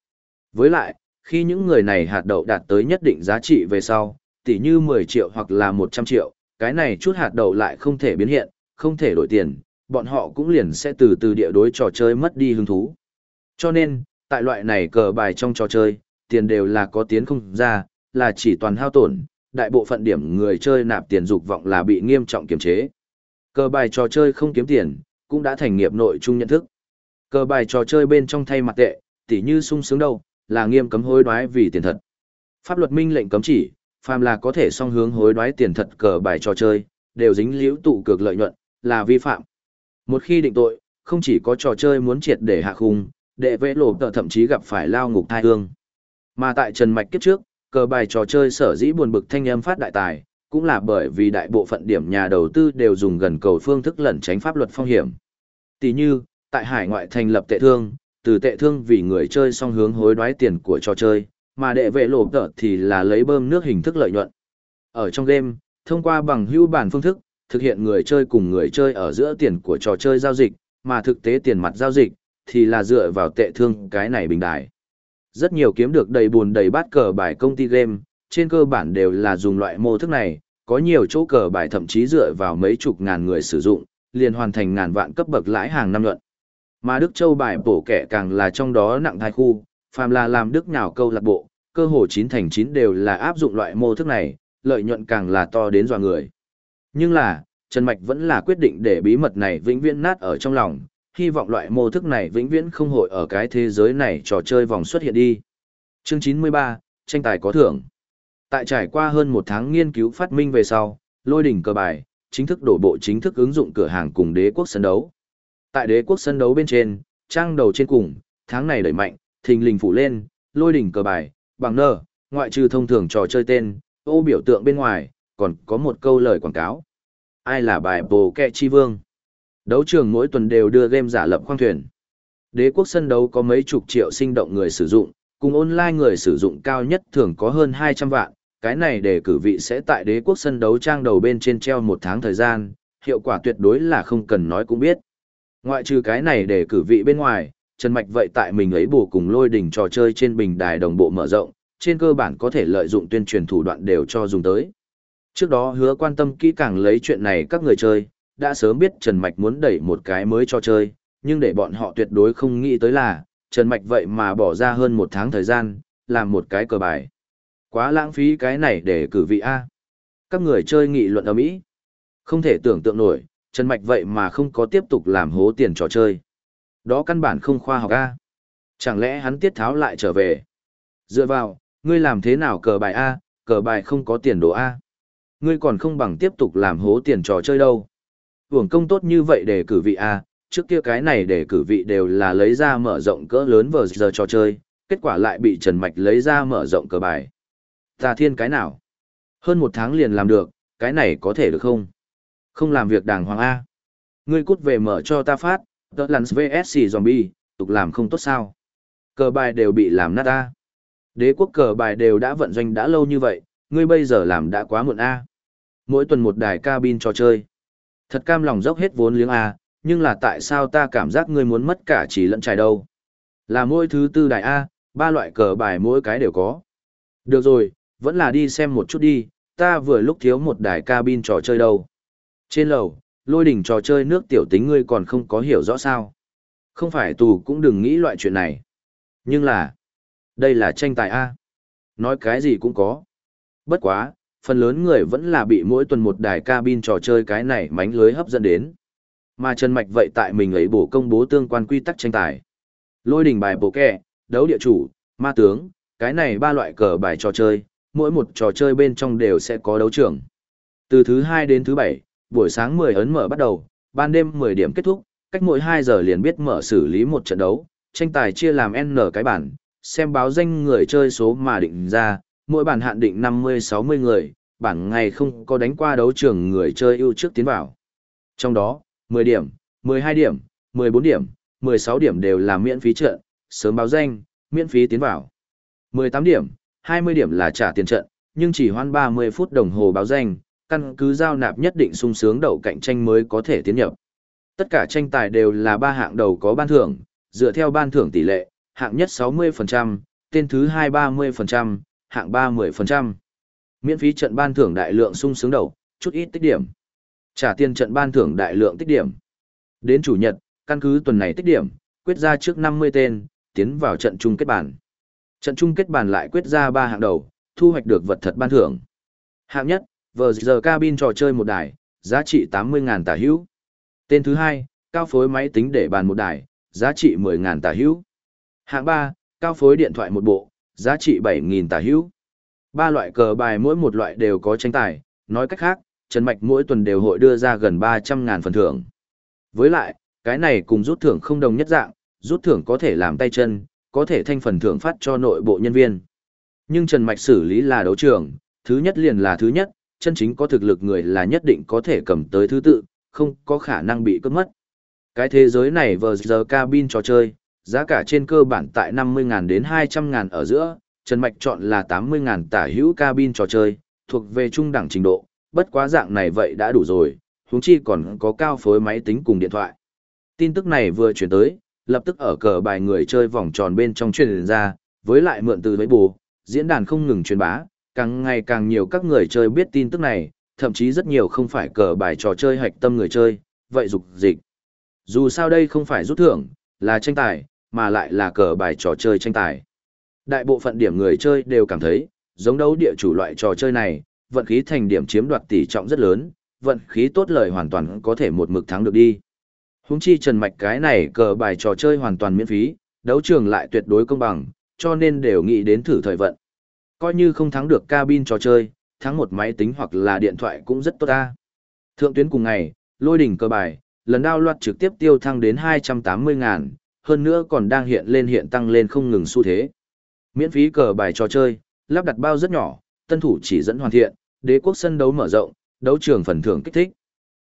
Với lại, khi những người này hạt đậu đạt tới nhất định giá trị về sau, tỉ như 10 triệu hoặc là 100 triệu, cái này chút hạt đậu lại không thể biến hiện, không thể đổi tiền, bọn họ cũng liền sẽ từ từ địa đối trò chơi mất đi hứng thú. Cho nên, tại loại này cờ bài trong trò chơi, tiền đều là có tiến không ra, là chỉ toàn hao tổn, đại bộ phận điểm người chơi nạp tiền dục vọng là bị nghiêm trọng kiềm chế. Cờ bài trò chơi không kiếm tiền, cũng đã thành nghiệp nội chung nhận thức. Cờ bài trò chơi bên trong thay mặt tệ, tỉ như sung sướng đâu, là nghiêm cấm hối đoái vì tiền thật. Pháp luật minh lệnh cấm chỉ, phàm là có thể song hướng hối đoái tiền thật cờ bài trò chơi, đều dính liễu tụ cực lợi nhuận, là vi phạm. Một khi định tội, không chỉ có trò chơi muốn triệt để hạ khung, đệ vệ lộ tờ thậm chí gặp phải lao ngục thai hương. Mà tại Trần Mạch kiếp trước, cờ bài trò chơi sở dĩ buồn bực thanh âm phát đại tài, cũng là bởi vì đại bộ phận điểm nhà đầu tư đều dùng gần cầu phương thức lẩn tránh pháp luật phong hiểm. Tỷ như, tại hải ngoại thành lập tệ thương, từ tệ thương vì người chơi song hướng hối đoái tiền của trò chơi, mà đệ vệ lộ tợ thì là lấy bơm nước hình thức lợi nhuận. Ở trong game, thông qua bằng hữu bản phương thức, thực hiện người chơi cùng người chơi ở giữa tiền của trò chơi giao dịch, mà thực tế tiền mặt giao dịch, thì là dựa vào tệ thương cái này bình đại. Rất nhiều kiếm được đầy buồn đầy bát cờ bài công ty game, trên cơ bản đều là dùng loại mô thức này, có nhiều chỗ cờ bài thậm chí dựa vào mấy chục ngàn người sử dụng, liền hoàn thành ngàn vạn cấp bậc lãi hàng năm luận. Mà Đức Châu bài bổ kẻ càng là trong đó nặng thai khu, phàm là làm Đức nào câu lạc bộ, cơ hồ chín thành chín đều là áp dụng loại mô thức này, lợi nhuận càng là to đến dọa người. Nhưng là, Trần Mạch vẫn là quyết định để bí mật này vĩnh viễn nát ở trong lòng, hy vọng loại mô thức này vĩnh viễn không hội ở cái thế giới này trò chơi vòng xuất hiện đi. Chương 93, tranh tài có thưởng. Tại trải qua hơn một tháng nghiên cứu phát minh về sau, lôi đỉnh cờ bài, chính thức đổ bộ chính thức ứng dụng cửa hàng cùng đế quốc sân đấu. Tại đế quốc sân đấu bên trên, trang đầu trên cùng, tháng này đẩy mạnh, thình lình phủ lên, lôi đỉnh cờ bài, bằng nơ, ngoại trừ thông thường trò chơi tên, ô biểu tượng bên ngoài, còn có một câu lời quảng cáo. Ai là bài bồ kẹ chi vương? Đấu trường mỗi tuần đều đưa game giả lập khoang thuyền. Đế quốc sân đấu có mấy chục triệu sinh động người sử dụng, cùng online người sử dụng cao nhất thường có hơn 200 vạn, cái này để cử vị sẽ tại đế quốc sân đấu trang đầu bên trên treo một tháng thời gian, hiệu quả tuyệt đối là không cần nói cũng biết. Ngoại trừ cái này để cử vị bên ngoài, Trần Mạch vậy tại mình ấy bù cùng lôi đỉnh trò chơi trên bình đài đồng bộ mở rộng, trên cơ bản có thể lợi dụng tuyên truyền thủ đoạn đều cho dùng tới. Trước đó hứa quan tâm kỹ càng lấy chuyện này các người chơi, đã sớm biết Trần Mạch muốn đẩy một cái mới cho chơi, nhưng để bọn họ tuyệt đối không nghĩ tới là, Trần Mạch vậy mà bỏ ra hơn một tháng thời gian, làm một cái cờ bài. Quá lãng phí cái này để cử vị A. Các người chơi nghị luận ở Mỹ. Không thể tưởng tượng nổi, Trần Mạch vậy mà không có tiếp tục làm hố tiền trò chơi. Đó căn bản không khoa học A. Chẳng lẽ hắn tiết tháo lại trở về? Dựa vào, ngươi làm thế nào cờ bài A, cờ bài không có tiền đồ A. Ngươi còn không bằng tiếp tục làm hố tiền trò chơi đâu. Hưởng công tốt như vậy để cử vị A, trước kia cái này để cử vị đều là lấy ra mở rộng cỡ lớn vờ giờ trò chơi, kết quả lại bị Trần Mạch lấy ra mở rộng cờ bài. Ta thiên cái nào? Hơn một tháng liền làm được, cái này có thể được không? Không làm việc đàng hoàng A. Ngươi cút về mở cho ta phát, tớ lắn VSC zombie, tục làm không tốt sao? Cờ bài đều bị làm nát ta. Đế quốc cờ bài đều đã vận doanh đã lâu như vậy, ngươi bây giờ làm đã quá muộn A. Mỗi tuần một đài cabin trò chơi. Thật cam lòng dốc hết vốn liếng A, nhưng là tại sao ta cảm giác ngươi muốn mất cả chỉ lẫn trải đâu? Là mỗi thứ tư đài A, ba loại cờ bài mỗi cái đều có. Được rồi, vẫn là đi xem một chút đi, ta vừa lúc thiếu một đài cabin trò chơi đâu. Trên lầu, lôi đỉnh trò chơi nước tiểu tính ngươi còn không có hiểu rõ sao. Không phải tù cũng đừng nghĩ loại chuyện này. Nhưng là, đây là tranh tài A. Nói cái gì cũng có. Bất quá, phần lớn người vẫn là bị mỗi tuần một đài cabin trò chơi cái này mánh lưới hấp dẫn đến. Mà Trần Mạch vậy tại mình ấy bổ công bố tương quan quy tắc tranh tài. Lôi đỉnh bài bổ kẹ, đấu địa chủ, ma tướng, cái này ba loại cờ bài trò chơi, mỗi một trò chơi bên trong đều sẽ có đấu trưởng. Từ thứ hai đến thứ bảy, buổi sáng 10 ấn mở bắt đầu, ban đêm 10 điểm kết thúc, cách mỗi 2 giờ liền biết mở xử lý một trận đấu, tranh tài chia làm N cái bản, xem báo danh người chơi số mà định ra, mỗi bản hạn định 50-60 người, bản ngày không có đánh qua đấu trường người chơi ưu trước tiến vào. Trong đó, 10 điểm, 12 điểm, 14 điểm, 16 điểm đều là miễn phí trận, sớm báo danh, miễn phí tiến vào. 18 điểm, 20 điểm là trả tiền trận, nhưng chỉ hoan 30 phút đồng hồ báo danh, căn cứ giao nạp nhất định sung sướng đậu cạnh tranh mới có thể tiến nhập. Tất cả tranh tài đều là ba hạng đầu có ban thưởng, dựa theo ban thưởng tỷ lệ, hạng nhất 60%, tên thứ hai 30%, hạng ba 10%. Miễn phí trận ban thưởng đại lượng sung sướng đầu, chút ít tích điểm. Trả tiền trận ban thưởng đại lượng tích điểm. Đến chủ nhật, căn cứ tuần này tích điểm, quyết ra trước 50 tên, tiến vào trận chung kết bản. Trận chung kết bản lại quyết ra ba hạng đầu, thu hoạch được vật thật ban thưởng. Hạng nhất, vờ giờ cabin trò chơi một đài, giá trị 80.000 tả hữu. Tên thứ hai, cao phối máy tính để bàn một đài, giá trị 10.000 tả hữu. Hạng ba, cao phối điện thoại một bộ, giá trị 7.000 tả hữu. Ba loại cờ bài mỗi một loại đều có tranh tài, nói cách khác, Trần Mạch mỗi tuần đều hội đưa ra gần 300.000 phần thưởng. Với lại, cái này cùng rút thưởng không đồng nhất dạng, rút thưởng có thể làm tay chân, có thể thanh phần thưởng phát cho nội bộ nhân viên. Nhưng Trần Mạch xử lý là đấu trường, thứ nhất liền là thứ nhất, chân chính có thực lực người là nhất định có thể cầm tới thứ tự, không có khả năng bị cướp mất. Cái thế giới này vờ giờ cabin trò chơi, giá cả trên cơ bản tại 50.000 đến 200.000 ở giữa, Trần Mạch chọn là 80.000 tả hữu cabin trò chơi, thuộc về trung đẳng trình độ, bất quá dạng này vậy đã đủ rồi, huống chi còn có cao phối máy tính cùng điện thoại. Tin tức này vừa chuyển tới, lập tức ở cờ bài người chơi vòng tròn bên trong truyền ra, với lại mượn từ với bù, diễn đàn không ngừng truyền bá, càng ngày càng nhiều các người chơi biết tin tức này, thậm chí rất nhiều không phải cờ bài trò chơi hạch tâm người chơi, vậy dục dịch. Dù sao đây không phải rút thưởng, là tranh tài, mà lại là cờ bài trò chơi tranh tài. Đại bộ phận điểm người chơi đều cảm thấy, giống đấu địa chủ loại trò chơi này, vận khí thành điểm chiếm đoạt tỷ trọng rất lớn, vận khí tốt lời hoàn toàn có thể một mực thắng được đi. Húng chi Trần Mạch cái này cờ bài trò chơi hoàn toàn miễn phí, đấu trường lại tuyệt đối công bằng, cho nên đều nghĩ đến thử thời vận. Coi như không thắng được cabin trò chơi, thắng một máy tính hoặc là điện thoại cũng rất tốt ta. Thượng tuyến cùng ngày, lôi đỉnh cờ bài, lần đao loạt trực tiếp tiêu thăng đến 280 ngàn, hơn nữa còn đang hiện lên hiện tăng lên không ngừng xu thế. Miễn phí cờ bài trò chơi, lắp đặt bao rất nhỏ, tân thủ chỉ dẫn hoàn thiện, đế quốc sân đấu mở rộng, đấu trường phần thưởng kích thích.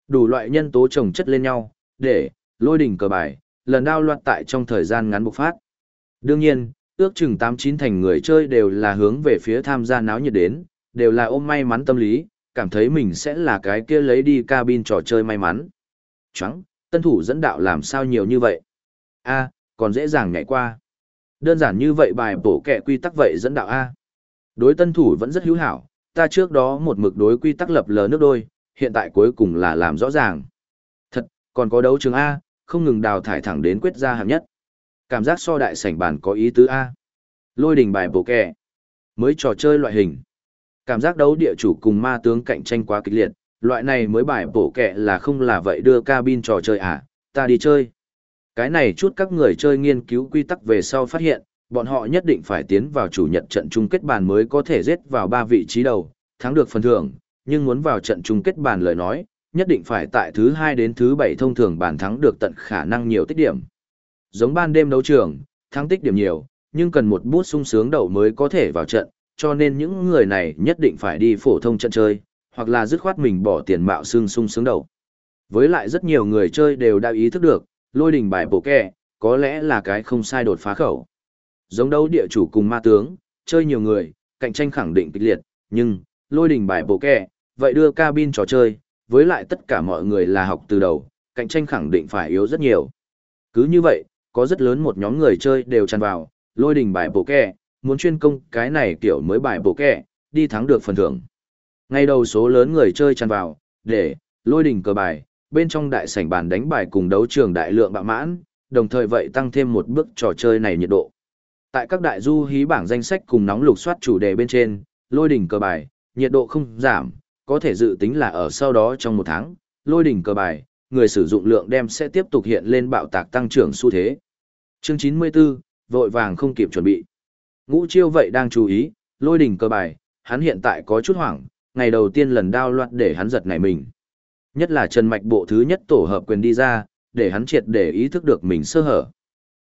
Đủ loại nhân tố chồng chất lên nhau, để lôi đỉnh cờ bài, lần đao loạt tại trong thời gian ngắn bộc phát. Đương nhiên, ước chừng 89 thành người chơi đều là hướng về phía tham gia náo nhiệt đến, đều là ôm may mắn tâm lý, cảm thấy mình sẽ là cái kia lấy đi cabin trò chơi may mắn. Chẳng, tân thủ dẫn đạo làm sao nhiều như vậy? A, còn dễ dàng nhảy qua. Đơn giản như vậy bài bổ kẻ quy tắc vậy dẫn đạo A. Đối tân thủ vẫn rất hữu hảo, ta trước đó một mực đối quy tắc lập lờ nước đôi, hiện tại cuối cùng là làm rõ ràng. Thật, còn có đấu trường A, không ngừng đào thải thẳng đến quyết ra hạng nhất. Cảm giác so đại sảnh bàn có ý tứ A. Lôi đình bài bổ kẹ. Mới trò chơi loại hình. Cảm giác đấu địa chủ cùng ma tướng cạnh tranh quá kịch liệt, loại này mới bài bổ kẹ là không là vậy đưa cabin trò chơi à, ta đi chơi. Cái này chút các người chơi nghiên cứu quy tắc về sau phát hiện, bọn họ nhất định phải tiến vào chủ nhật trận chung kết bàn mới có thể giết vào ba vị trí đầu, thắng được phần thưởng, nhưng muốn vào trận chung kết bàn lời nói, nhất định phải tại thứ hai đến thứ bảy thông thường bàn thắng được tận khả năng nhiều tích điểm. Giống ban đêm đấu trường, thắng tích điểm nhiều, nhưng cần một bút sung sướng đầu mới có thể vào trận, cho nên những người này nhất định phải đi phổ thông trận chơi, hoặc là dứt khoát mình bỏ tiền mạo xương sung sướng đầu. Với lại rất nhiều người chơi đều đã ý thức được, lôi đỉnh bài bổ kẹ, có lẽ là cái không sai đột phá khẩu. Giống đấu địa chủ cùng ma tướng, chơi nhiều người, cạnh tranh khẳng định kịch liệt, nhưng, lôi đỉnh bài bổ kẹ, vậy đưa cabin trò chơi, với lại tất cả mọi người là học từ đầu, cạnh tranh khẳng định phải yếu rất nhiều. Cứ như vậy, có rất lớn một nhóm người chơi đều tràn vào, lôi đỉnh bài bổ kẹ, muốn chuyên công cái này kiểu mới bài bổ kẹ, đi thắng được phần thưởng. Ngay đầu số lớn người chơi tràn vào, để, lôi đỉnh cờ bài, bên trong đại sảnh bàn đánh bài cùng đấu trường đại lượng bạo mãn, đồng thời vậy tăng thêm một bước trò chơi này nhiệt độ. Tại các đại du hí bảng danh sách cùng nóng lục soát chủ đề bên trên, lôi đỉnh cờ bài, nhiệt độ không giảm, có thể dự tính là ở sau đó trong một tháng, lôi đỉnh cờ bài, người sử dụng lượng đem sẽ tiếp tục hiện lên bạo tạc tăng trưởng xu thế. Chương 94, vội vàng không kịp chuẩn bị. Ngũ chiêu vậy đang chú ý, lôi đỉnh cờ bài, hắn hiện tại có chút hoảng, ngày đầu tiên lần đao loạn để hắn giật nảy mình. Nhất là Trần Mạch bộ thứ nhất tổ hợp quyền đi ra, để hắn triệt để ý thức được mình sơ hở.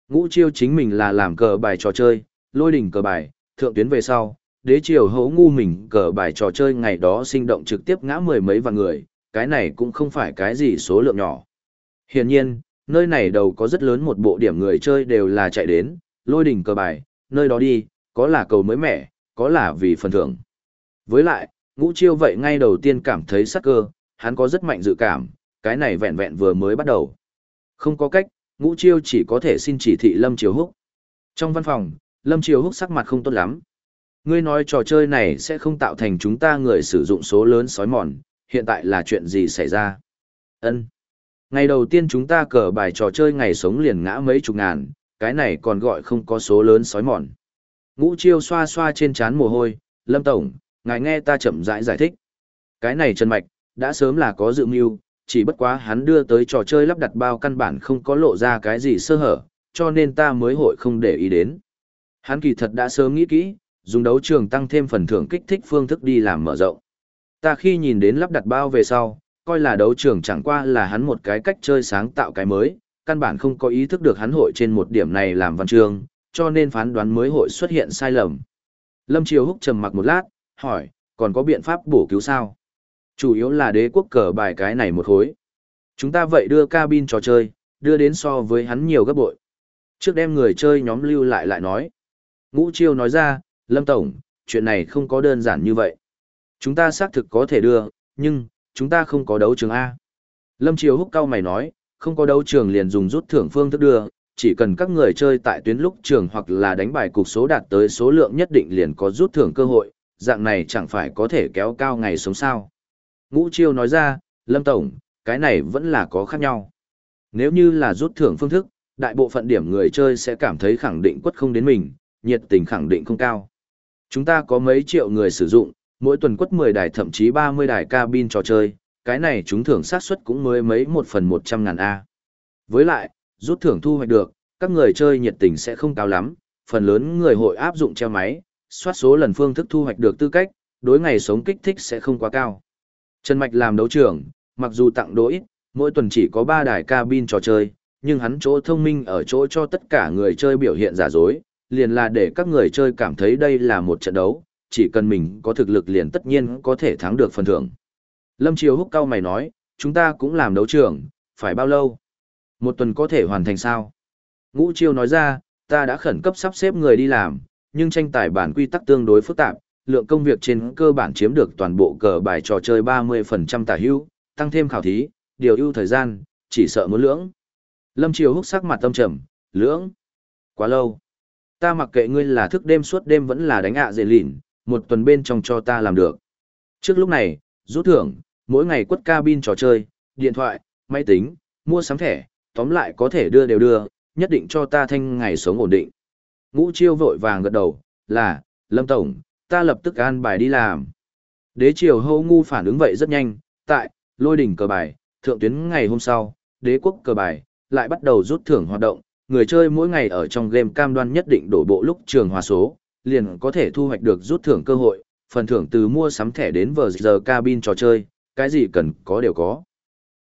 Ngũ chiêu chính mình là làm cờ bài trò chơi, lôi đỉnh cờ bài, thượng tuyến về sau, đế triều hấu ngu mình cờ bài trò chơi ngày đó sinh động trực tiếp ngã mười mấy vạn người, cái này cũng không phải cái gì số lượng nhỏ. Hiển nhiên, nơi này đầu có rất lớn một bộ điểm người chơi đều là chạy đến, lôi đỉnh cờ bài, nơi đó đi, có là cầu mới mẻ, có là vì phần thưởng. Với lại, ngũ chiêu vậy ngay đầu tiên cảm thấy sắc cơ, hắn có rất mạnh dự cảm, cái này vẹn vẹn vừa mới bắt đầu. Không có cách, ngũ chiêu chỉ có thể xin chỉ thị Lâm Triều Húc. Trong văn phòng, Lâm Triều Húc sắc mặt không tốt lắm. Ngươi nói trò chơi này sẽ không tạo thành chúng ta người sử dụng số lớn sói mòn, hiện tại là chuyện gì xảy ra? Ân. Ngày đầu tiên chúng ta cờ bài trò chơi ngày sống liền ngã mấy chục ngàn, cái này còn gọi không có số lớn sói mòn. Ngũ chiêu xoa xoa trên trán mồ hôi, Lâm Tổng, ngài nghe ta chậm rãi giải, giải thích. Cái này Trần Mạch, đã sớm là có dự mưu, chỉ bất quá hắn đưa tới trò chơi lắp đặt bao căn bản không có lộ ra cái gì sơ hở, cho nên ta mới hội không để ý đến. Hắn kỳ thật đã sớm nghĩ kỹ, dùng đấu trường tăng thêm phần thưởng kích thích phương thức đi làm mở rộng. Ta khi nhìn đến lắp đặt bao về sau, coi là đấu trường chẳng qua là hắn một cái cách chơi sáng tạo cái mới, căn bản không có ý thức được hắn hội trên một điểm này làm văn trường, cho nên phán đoán mới hội xuất hiện sai lầm. Lâm Triều Húc trầm mặc một lát, hỏi, còn có biện pháp bổ cứu sao? Chủ yếu là đế quốc cờ bài cái này một hối. Chúng ta vậy đưa cabin trò chơi, đưa đến so với hắn nhiều gấp bội. Trước đem người chơi nhóm lưu lại lại nói. Ngũ Chiêu nói ra, Lâm Tổng, chuyện này không có đơn giản như vậy. Chúng ta xác thực có thể đưa, nhưng, chúng ta không có đấu trường A. Lâm Triều húc cao mày nói, không có đấu trường liền dùng rút thưởng phương thức đưa, chỉ cần các người chơi tại tuyến lúc trường hoặc là đánh bài cục số đạt tới số lượng nhất định liền có rút thưởng cơ hội, dạng này chẳng phải có thể kéo cao ngày sống sao. Ngũ Chiêu nói ra, Lâm Tổng, cái này vẫn là có khác nhau. Nếu như là rút thưởng phương thức, đại bộ phận điểm người chơi sẽ cảm thấy khẳng định quất không đến mình, nhiệt tình khẳng định không cao. Chúng ta có mấy triệu người sử dụng, mỗi tuần quất 10 đài thậm chí 30 đài cabin trò chơi, cái này chúng thưởng xác suất cũng mới mấy một phần 100 ngàn A. Với lại, rút thưởng thu hoạch được, các người chơi nhiệt tình sẽ không cao lắm, phần lớn người hội áp dụng treo máy, soát số lần phương thức thu hoạch được tư cách, đối ngày sống kích thích sẽ không quá cao. Trần Mạch làm đấu trưởng, mặc dù tặng đỗ ít, mỗi tuần chỉ có 3 đài cabin trò chơi, nhưng hắn chỗ thông minh ở chỗ cho tất cả người chơi biểu hiện giả dối, liền là để các người chơi cảm thấy đây là một trận đấu, chỉ cần mình có thực lực liền tất nhiên có thể thắng được phần thưởng. Lâm Triều húc cao mày nói, chúng ta cũng làm đấu trưởng, phải bao lâu? Một tuần có thể hoàn thành sao? Ngũ triều nói ra, ta đã khẩn cấp sắp xếp người đi làm, nhưng tranh tài bản quy tắc tương đối phức tạp, lượng công việc trên cơ bản chiếm được toàn bộ cờ bài trò chơi 30% tả hữu, tăng thêm khảo thí, điều ưu thời gian, chỉ sợ muốn lưỡng. Lâm Triều húc sắc mặt tâm trầm, lưỡng. Quá lâu. Ta mặc kệ ngươi là thức đêm suốt đêm vẫn là đánh ạ à dễ lỉn, một tuần bên trong cho ta làm được. Trước lúc này, rút thưởng, mỗi ngày quất cabin trò chơi, điện thoại, máy tính, mua sắm thẻ, tóm lại có thể đưa đều đưa, nhất định cho ta thanh ngày sống ổn định. Ngũ chiêu vội vàng gật đầu, là, Lâm Tổng, ta lập tức an bài đi làm. Đế triều hâu ngu phản ứng vậy rất nhanh, tại, lôi đỉnh cờ bài, thượng tuyến ngày hôm sau, đế quốc cờ bài, lại bắt đầu rút thưởng hoạt động, người chơi mỗi ngày ở trong game cam đoan nhất định đổ bộ lúc trường hòa số, liền có thể thu hoạch được rút thưởng cơ hội, phần thưởng từ mua sắm thẻ đến vờ giờ cabin trò chơi, cái gì cần có đều có.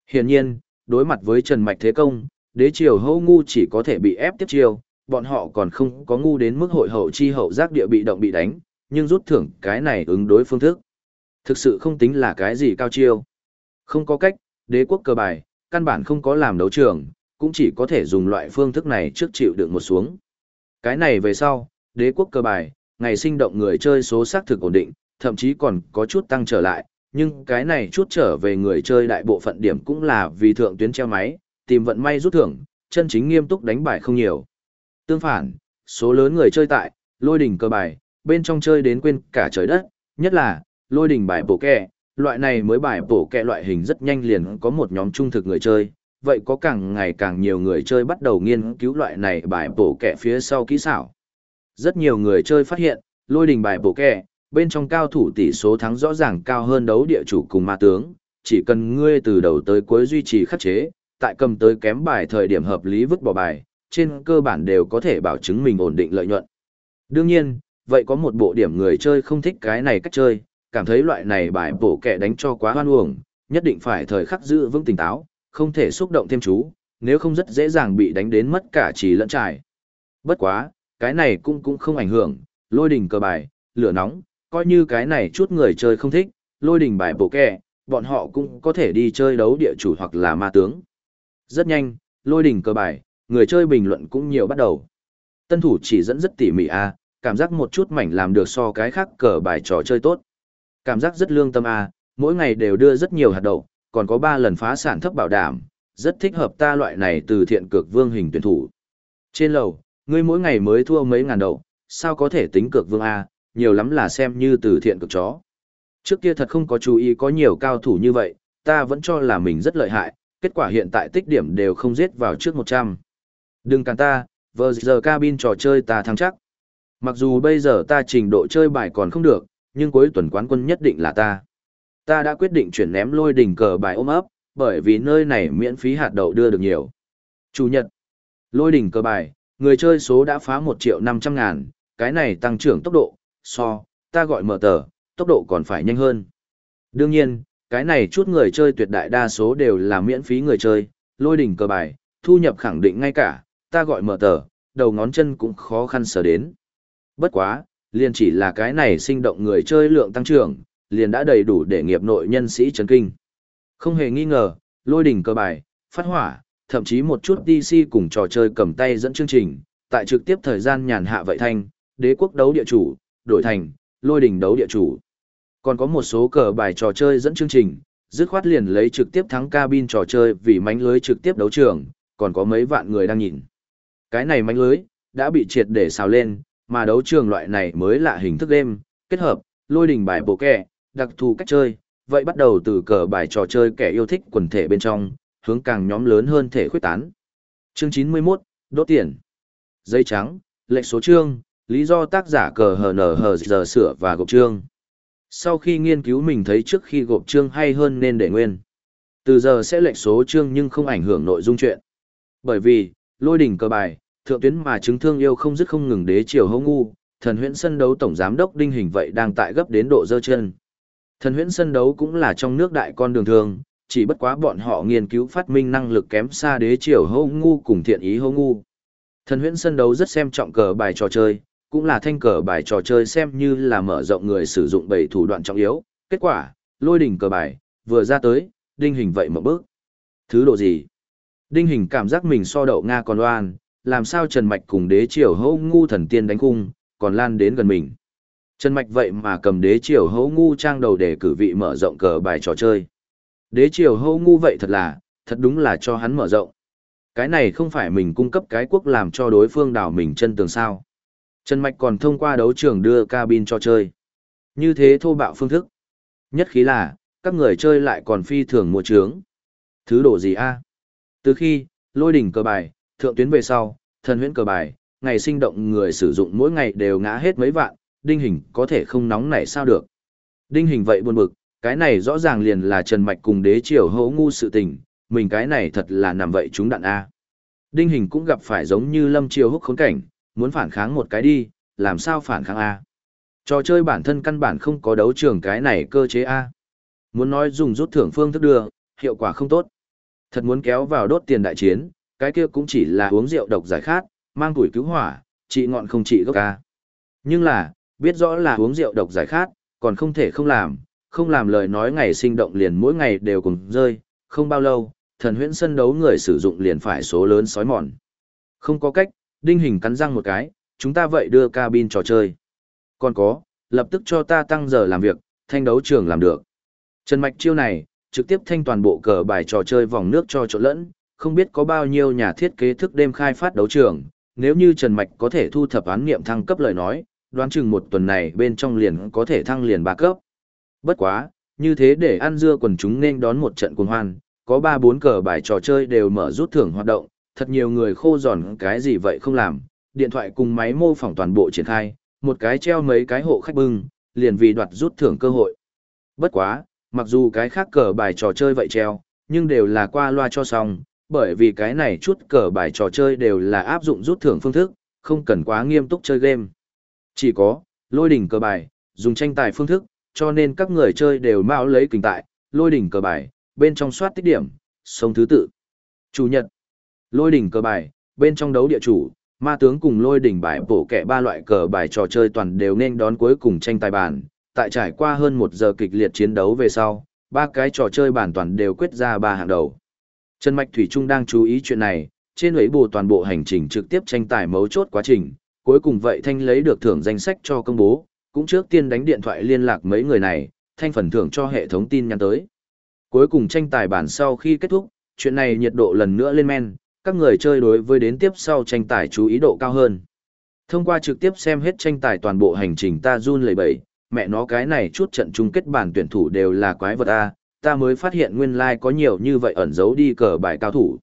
Hiển nhiên, đối mặt với Trần Mạch thế công, đế triều hâu ngu chỉ có thể bị ép tiếp chiều, bọn họ còn không có ngu đến mức hội hậu chi hậu giác địa bị động bị đánh, nhưng rút thưởng cái này ứng đối phương thức. Thực sự không tính là cái gì cao chiêu. Không có cách, đế quốc cơ bài, căn bản không có làm đấu trường, cũng chỉ có thể dùng loại phương thức này trước chịu đựng một xuống. Cái này về sau, đế quốc cơ bài, ngày sinh động người chơi số xác thực ổn định, thậm chí còn có chút tăng trở lại, nhưng cái này chút trở về người chơi đại bộ phận điểm cũng là vì thượng tuyến treo máy, tìm vận may rút thưởng, chân chính nghiêm túc đánh bài không nhiều. Tương phản, số lớn người chơi tại, lôi đỉnh cơ bài, bên trong chơi đến quên cả trời đất, nhất là, lôi đỉnh bài bổ kẹ, loại này mới bài bổ kẹ loại hình rất nhanh liền có một nhóm trung thực người chơi, vậy có càng ngày càng nhiều người chơi bắt đầu nghiên cứu loại này bài bổ kẹ phía sau kỹ xảo. Rất nhiều người chơi phát hiện, lôi đình bài bổ kẹ, bên trong cao thủ tỷ số thắng rõ ràng cao hơn đấu địa chủ cùng ma tướng, chỉ cần ngươi từ đầu tới cuối duy trì khắc chế, tại cầm tới kém bài thời điểm hợp lý vứt bỏ bài, trên cơ bản đều có thể bảo chứng mình ổn định lợi nhuận. Đương nhiên, vậy có một bộ điểm người chơi không thích cái này cách chơi, cảm thấy loại này bài bổ kẹ đánh cho quá hoan uổng, nhất định phải thời khắc giữ vững tỉnh táo, không thể xúc động thêm chú, nếu không rất dễ dàng bị đánh đến mất cả trí lẫn trải. Bất quá, cái này cũng cũng không ảnh hưởng, lôi đỉnh cờ bài, lửa nóng, coi như cái này chút người chơi không thích, lôi đỉnh bài bộ kẹ, bọn họ cũng có thể đi chơi đấu địa chủ hoặc là ma tướng. Rất nhanh, lôi đỉnh cờ bài, người chơi bình luận cũng nhiều bắt đầu. Tân thủ chỉ dẫn rất tỉ mỉ a, cảm giác một chút mảnh làm được so cái khác cờ bài trò chơi tốt. Cảm giác rất lương tâm a, mỗi ngày đều đưa rất nhiều hạt đậu, còn có 3 lần phá sản thấp bảo đảm, rất thích hợp ta loại này từ thiện cực vương hình tuyển thủ. Trên lầu, ngươi mỗi ngày mới thua mấy ngàn đậu, sao có thể tính cược vương a, nhiều lắm là xem như từ thiện cực chó. Trước kia thật không có chú ý có nhiều cao thủ như vậy, ta vẫn cho là mình rất lợi hại, kết quả hiện tại tích điểm đều không giết vào trước 100. Đừng càng ta, vờ giờ cabin trò chơi ta thắng chắc. Mặc dù bây giờ ta trình độ chơi bài còn không được, nhưng cuối tuần quán quân nhất định là ta. Ta đã quyết định chuyển ném lôi đỉnh cờ bài ôm ấp, bởi vì nơi này miễn phí hạt đậu đưa được nhiều. Chủ nhật, lôi đỉnh cờ bài, người chơi số đã phá 1 triệu 500 ngàn, cái này tăng trưởng tốc độ, so, ta gọi mở tờ, tốc độ còn phải nhanh hơn. Đương nhiên, cái này chút người chơi tuyệt đại đa số đều là miễn phí người chơi, lôi đỉnh cờ bài, thu nhập khẳng định ngay cả, ta gọi mở tờ, đầu ngón chân cũng khó khăn sở đến. Bất quá, liền chỉ là cái này sinh động người chơi lượng tăng trưởng, liền đã đầy đủ để nghiệp nội nhân sĩ chấn kinh. Không hề nghi ngờ, lôi đỉnh cơ bài, phát hỏa, thậm chí một chút DC cùng trò chơi cầm tay dẫn chương trình, tại trực tiếp thời gian nhàn hạ vậy thanh, đế quốc đấu địa chủ, đổi thành, lôi đỉnh đấu địa chủ. Còn có một số cờ bài trò chơi dẫn chương trình, dứt khoát liền lấy trực tiếp thắng cabin trò chơi vì mánh lưới trực tiếp đấu trường, còn có mấy vạn người đang nhìn. Cái này mánh lưới, đã bị triệt để xào lên, mà đấu trường loại này mới là hình thức game, kết hợp, lôi đỉnh bài bộ kẹ, đặc thù cách chơi, vậy bắt đầu từ cờ bài trò chơi kẻ yêu thích quần thể bên trong, hướng càng nhóm lớn hơn thể khuyết tán. Chương 91, đốt tiền. Dây trắng, lệnh số chương, lý do tác giả cờ hờ nở hờ giờ sửa và gộp chương. Sau khi nghiên cứu mình thấy trước khi gộp chương hay hơn nên để nguyên. Từ giờ sẽ lệnh số chương nhưng không ảnh hưởng nội dung chuyện. Bởi vì, lôi đỉnh cờ bài, thượng tuyến mà chứng thương yêu không dứt không ngừng đế triều hô ngu, thần huyễn sân đấu tổng giám đốc đinh hình vậy đang tại gấp đến độ dơ chân. Thần huyễn sân đấu cũng là trong nước đại con đường thường, chỉ bất quá bọn họ nghiên cứu phát minh năng lực kém xa đế triều hô ngu cùng thiện ý hô ngu. Thần huyễn sân đấu rất xem trọng cờ bài trò chơi, cũng là thanh cờ bài trò chơi xem như là mở rộng người sử dụng bảy thủ đoạn trọng yếu. Kết quả, lôi đỉnh cờ bài, vừa ra tới, đinh hình vậy một bước. Thứ độ gì? Đinh hình cảm giác mình so đậu Nga còn oan, làm sao Trần Mạch cùng đế triều hô ngu thần tiên đánh cung, còn lan đến gần mình. Trần Mạch vậy mà cầm đế triều hô ngu trang đầu để cử vị mở rộng cờ bài trò chơi. Đế triều hô ngu vậy thật là, thật đúng là cho hắn mở rộng. Cái này không phải mình cung cấp cái quốc làm cho đối phương đảo mình chân tường sao. Trần Mạch còn thông qua đấu trường đưa cabin cho chơi. Như thế thô bạo phương thức. Nhất khí là, các người chơi lại còn phi thường mua trướng. Thứ đồ gì a Từ khi, lôi đỉnh cờ bài, thượng tuyến về sau, thần huyễn cờ bài, ngày sinh động người sử dụng mỗi ngày đều ngã hết mấy vạn, đinh hình có thể không nóng nảy sao được. Đinh hình vậy buồn bực, cái này rõ ràng liền là Trần Mạch cùng đế triều hỗ ngu sự tình, mình cái này thật là nằm vậy chúng đạn A. Đinh hình cũng gặp phải giống như lâm triều húc khốn cảnh, muốn phản kháng một cái đi, làm sao phản kháng A. Trò chơi bản thân căn bản không có đấu trường cái này cơ chế A. Muốn nói dùng rút thưởng phương thức đưa, hiệu quả không tốt. Thật muốn kéo vào đốt tiền đại chiến, cái kia cũng chỉ là uống rượu độc giải khát, mang tuổi cứu hỏa, trị ngọn không trị gốc a Nhưng là, biết rõ là uống rượu độc giải khát, còn không thể không làm, không làm lời nói ngày sinh động liền mỗi ngày đều cùng rơi, không bao lâu, thần huyễn sân đấu người sử dụng liền phải số lớn sói mòn. Không có cách, đinh hình cắn răng một cái, chúng ta vậy đưa cabin trò chơi. Còn có, lập tức cho ta tăng giờ làm việc, thanh đấu trường làm được. Trần Mạch chiêu này, trực tiếp thanh toàn bộ cờ bài trò chơi vòng nước cho trộn lẫn, không biết có bao nhiêu nhà thiết kế thức đêm khai phát đấu trường, nếu như Trần Mạch có thể thu thập án nghiệm thăng cấp lời nói, đoán chừng một tuần này bên trong liền có thể thăng liền ba cấp. Bất quá, như thế để ăn dưa quần chúng nên đón một trận cuồng hoan, có ba bốn cờ bài trò chơi đều mở rút thưởng hoạt động, thật nhiều người khô giòn cái gì vậy không làm, điện thoại cùng máy mô phỏng toàn bộ triển khai, một cái treo mấy cái hộ khách bưng, liền vì đoạt rút thưởng cơ hội. Bất quá, mặc dù cái khác cờ bài trò chơi vậy treo, nhưng đều là qua loa cho xong, bởi vì cái này chút cờ bài trò chơi đều là áp dụng rút thưởng phương thức, không cần quá nghiêm túc chơi game. Chỉ có, lôi đỉnh cờ bài, dùng tranh tài phương thức, cho nên các người chơi đều mau lấy kinh tại, lôi đỉnh cờ bài, bên trong soát tích điểm, sông thứ tự. Chủ nhật, lôi đỉnh cờ bài, bên trong đấu địa chủ, ma tướng cùng lôi đỉnh bài bổ kẻ ba loại cờ bài trò chơi toàn đều nên đón cuối cùng tranh tài bàn. Tại trải qua hơn một giờ kịch liệt chiến đấu về sau, ba cái trò chơi bản toàn đều quyết ra ba hạng đầu. Trần Mạch Thủy Trung đang chú ý chuyện này, trên ấy bù toàn bộ hành trình trực tiếp tranh tài mấu chốt quá trình, cuối cùng vậy Thanh lấy được thưởng danh sách cho công bố, cũng trước tiên đánh điện thoại liên lạc mấy người này, Thanh phần thưởng cho hệ thống tin nhắn tới. Cuối cùng tranh tài bản sau khi kết thúc, chuyện này nhiệt độ lần nữa lên men, các người chơi đối với đến tiếp sau tranh tài chú ý độ cao hơn. Thông qua trực tiếp xem hết tranh tài toàn bộ hành trình ta run lẩy bẩy, mẹ nó cái này chút trận chung kết bản tuyển thủ đều là quái vật a, ta mới phát hiện nguyên lai like có nhiều như vậy ẩn giấu đi cờ bài cao thủ.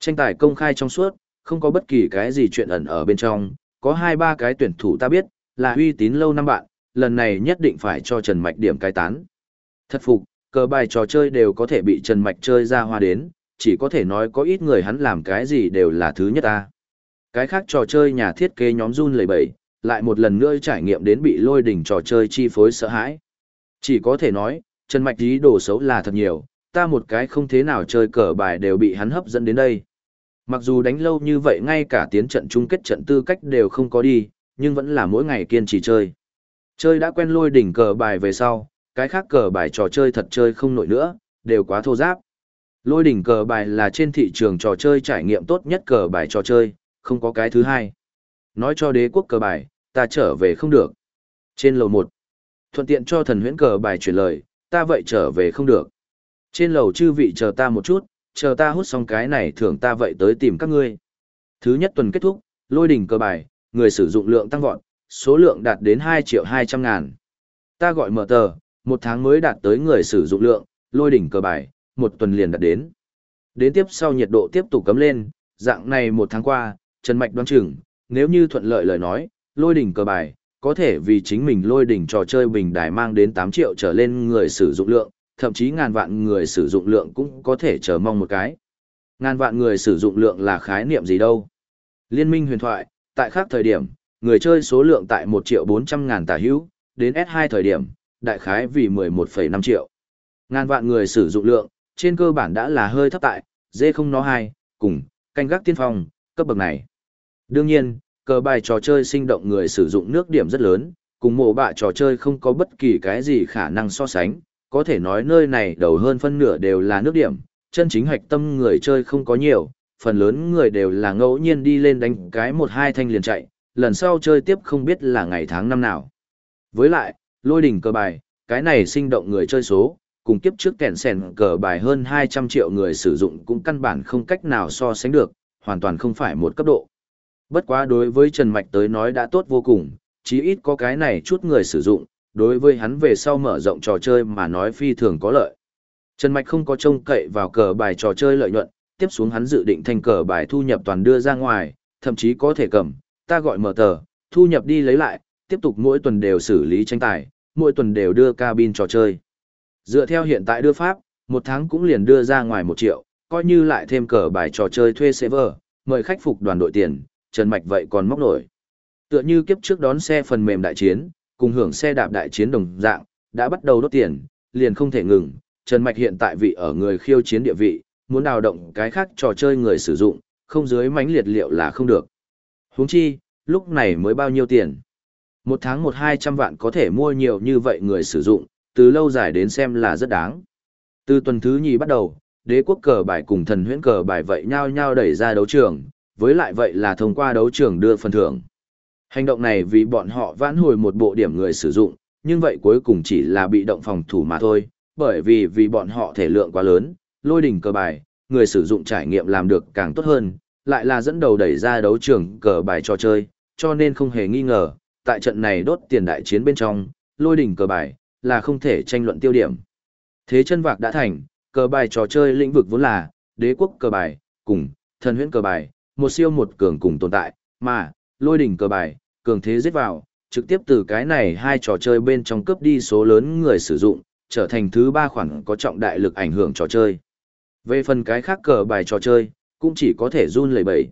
Tranh tài công khai trong suốt, không có bất kỳ cái gì chuyện ẩn ở bên trong, có hai ba cái tuyển thủ ta biết, là uy tín lâu năm bạn, lần này nhất định phải cho Trần Mạch điểm cai tán. Thật phục, cờ bài trò chơi đều có thể bị Trần Mạch chơi ra hoa đến, chỉ có thể nói có ít người hắn làm cái gì đều là thứ nhất ta. Cái khác trò chơi nhà thiết kế nhóm run lầy bẩy, lại một lần nữa trải nghiệm đến bị lôi đỉnh trò chơi chi phối sợ hãi. Chỉ có thể nói, Trần Mạch ý đồ xấu là thật nhiều, ta một cái không thế nào chơi cờ bài đều bị hắn hấp dẫn đến đây. Mặc dù đánh lâu như vậy ngay cả tiến trận chung kết trận tư cách đều không có đi, nhưng vẫn là mỗi ngày kiên trì chơi. Chơi đã quen lôi đỉnh cờ bài về sau, cái khác cờ bài trò chơi thật chơi không nổi nữa, đều quá thô giáp. Lôi đỉnh cờ bài là trên thị trường trò chơi trải nghiệm tốt nhất cờ bài trò chơi, không có cái thứ hai. Nói cho đế quốc cờ bài, ta trở về không được. Trên lầu 1, thuận tiện cho thần huyễn cờ bài chuyển lời, ta vậy trở về không được. Trên lầu chư vị chờ ta một chút, chờ ta hút xong cái này thưởng ta vậy tới tìm các ngươi. Thứ nhất tuần kết thúc, lôi đỉnh cờ bài, người sử dụng lượng tăng vọt, số lượng đạt đến 2 triệu 200 ngàn. Ta gọi mở tờ, một tháng mới đạt tới người sử dụng lượng, lôi đỉnh cờ bài, một tuần liền đạt đến. Đến tiếp sau nhiệt độ tiếp tục cấm lên, dạng này một tháng qua, Trần Mạch đoán chừng, nếu như thuận lợi lời nói, lôi đỉnh cờ bài, có thể vì chính mình lôi đỉnh trò chơi bình đài mang đến 8 triệu trở lên người sử dụng lượng, thậm chí ngàn vạn người sử dụng lượng cũng có thể chờ mong một cái. Ngàn vạn người sử dụng lượng là khái niệm gì đâu. Liên minh huyền thoại, tại khác thời điểm, người chơi số lượng tại 1 triệu 400 ngàn tả hữu, đến S2 thời điểm, đại khái vì 11,5 triệu. Ngàn vạn người sử dụng lượng, trên cơ bản đã là hơi thấp tại, dê không nó hai, cùng, canh gác tiên phong, cấp bậc này. Đương nhiên, cờ bài trò chơi sinh động người sử dụng nước điểm rất lớn, cùng mộ bạ trò chơi không có bất kỳ cái gì khả năng so sánh, có thể nói nơi này đầu hơn phân nửa đều là nước điểm, chân chính hoạch tâm người chơi không có nhiều, phần lớn người đều là ngẫu nhiên đi lên đánh cái một hai thanh liền chạy, lần sau chơi tiếp không biết là ngày tháng năm nào. Với lại, lôi đỉnh cờ bài, cái này sinh động người chơi số, cùng kiếp trước kẹn sèn cờ bài hơn 200 triệu người sử dụng cũng căn bản không cách nào so sánh được, hoàn toàn không phải một cấp độ. Bất quá đối với Trần Mạch tới nói đã tốt vô cùng, chí ít có cái này chút người sử dụng, đối với hắn về sau mở rộng trò chơi mà nói phi thường có lợi. Trần Mạch không có trông cậy vào cờ bài trò chơi lợi nhuận, tiếp xuống hắn dự định thành cờ bài thu nhập toàn đưa ra ngoài, thậm chí có thể cầm, ta gọi mở tờ, thu nhập đi lấy lại, tiếp tục mỗi tuần đều xử lý tranh tài, mỗi tuần đều đưa cabin trò chơi. Dựa theo hiện tại đưa pháp, một tháng cũng liền đưa ra ngoài một triệu, coi như lại thêm cờ bài trò chơi thuê server, mời khách phục đoàn đội tiền, Trần Mạch vậy còn móc nổi. Tựa như kiếp trước đón xe phần mềm đại chiến, cùng hưởng xe đạp đại chiến đồng dạng, đã bắt đầu đốt tiền, liền không thể ngừng. Trần Mạch hiện tại vị ở người khiêu chiến địa vị, muốn đào động cái khác trò chơi người sử dụng, không dưới mánh liệt liệu là không được. Huống chi, lúc này mới bao nhiêu tiền. Một tháng một hai trăm vạn có thể mua nhiều như vậy người sử dụng, từ lâu dài đến xem là rất đáng. Từ tuần thứ nhì bắt đầu, đế quốc cờ bài cùng thần huyễn cờ bài vậy nhau nhau đẩy ra đấu trường, với lại vậy là thông qua đấu trường đưa phần thưởng. Hành động này vì bọn họ vãn hồi một bộ điểm người sử dụng, nhưng vậy cuối cùng chỉ là bị động phòng thủ mà thôi, bởi vì vì bọn họ thể lượng quá lớn, lôi đỉnh cờ bài, người sử dụng trải nghiệm làm được càng tốt hơn, lại là dẫn đầu đẩy ra đấu trường cờ bài trò chơi, cho nên không hề nghi ngờ, tại trận này đốt tiền đại chiến bên trong, lôi đỉnh cờ bài, là không thể tranh luận tiêu điểm. Thế chân vạc đã thành, cờ bài trò chơi lĩnh vực vốn là, đế quốc cờ bài, cùng, thần huyễn cờ bài, một siêu một cường cùng tồn tại, mà, lôi đỉnh cờ bài, cường thế giết vào, trực tiếp từ cái này hai trò chơi bên trong cướp đi số lớn người sử dụng, trở thành thứ ba khoản có trọng đại lực ảnh hưởng trò chơi. Về phần cái khác cờ bài trò chơi, cũng chỉ có thể run lẩy bẩy.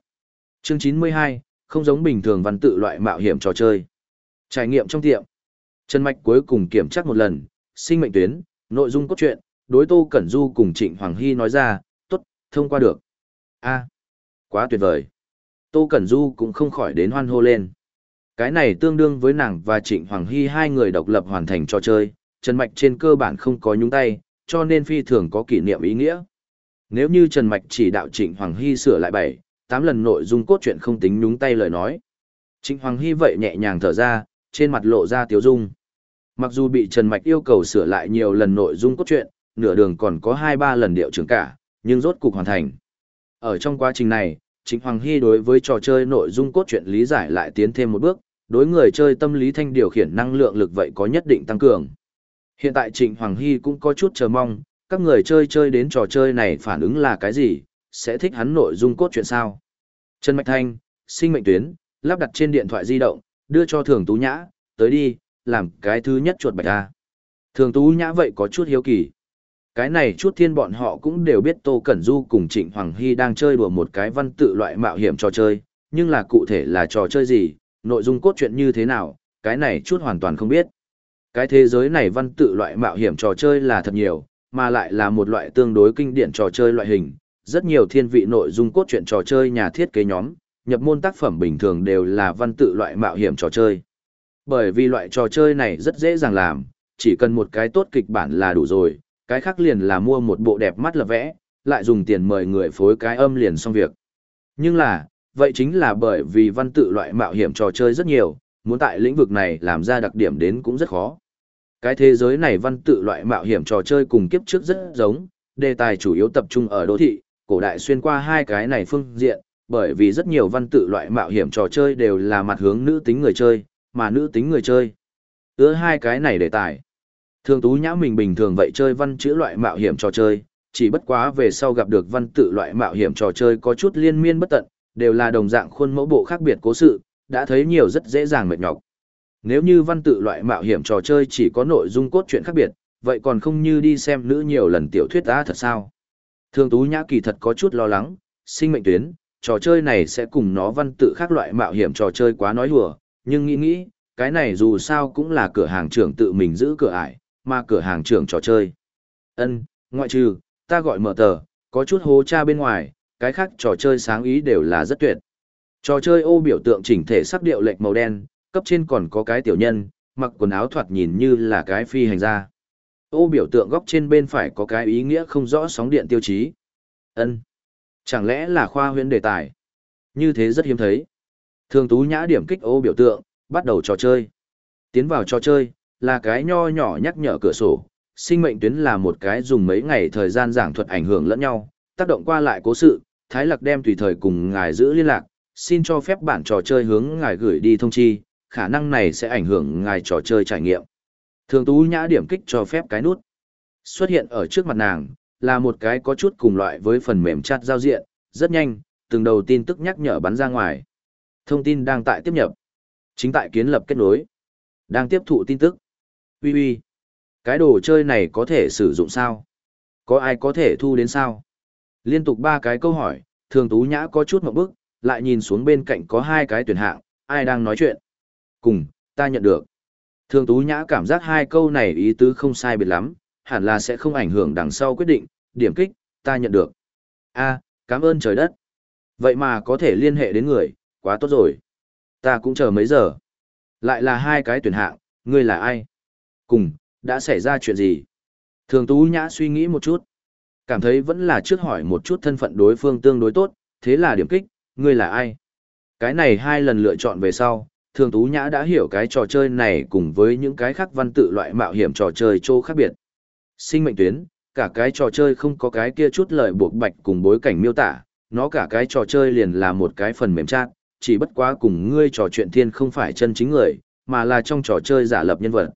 Chương 92, không giống bình thường văn tự loại mạo hiểm trò chơi. Trải nghiệm trong tiệm. Trần Mạch cuối cùng kiểm tra một lần, sinh mệnh tuyến, nội dung cốt truyện, đối Tô Cẩn Du cùng Trịnh Hoàng Hy nói ra, tốt, thông qua được. a quá tuyệt vời. Tô Cẩn Du cũng không khỏi đến hoan hô lên. Cái này tương đương với nàng và Trịnh Hoàng Hy hai người độc lập hoàn thành trò chơi, Trần Mạch trên cơ bản không có nhúng tay, cho nên phi thường có kỷ niệm ý nghĩa. Nếu như Trần Mạch chỉ đạo Trịnh Hoàng Hy sửa lại bảy, tám lần nội dung cốt truyện không tính nhúng tay lời nói. Trịnh Hoàng Hy vậy nhẹ nhàng thở ra, trên mặt lộ ra tiếu dung. Mặc dù bị Trần Mạch yêu cầu sửa lại nhiều lần nội dung cốt truyện, nửa đường còn có 2-3 lần điệu trưởng cả, nhưng rốt cục hoàn thành. Ở trong quá trình này, Trịnh Hoàng Hy đối với trò chơi nội dung cốt truyện lý giải lại tiến thêm một bước, đối người chơi tâm lý thanh điều khiển năng lượng lực vậy có nhất định tăng cường. Hiện tại Trịnh Hoàng Hy cũng có chút chờ mong, các người chơi chơi đến trò chơi này phản ứng là cái gì, sẽ thích hắn nội dung cốt truyện sao. Trần Mạch Thanh, sinh mệnh tuyến, lắp đặt trên điện thoại di động, đưa cho Thường Tú Nhã, tới đi, làm cái thứ nhất chuột bạch ra. Thường Tú Nhã vậy có chút hiếu kỳ. Cái này chút thiên bọn họ cũng đều biết Tô Cẩn Du cùng Trịnh Hoàng Hy đang chơi đùa một cái văn tự loại mạo hiểm trò chơi, nhưng là cụ thể là trò chơi gì, nội dung cốt truyện như thế nào, cái này chút hoàn toàn không biết. Cái thế giới này văn tự loại mạo hiểm trò chơi là thật nhiều, mà lại là một loại tương đối kinh điển trò chơi loại hình. Rất nhiều thiên vị nội dung cốt truyện trò chơi nhà thiết kế nhóm, nhập môn tác phẩm bình thường đều là văn tự loại mạo hiểm trò chơi. Bởi vì loại trò chơi này rất dễ dàng làm, chỉ cần một cái tốt kịch bản là đủ rồi, cái khác liền là mua một bộ đẹp mắt là vẽ, lại dùng tiền mời người phối cái âm liền xong việc. Nhưng là, vậy chính là bởi vì văn tự loại mạo hiểm trò chơi rất nhiều, muốn tại lĩnh vực này làm ra đặc điểm đến cũng rất khó. Cái thế giới này văn tự loại mạo hiểm trò chơi cùng kiếp trước rất giống, đề tài chủ yếu tập trung ở đô thị, cổ đại xuyên qua hai cái này phương diện, bởi vì rất nhiều văn tự loại mạo hiểm trò chơi đều là mặt hướng nữ tính người chơi, mà nữ tính người chơi. Ưa hai cái này đề tài. Thường tú nhã mình bình thường vậy chơi văn chữ loại mạo hiểm trò chơi, chỉ bất quá về sau gặp được văn tự loại mạo hiểm trò chơi có chút liên miên bất tận, đều là đồng dạng khuôn mẫu bộ khác biệt cố sự, đã thấy nhiều rất dễ dàng mệt nhọc. Nếu như văn tự loại mạo hiểm trò chơi chỉ có nội dung cốt truyện khác biệt, vậy còn không như đi xem nữ nhiều lần tiểu thuyết đã thật sao? Thường Tú Nhã kỳ thật có chút lo lắng, sinh mệnh tuyến, trò chơi này sẽ cùng nó văn tự khác loại mạo hiểm trò chơi quá nói hùa, nhưng nghĩ nghĩ, cái này dù sao cũng là cửa hàng trưởng tự mình giữ cửa ải, mà cửa hàng trưởng trò chơi. Ân, ngoại trừ, ta gọi mở tờ, có chút hố cha bên ngoài, cái khác trò chơi sáng ý đều là rất tuyệt. Trò chơi ô biểu tượng chỉnh thể sắc điệu lệch màu đen, cấp trên còn có cái tiểu nhân, mặc quần áo thoạt nhìn như là cái phi hành gia. Ô biểu tượng góc trên bên phải có cái ý nghĩa không rõ sóng điện tiêu chí. Ân, Chẳng lẽ là khoa huyễn đề tài? Như thế rất hiếm thấy. Thường tú nhã điểm kích ô biểu tượng, bắt đầu trò chơi. Tiến vào trò chơi, là cái nho nhỏ nhắc nhở cửa sổ. Sinh mệnh tuyến là một cái dùng mấy ngày thời gian giảng thuật ảnh hưởng lẫn nhau, tác động qua lại cố sự, Thái Lạc đem tùy thời cùng ngài giữ liên lạc, xin cho phép bản trò chơi hướng ngài gửi đi thông chi, khả năng này sẽ ảnh hưởng ngài trò chơi trải nghiệm. Thường Tú Nhã điểm kích cho phép cái nút. Xuất hiện ở trước mặt nàng, là một cái có chút cùng loại với phần mềm chat giao diện, rất nhanh, từng đầu tin tức nhắc nhở bắn ra ngoài. Thông tin đang tại tiếp nhập. Chính tại kiến lập kết nối. Đang tiếp thụ tin tức. Ui ui. Cái đồ chơi này có thể sử dụng sao? Có ai có thể thu đến sao? Liên tục ba cái câu hỏi, thường tú nhã có chút một bức, lại nhìn xuống bên cạnh có hai cái tuyển hạng, ai đang nói chuyện. Cùng, ta nhận được. Thường tú nhã cảm giác hai câu này ý tứ không sai biệt lắm, hẳn là sẽ không ảnh hưởng đằng sau quyết định, điểm kích, ta nhận được. a cảm ơn trời đất. Vậy mà có thể liên hệ đến người, quá tốt rồi. Ta cũng chờ mấy giờ. Lại là hai cái tuyển hạng, ngươi là ai? Cùng, đã xảy ra chuyện gì? Thường Tú Nhã suy nghĩ một chút. Cảm thấy vẫn là trước hỏi một chút thân phận đối phương tương đối tốt, thế là điểm kích, ngươi là ai? Cái này hai lần lựa chọn về sau, Thường Tú Nhã đã hiểu cái trò chơi này cùng với những cái khác văn tự loại mạo hiểm trò chơi chỗ khác biệt. Sinh mệnh tuyến, cả cái trò chơi không có cái kia chút lời buộc bạch cùng bối cảnh miêu tả, nó cả cái trò chơi liền là một cái phần mềm chat, chỉ bất quá cùng ngươi trò chuyện thiên không phải chân chính người, mà là trong trò chơi giả lập nhân vật.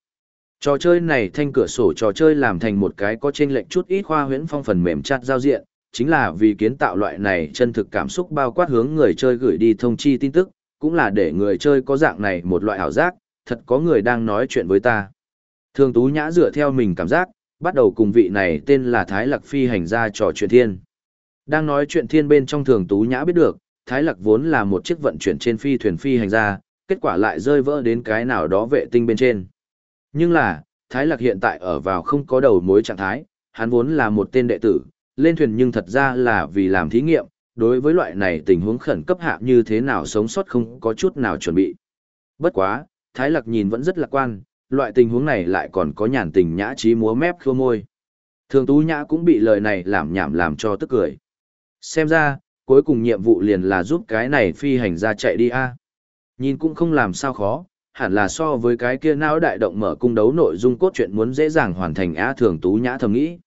Trò chơi này thanh cửa sổ trò chơi làm thành một cái có trên lệch chút ít khoa huyễn phong phần mềm chat giao diện, chính là vì kiến tạo loại này chân thực cảm xúc bao quát hướng người chơi gửi đi thông chi tin tức, cũng là để người chơi có dạng này một loại ảo giác, thật có người đang nói chuyện với ta. Thường Tú Nhã dựa theo mình cảm giác, bắt đầu cùng vị này tên là Thái Lạc Phi hành ra trò chuyện thiên. Đang nói chuyện thiên bên trong Thường Tú Nhã biết được, Thái Lạc vốn là một chiếc vận chuyển trên phi thuyền phi hành ra, kết quả lại rơi vỡ đến cái nào đó vệ tinh bên trên. Nhưng là, Thái Lạc hiện tại ở vào không có đầu mối trạng thái, hắn vốn là một tên đệ tử, lên thuyền nhưng thật ra là vì làm thí nghiệm, đối với loại này tình huống khẩn cấp hạ như thế nào sống sót không có chút nào chuẩn bị. Bất quá, Thái Lạc nhìn vẫn rất lạc quan, loại tình huống này lại còn có nhàn tình nhã trí múa mép khô môi. Thường Tú Nhã cũng bị lời này làm nhảm làm cho tức cười. Xem ra, cuối cùng nhiệm vụ liền là giúp cái này phi hành ra chạy đi a. Nhìn cũng không làm sao khó, hẳn là so với cái kia não đại động mở cung đấu nội dung cốt truyện muốn dễ dàng hoàn thành á thường tú nhã thầm nghĩ.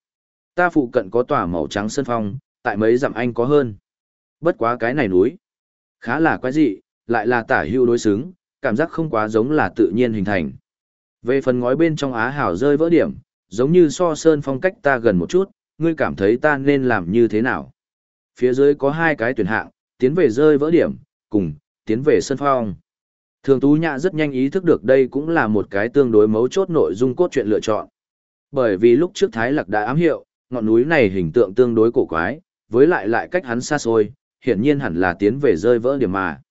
Ta phụ cận có tòa màu trắng sân phong, tại mấy dặm anh có hơn. Bất quá cái này núi. Khá là quái dị, lại là tả hưu đối xứng, cảm giác không quá giống là tự nhiên hình thành. Về phần ngói bên trong á hảo rơi vỡ điểm, giống như so sơn phong cách ta gần một chút, ngươi cảm thấy ta nên làm như thế nào? Phía dưới có hai cái tuyển hạng, tiến về rơi vỡ điểm, cùng, tiến về sân phong. Thường Tú Nhã rất nhanh ý thức được đây cũng là một cái tương đối mấu chốt nội dung cốt truyện lựa chọn. Bởi vì lúc trước Thái Lạc đã ám hiệu, ngọn núi này hình tượng tương đối cổ quái, với lại lại cách hắn xa xôi, hiển nhiên hẳn là tiến về rơi vỡ điểm mà.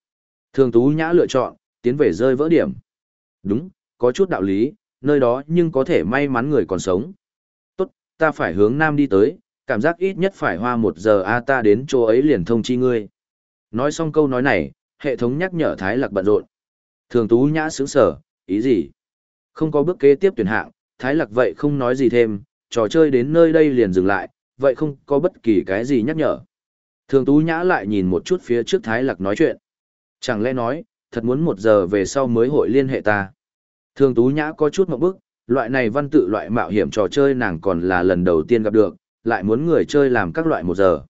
Thường Tú Nhã lựa chọn, tiến về rơi vỡ điểm. Đúng, có chút đạo lý, nơi đó nhưng có thể may mắn người còn sống. Tốt, ta phải hướng nam đi tới, cảm giác ít nhất phải hoa một giờ a ta đến chỗ ấy liền thông chi ngươi. Nói xong câu nói này, hệ thống nhắc nhở Thái Lạc bận rộn. Thường Tú Nhã sướng sở, ý gì? Không có bước kế tiếp tuyển hạng, Thái Lạc vậy không nói gì thêm, trò chơi đến nơi đây liền dừng lại, vậy không có bất kỳ cái gì nhắc nhở. Thường Tú Nhã lại nhìn một chút phía trước Thái Lạc nói chuyện. Chẳng lẽ nói, thật muốn một giờ về sau mới hội liên hệ ta. Thường Tú Nhã có chút một bức, loại này văn tự loại mạo hiểm trò chơi nàng còn là lần đầu tiên gặp được, lại muốn người chơi làm các loại một giờ.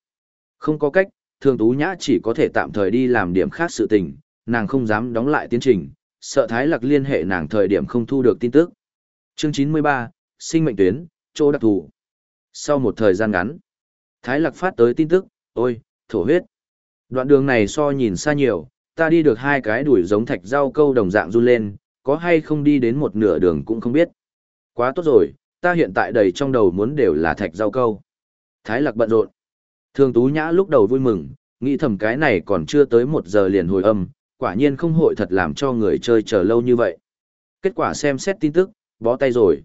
Không có cách, Thường Tú Nhã chỉ có thể tạm thời đi làm điểm khác sự tình, nàng không dám đóng lại tiến trình, sợ Thái Lạc liên hệ nàng thời điểm không thu được tin tức. Chương 93, sinh mệnh tuyến, chỗ đặc thù. Sau một thời gian ngắn, Thái Lạc phát tới tin tức, ôi, thổ huyết. Đoạn đường này so nhìn xa nhiều, ta đi được hai cái đuổi giống thạch rau câu đồng dạng run lên, có hay không đi đến một nửa đường cũng không biết. Quá tốt rồi, ta hiện tại đầy trong đầu muốn đều là thạch rau câu. Thái Lạc bận rộn. Thường Tú Nhã lúc đầu vui mừng, nghĩ thầm cái này còn chưa tới một giờ liền hồi âm, quả nhiên không hội thật làm cho người chơi chờ lâu như vậy. Kết quả xem xét tin tức, bó tay rồi.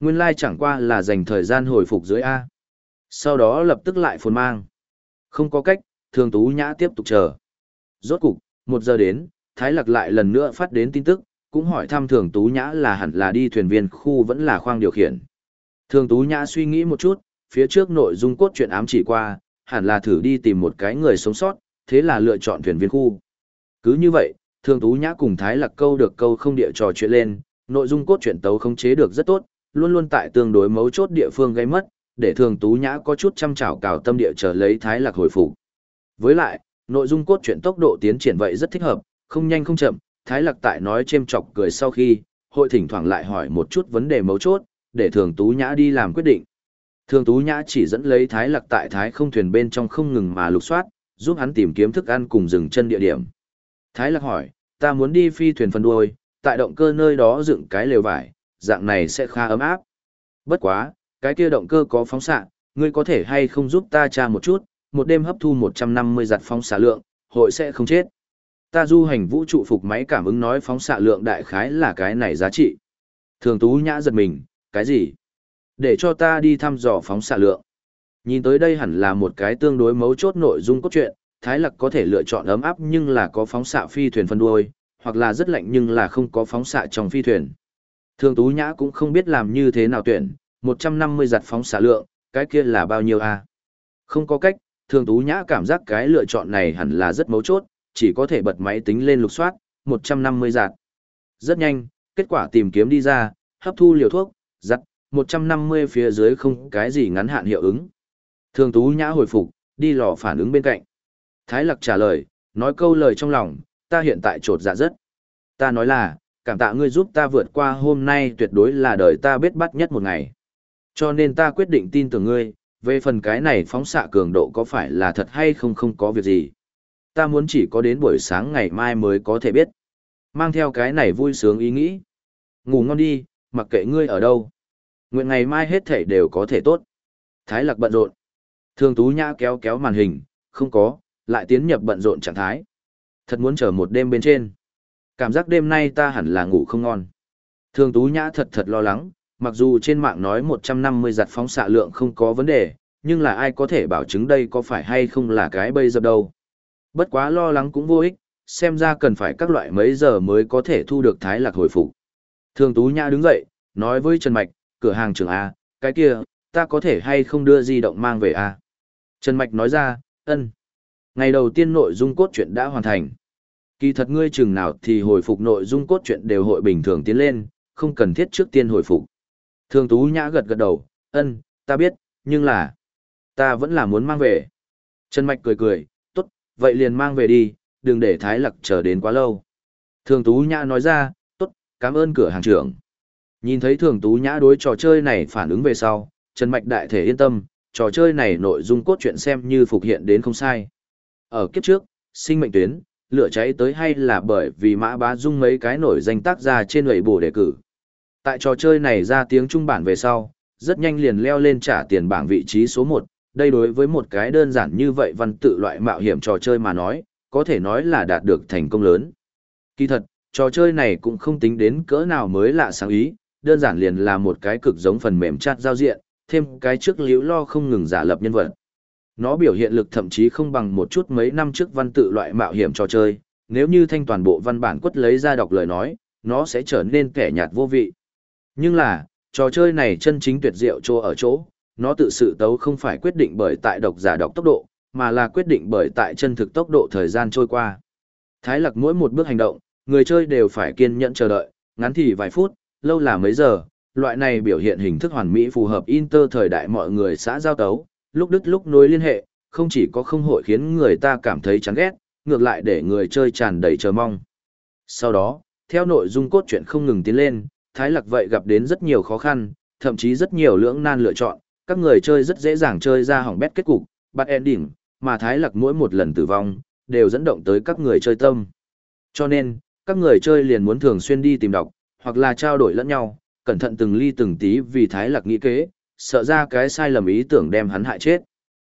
Nguyên lai like chẳng qua là dành thời gian hồi phục dưới A. Sau đó lập tức lại phồn mang. Không có cách, thường tú nhã tiếp tục chờ. Rốt cục, một giờ đến, Thái Lạc lại lần nữa phát đến tin tức, cũng hỏi thăm thường tú nhã là hẳn là đi thuyền viên khu vẫn là khoang điều khiển. Thường tú nhã suy nghĩ một chút, phía trước nội dung cốt truyện ám chỉ qua, hẳn là thử đi tìm một cái người sống sót, thế là lựa chọn thuyền viên khu. Cứ như vậy, Thường Tú Nhã cùng Thái Lạc câu được câu không địa trò chuyện lên, nội dung cốt truyện tấu không chế được rất tốt, luôn luôn tại tương đối mấu chốt địa phương gây mất, để Thường Tú Nhã có chút chăm chảo cào tâm địa chờ lấy Thái Lạc hồi phục. Với lại, nội dung cốt truyện tốc độ tiến triển vậy rất thích hợp, không nhanh không chậm, Thái Lạc tại nói chêm chọc cười sau khi, hội thỉnh thoảng lại hỏi một chút vấn đề mấu chốt, để Thường Tú Nhã đi làm quyết định. Thường Tú Nhã chỉ dẫn lấy Thái Lạc tại Thái không thuyền bên trong không ngừng mà lục soát, giúp hắn tìm kiếm thức ăn cùng dừng chân địa điểm. Thái Lạc hỏi, ta muốn đi phi thuyền phân đuôi, tại động cơ nơi đó dựng cái lều vải, dạng này sẽ khá ấm áp. Bất quá, cái kia động cơ có phóng xạ, ngươi có thể hay không giúp ta tra một chút, một đêm hấp thu 150 giật phóng xạ lượng, hội sẽ không chết. Ta du hành vũ trụ phục máy cảm ứng nói phóng xạ lượng đại khái là cái này giá trị. Thường Tú Nhã giật mình, cái gì? Để cho ta đi thăm dò phóng xạ lượng. Nhìn tới đây hẳn là một cái tương đối mấu chốt nội dung cốt truyện, Thái Lặc có thể lựa chọn ấm áp nhưng là có phóng xạ phi thuyền phân đuôi, hoặc là rất lạnh nhưng là không có phóng xạ trong phi thuyền. Thường Tú Nhã cũng không biết làm như thế nào tuyển, 150 giật phóng xạ lượng, cái kia là bao nhiêu a? Không có cách, Thường Tú Nhã cảm giác cái lựa chọn này hẳn là rất mấu chốt, chỉ có thể bật máy tính lên lục soát, 150 giật. Rất nhanh, kết quả tìm kiếm đi ra, hấp thu liều thuốc, giật, 150 phía dưới không cái gì ngắn hạn hiệu ứng. Thường Tú Nhã hồi phục, đi lò phản ứng bên cạnh. Thái Lặc trả lời, nói câu lời trong lòng, ta hiện tại trột dạ rất. Ta nói là, cảm tạ ngươi giúp ta vượt qua hôm nay tuyệt đối là đời ta biết bắt nhất một ngày. Cho nên ta quyết định tin tưởng ngươi, về phần cái này phóng xạ cường độ có phải là thật hay không không có việc gì. Ta muốn chỉ có đến buổi sáng ngày mai mới có thể biết. Mang theo cái này vui sướng ý nghĩ. Ngủ ngon đi, mặc kệ ngươi ở đâu. Nguyện ngày mai hết thể đều có thể tốt. Thái lạc bận rộn. Thường tú nhã kéo kéo màn hình, không có, lại tiến nhập bận rộn trạng thái. Thật muốn chờ một đêm bên trên. Cảm giác đêm nay ta hẳn là ngủ không ngon. Thường tú nhã thật thật lo lắng, mặc dù trên mạng nói 150 giặt phóng xạ lượng không có vấn đề, nhưng là ai có thể bảo chứng đây có phải hay không là cái bây giờ đâu. Bất quá lo lắng cũng vô ích, xem ra cần phải các loại mấy giờ mới có thể thu được thái lạc hồi phục. Thường Tú Nhã đứng dậy, nói với Trần Mạch, cửa hàng trưởng A, cái kia, ta có thể hay không đưa di động mang về A. Trần Mạch nói ra, ân. Ngày đầu tiên nội dung cốt truyện đã hoàn thành. Kỳ thật ngươi chừng nào thì hồi phục nội dung cốt truyện đều hội bình thường tiến lên, không cần thiết trước tiên hồi phục. Thường Tú Nhã gật gật đầu, ân, ta biết, nhưng là, ta vẫn là muốn mang về. Trần Mạch cười cười, tốt, vậy liền mang về đi, đừng để Thái Lặc chờ đến quá lâu. Thường Tú Nhã nói ra, tốt, cảm ơn cửa hàng trưởng. Nhìn thấy Thường Tú Nhã đối trò chơi này phản ứng về sau, Trần Mạch đại thể yên tâm, trò chơi này nội dung cốt truyện xem như phục hiện đến không sai. Ở kiếp trước, sinh mệnh tuyến, lửa cháy tới hay là bởi vì mã bá dung mấy cái nổi danh tác ra trên lầy bổ đề cử. Tại trò chơi này ra tiếng trung bản về sau, rất nhanh liền leo lên trả tiền bảng vị trí số 1, đây đối với một cái đơn giản như vậy văn tự loại mạo hiểm trò chơi mà nói, có thể nói là đạt được thành công lớn. Kỳ thật, trò chơi này cũng không tính đến cỡ nào mới lạ sáng ý, đơn giản liền là một cái cực giống phần mềm chat giao diện, thêm cái trước liễu lo không ngừng giả lập nhân vật. Nó biểu hiện lực thậm chí không bằng một chút mấy năm trước văn tự loại mạo hiểm trò chơi, nếu như thanh toàn bộ văn bản quất lấy ra đọc lời nói, nó sẽ trở nên kẻ nhạt vô vị. Nhưng là, trò chơi này chân chính tuyệt diệu chỗ ở chỗ, nó tự sự tấu không phải quyết định bởi tại độc giả đọc tốc độ, mà là quyết định bởi tại chân thực tốc độ thời gian trôi qua. Thái Lạc mỗi một bước hành động, người chơi đều phải kiên nhẫn chờ đợi, ngắn thì vài phút, lâu là mấy giờ, loại này biểu hiện hình thức hoàn mỹ phù hợp inter thời đại mọi người xã giao tấu, lúc đứt lúc nối liên hệ, không chỉ có không hội khiến người ta cảm thấy chán ghét, ngược lại để người chơi tràn đầy chờ mong. Sau đó, theo nội dung cốt truyện không ngừng tiến lên, Thái Lạc vậy gặp đến rất nhiều khó khăn, thậm chí rất nhiều lưỡng nan lựa chọn, các người chơi rất dễ dàng chơi ra hỏng bét kết cục, bắt ending, mà Thái Lạc mỗi một lần tử vong, đều dẫn động tới các người chơi tâm. Cho nên, các người chơi liền muốn thường xuyên đi tìm đọc, hoặc là trao đổi lẫn nhau, cẩn thận từng ly từng tí vì Thái Lạc nghĩ kế, sợ ra cái sai lầm ý tưởng đem hắn hại chết.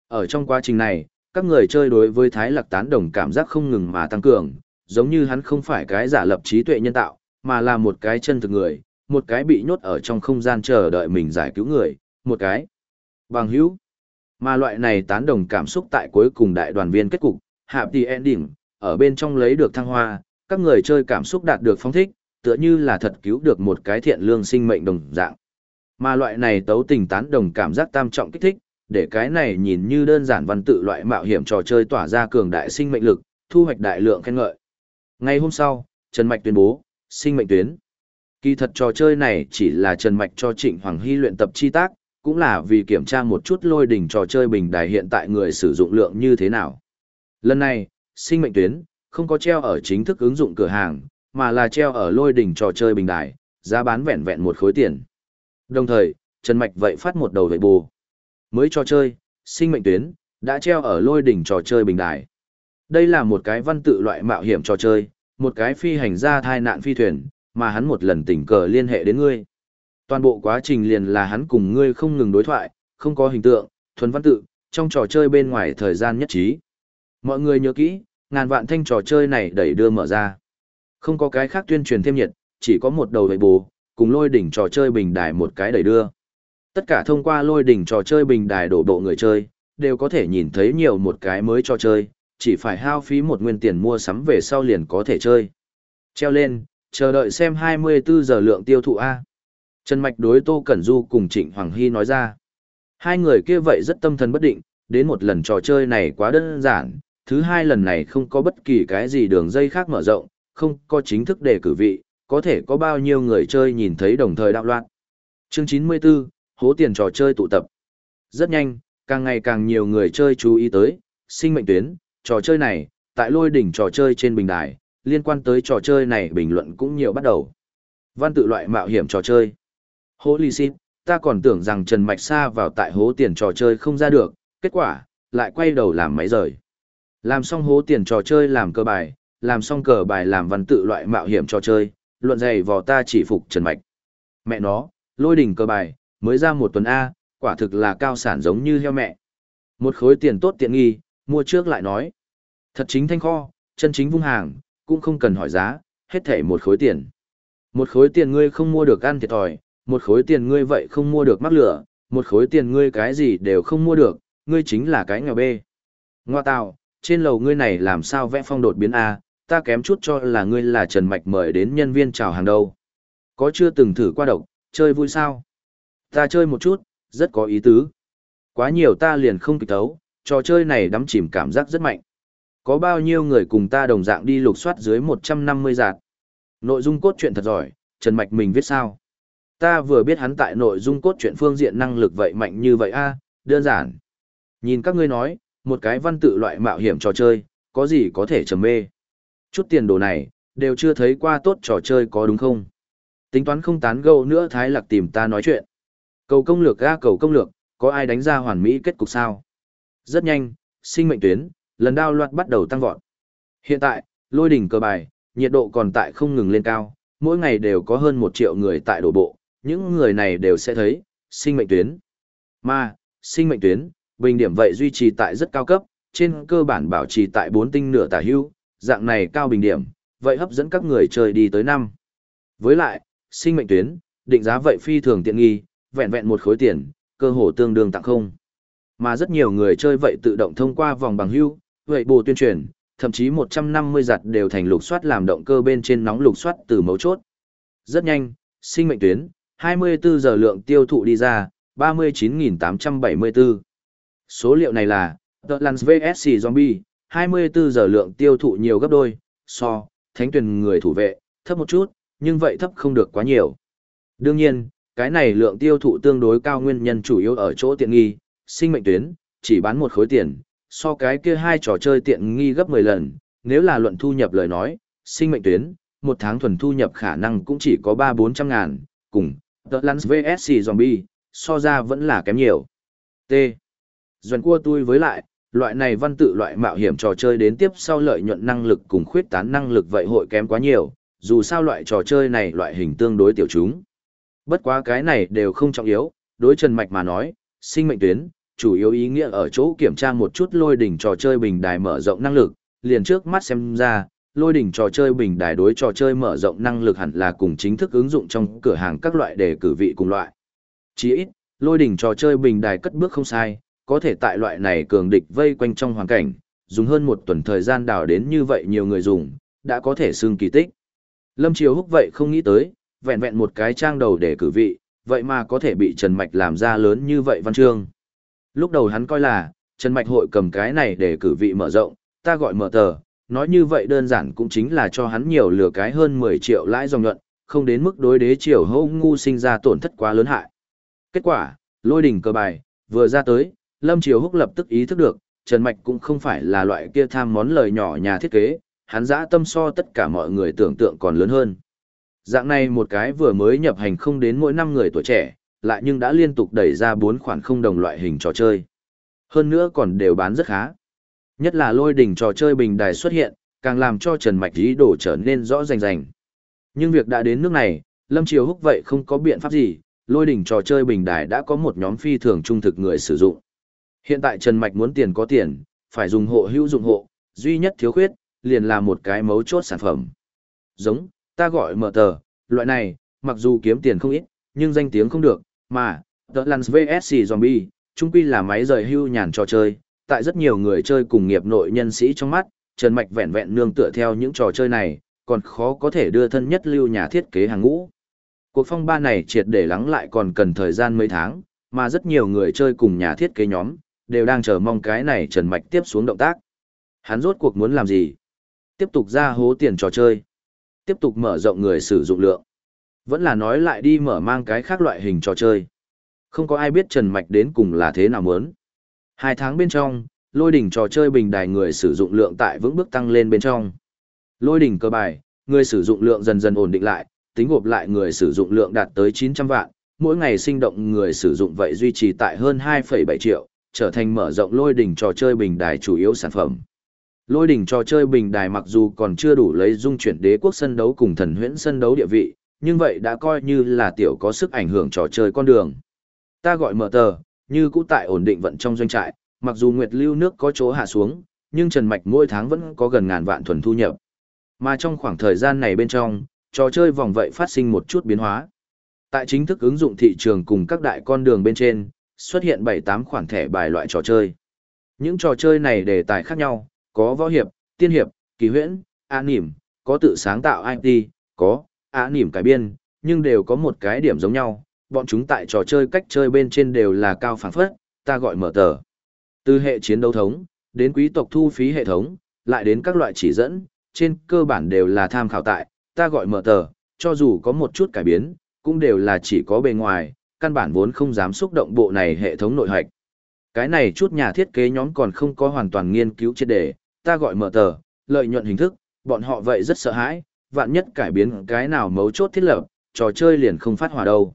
Ở trong quá trình này, các người chơi đối với Thái Lạc tán đồng cảm giác không ngừng mà tăng cường, giống như hắn không phải cái giả lập trí tuệ nhân tạo, mà là một cái chân thực người, một cái bị nhốt ở trong không gian chờ đợi mình giải cứu người, một cái bằng hữu. Mà loại này tán đồng cảm xúc tại cuối cùng đại đoàn viên kết cục, happy ending, ở bên trong lấy được thăng hoa, các người chơi cảm xúc đạt được phong thích, tựa như là thật cứu được một cái thiện lương sinh mệnh đồng dạng. Mà loại này tấu tình tán đồng cảm giác tam trọng kích thích, để cái này nhìn như đơn giản văn tự loại mạo hiểm trò chơi tỏa ra cường đại sinh mệnh lực, thu hoạch đại lượng khen ngợi. Ngày hôm sau, Trần Mạch tuyên bố, sinh mệnh tuyến. Kỳ thật trò chơi này chỉ là Trần Mạch cho Trịnh Hoàng Hy luyện tập chi tác, cũng là vì kiểm tra một chút lôi đỉnh trò chơi bình đài hiện tại người sử dụng lượng như thế nào. Lần này, sinh mệnh tuyến, không có treo ở chính thức ứng dụng cửa hàng, mà là treo ở lôi đỉnh trò chơi bình đài, giá bán vẹn vẹn một khối tiền. Đồng thời, Trần Mạch vậy phát một đầu vệ bù. Mới trò chơi, sinh mệnh tuyến, đã treo ở lôi đỉnh trò chơi bình đài. Đây là một cái văn tự loại mạo hiểm trò chơi, một cái phi hành gia thai nạn phi thuyền, mà hắn một lần tình cờ liên hệ đến ngươi. Toàn bộ quá trình liền là hắn cùng ngươi không ngừng đối thoại, không có hình tượng, thuần văn tự, trong trò chơi bên ngoài thời gian nhất trí. Mọi người nhớ kỹ, ngàn vạn thanh trò chơi này đẩy đưa mở ra. Không có cái khác tuyên truyền thêm nhiệt, chỉ có một đầu đầy bù, cùng lôi đỉnh trò chơi bình đài một cái đẩy đưa. Tất cả thông qua lôi đỉnh trò chơi bình đài đổ bộ người chơi, đều có thể nhìn thấy nhiều một cái mới trò chơi, chỉ phải hao phí một nguyên tiền mua sắm về sau liền có thể chơi. Treo lên, chờ đợi xem 24 giờ lượng tiêu thụ A. Trần Mạch đối Tô Cẩn Du cùng Trịnh Hoàng Hy nói ra. Hai người kia vậy rất tâm thần bất định, đến một lần trò chơi này quá đơn giản, thứ hai lần này không có bất kỳ cái gì đường dây khác mở rộng, không có chính thức đề cử vị, có thể có bao nhiêu người chơi nhìn thấy đồng thời đạo loạn. Chương 94, hố tiền trò chơi tụ tập. Rất nhanh, càng ngày càng nhiều người chơi chú ý tới, sinh mệnh tuyến, trò chơi này, tại lôi đỉnh trò chơi trên bình đài, liên quan tới trò chơi này bình luận cũng nhiều bắt đầu. Văn tự loại mạo hiểm trò chơi. Holy shit, ta còn tưởng rằng Trần Mạch Sa vào tại hố tiền trò chơi không ra được, kết quả, lại quay đầu làm máy rời. Làm xong hố tiền trò chơi làm cơ bài, làm xong cờ bài làm văn tự loại mạo hiểm trò chơi, luận dày vò ta chỉ phục Trần Mạch. Mẹ nó, lôi đỉnh cơ bài, mới ra một tuần A, quả thực là cao sản giống như heo mẹ. Một khối tiền tốt tiện nghi, mua trước lại nói. Thật chính thanh kho, chân chính vung hàng, cũng không cần hỏi giá, hết thảy một khối tiền. Một khối tiền ngươi không mua được ăn thiệt thòi, một khối tiền ngươi vậy không mua được mắc lửa, một khối tiền ngươi cái gì đều không mua được, ngươi chính là cái nghèo bê. Ngoa tào, trên lầu ngươi này làm sao vẽ phong đột biến A, ta kém chút cho là ngươi là Trần Mạch mời đến nhân viên chào hàng đâu. Có chưa từng thử qua độc, chơi vui sao? Ta chơi một chút, rất có ý tứ. Quá nhiều ta liền không kịp tấu, trò chơi này đắm chìm cảm giác rất mạnh. Có bao nhiêu người cùng ta đồng dạng đi lục soát dưới 150 giạt. Nội dung cốt truyện thật giỏi, Trần Mạch mình viết sao? Ta vừa biết hắn tại nội dung cốt truyện phương diện năng lực vậy mạnh như vậy a đơn giản. Nhìn các ngươi nói, một cái văn tự loại mạo hiểm trò chơi, có gì có thể trầm mê. Chút tiền đồ này, đều chưa thấy qua tốt trò chơi có đúng không? Tính toán không tán gẫu nữa Thái Lạc tìm ta nói chuyện. Cầu công lược ga cầu công lược, có ai đánh ra hoàn mỹ kết cục sao? Rất nhanh, sinh mệnh tuyến, lần đao loạt bắt đầu tăng vọt. Hiện tại, lôi đỉnh cơ bài, nhiệt độ còn tại không ngừng lên cao, mỗi ngày đều có hơn một triệu người tại đổ bộ, những người này đều sẽ thấy, sinh mệnh tuyến. Mà, sinh mệnh tuyến, bình điểm vậy duy trì tại rất cao cấp, trên cơ bản bảo trì tại 4 tinh nửa tả hưu, dạng này cao bình điểm, vậy hấp dẫn các người chơi đi tới năm. Với lại, sinh mệnh tuyến, định giá vậy phi thường tiện nghi, vẹn vẹn một khối tiền, cơ hồ tương đương tặng không. Mà rất nhiều người chơi vậy tự động thông qua vòng bằng hưu, vậy bù tuyên truyền, thậm chí 150 giặt đều thành lục soát làm động cơ bên trên nóng lục soát từ mấu chốt. Rất nhanh, sinh mệnh tuyến, 24 giờ lượng tiêu thụ đi ra, 39.874. Số liệu này là, The Lance VSC Zombie, 24 giờ lượng tiêu thụ nhiều gấp đôi, so, thánh tuyển người thủ vệ, thấp một chút, nhưng vậy thấp không được quá nhiều. Đương nhiên, cái này lượng tiêu thụ tương đối cao nguyên nhân chủ yếu ở chỗ tiện nghi, sinh mệnh tuyến, chỉ bán một khối tiền, so cái kia hai trò chơi tiện nghi gấp 10 lần, nếu là luận thu nhập lời nói, sinh mệnh tuyến, một tháng thuần thu nhập khả năng cũng chỉ có 3-400 ngàn, cùng, The Lance VSC Zombie, so ra vẫn là kém nhiều. T. Duần cua tôi với lại, loại này văn tự loại mạo hiểm trò chơi đến tiếp sau lợi nhuận năng lực cùng khuyết tán năng lực vậy hội kém quá nhiều, dù sao loại trò chơi này loại hình tương đối tiểu chúng. Bất quá cái này đều không trọng yếu, đối Trần Mạch mà nói, sinh mệnh tuyến, chủ yếu ý nghĩa ở chỗ kiểm tra một chút lôi đỉnh trò chơi bình đài mở rộng năng lực, liền trước mắt xem ra, lôi đỉnh trò chơi bình đài đối trò chơi mở rộng năng lực hẳn là cùng chính thức ứng dụng trong cửa hàng các loại đề cử vị cùng loại. Chỉ ít, lôi đỉnh trò chơi bình đài cất bước không sai, có thể tại loại này cường địch vây quanh trong hoàn cảnh, dùng hơn một tuần thời gian đào đến như vậy nhiều người dùng, đã có thể xưng kỳ tích. Lâm Triều Húc vậy không nghĩ tới, vẹn vẹn một cái trang đầu để cử vị, vậy mà có thể bị Trần Mạch làm ra lớn như vậy văn chương. Lúc đầu hắn coi là, Trần Mạch hội cầm cái này để cử vị mở rộng, ta gọi mở tờ, nói như vậy đơn giản cũng chính là cho hắn nhiều lừa cái hơn 10 triệu lãi dòng nhuận, không đến mức đối đế triều hô ngu sinh ra tổn thất quá lớn hại. Kết quả, lôi đỉnh cờ bài, vừa ra tới, Lâm Triều Húc lập tức ý thức được, Trần Mạch cũng không phải là loại kia tham món lời nhỏ nhà thiết kế, hắn dã tâm so tất cả mọi người tưởng tượng còn lớn hơn. Dạng này một cái vừa mới nhập hành không đến mỗi năm người tuổi trẻ, lại nhưng đã liên tục đẩy ra bốn khoản không đồng loại hình trò chơi. Hơn nữa còn đều bán rất khá. Nhất là lôi đỉnh trò chơi bình đài xuất hiện, càng làm cho Trần Mạch ý đồ trở nên rõ rành rành. Nhưng việc đã đến nước này, Lâm Triều Húc vậy không có biện pháp gì, lôi đỉnh trò chơi bình đài đã có một nhóm phi thường trung thực người sử dụng. Hiện tại Trần Mạch muốn tiền có tiền, phải dùng hộ hữu dụng hộ, duy nhất thiếu khuyết, liền là một cái mấu chốt sản phẩm. Giống, ta gọi mở tờ, loại này, mặc dù kiếm tiền không ít, nhưng danh tiếng không được, mà, The Lance VSC Zombie, chung quy là máy rời hưu nhàn trò chơi, tại rất nhiều người chơi cùng nghiệp nội nhân sĩ trong mắt, Trần Mạch vẹn vẹn nương tựa theo những trò chơi này, còn khó có thể đưa thân nhất lưu nhà thiết kế hàng ngũ. Cuộc phong ba này triệt để lắng lại còn cần thời gian mấy tháng, mà rất nhiều người chơi cùng nhà thiết kế nhóm, đều đang chờ mong cái này Trần Mạch tiếp xuống động tác. Hắn rốt cuộc muốn làm gì? Tiếp tục ra hố tiền trò chơi. Tiếp tục mở rộng người sử dụng lượng. Vẫn là nói lại đi mở mang cái khác loại hình trò chơi. Không có ai biết Trần Mạch đến cùng là thế nào muốn. Hai tháng bên trong, lôi đỉnh trò chơi bình đài người sử dụng lượng tại vững bước tăng lên bên trong. Lôi đỉnh cơ bài, người sử dụng lượng dần dần ổn định lại, tính gộp lại người sử dụng lượng đạt tới 900 vạn, mỗi ngày sinh động người sử dụng vậy duy trì tại hơn 2,7 triệu, trở thành mở rộng lôi đỉnh trò chơi bình đài chủ yếu sản phẩm. Lôi đỉnh trò chơi bình đài mặc dù còn chưa đủ lấy dung chuyển đế quốc sân đấu cùng thần huyễn sân đấu địa vị, nhưng vậy đã coi như là tiểu có sức ảnh hưởng trò chơi con đường. Ta gọi mở tờ, như cũ tại ổn định vận trong doanh trại, mặc dù nguyệt lưu nước có chỗ hạ xuống, nhưng Trần Mạch mỗi tháng vẫn có gần ngàn vạn thuần thu nhập. Mà trong khoảng thời gian này bên trong, trò chơi vòng vậy phát sinh một chút biến hóa. Tại chính thức ứng dụng thị trường cùng các đại con đường bên trên, xuất hiện 7-8 khoản thẻ bài loại trò chơi. Những trò chơi này đề tài khác nhau, có võ hiệp, tiên hiệp, kỳ huyễn, an nỉm, có tự sáng tạo IT, có án nỉm cải biên, nhưng đều có một cái điểm giống nhau, bọn chúng tại trò chơi cách chơi bên trên đều là cao phản phất, ta gọi mở tờ. Từ hệ chiến đấu thống, đến quý tộc thu phí hệ thống, lại đến các loại chỉ dẫn, trên cơ bản đều là tham khảo tại, ta gọi mở tờ, cho dù có một chút cải biến, cũng đều là chỉ có bề ngoài, căn bản vốn không dám xúc động bộ này hệ thống nội hạch. Cái này chút nhà thiết kế nhóm còn không có hoàn toàn nghiên cứu triệt đề, ta gọi mở tờ, lợi nhuận hình thức, bọn họ vậy rất sợ hãi, vạn nhất cải biến cái nào mấu chốt thiết lập, trò chơi liền không phát hỏa đâu.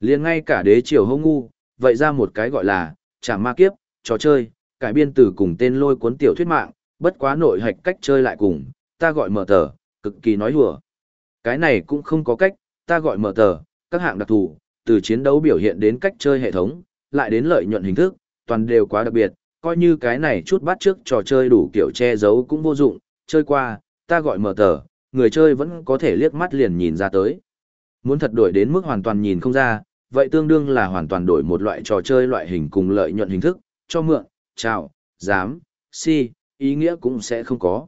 Liền ngay cả đế triều hông ngu, vậy ra một cái gọi là, trả ma kiếp, trò chơi, cải biên từ cùng tên lôi cuốn tiểu thuyết mạng, bất quá nội hạch cách chơi lại cùng, ta gọi mở tờ, cực kỳ nói đùa Cái này cũng không có cách, ta gọi mở tờ, các hạng đặc thù, từ chiến đấu biểu hiện đến cách chơi hệ thống, lại đến lợi nhuận hình thức, toàn đều quá đặc biệt, coi như cái này chút bắt trước trò chơi đủ kiểu che giấu cũng vô dụng, chơi qua, ta gọi mở tờ, người chơi vẫn có thể liếc mắt liền nhìn ra tới. Muốn thật đổi đến mức hoàn toàn nhìn không ra, vậy tương đương là hoàn toàn đổi một loại trò chơi loại hình cùng lợi nhuận hình thức, cho mượn, chào, dám, si, ý nghĩa cũng sẽ không có.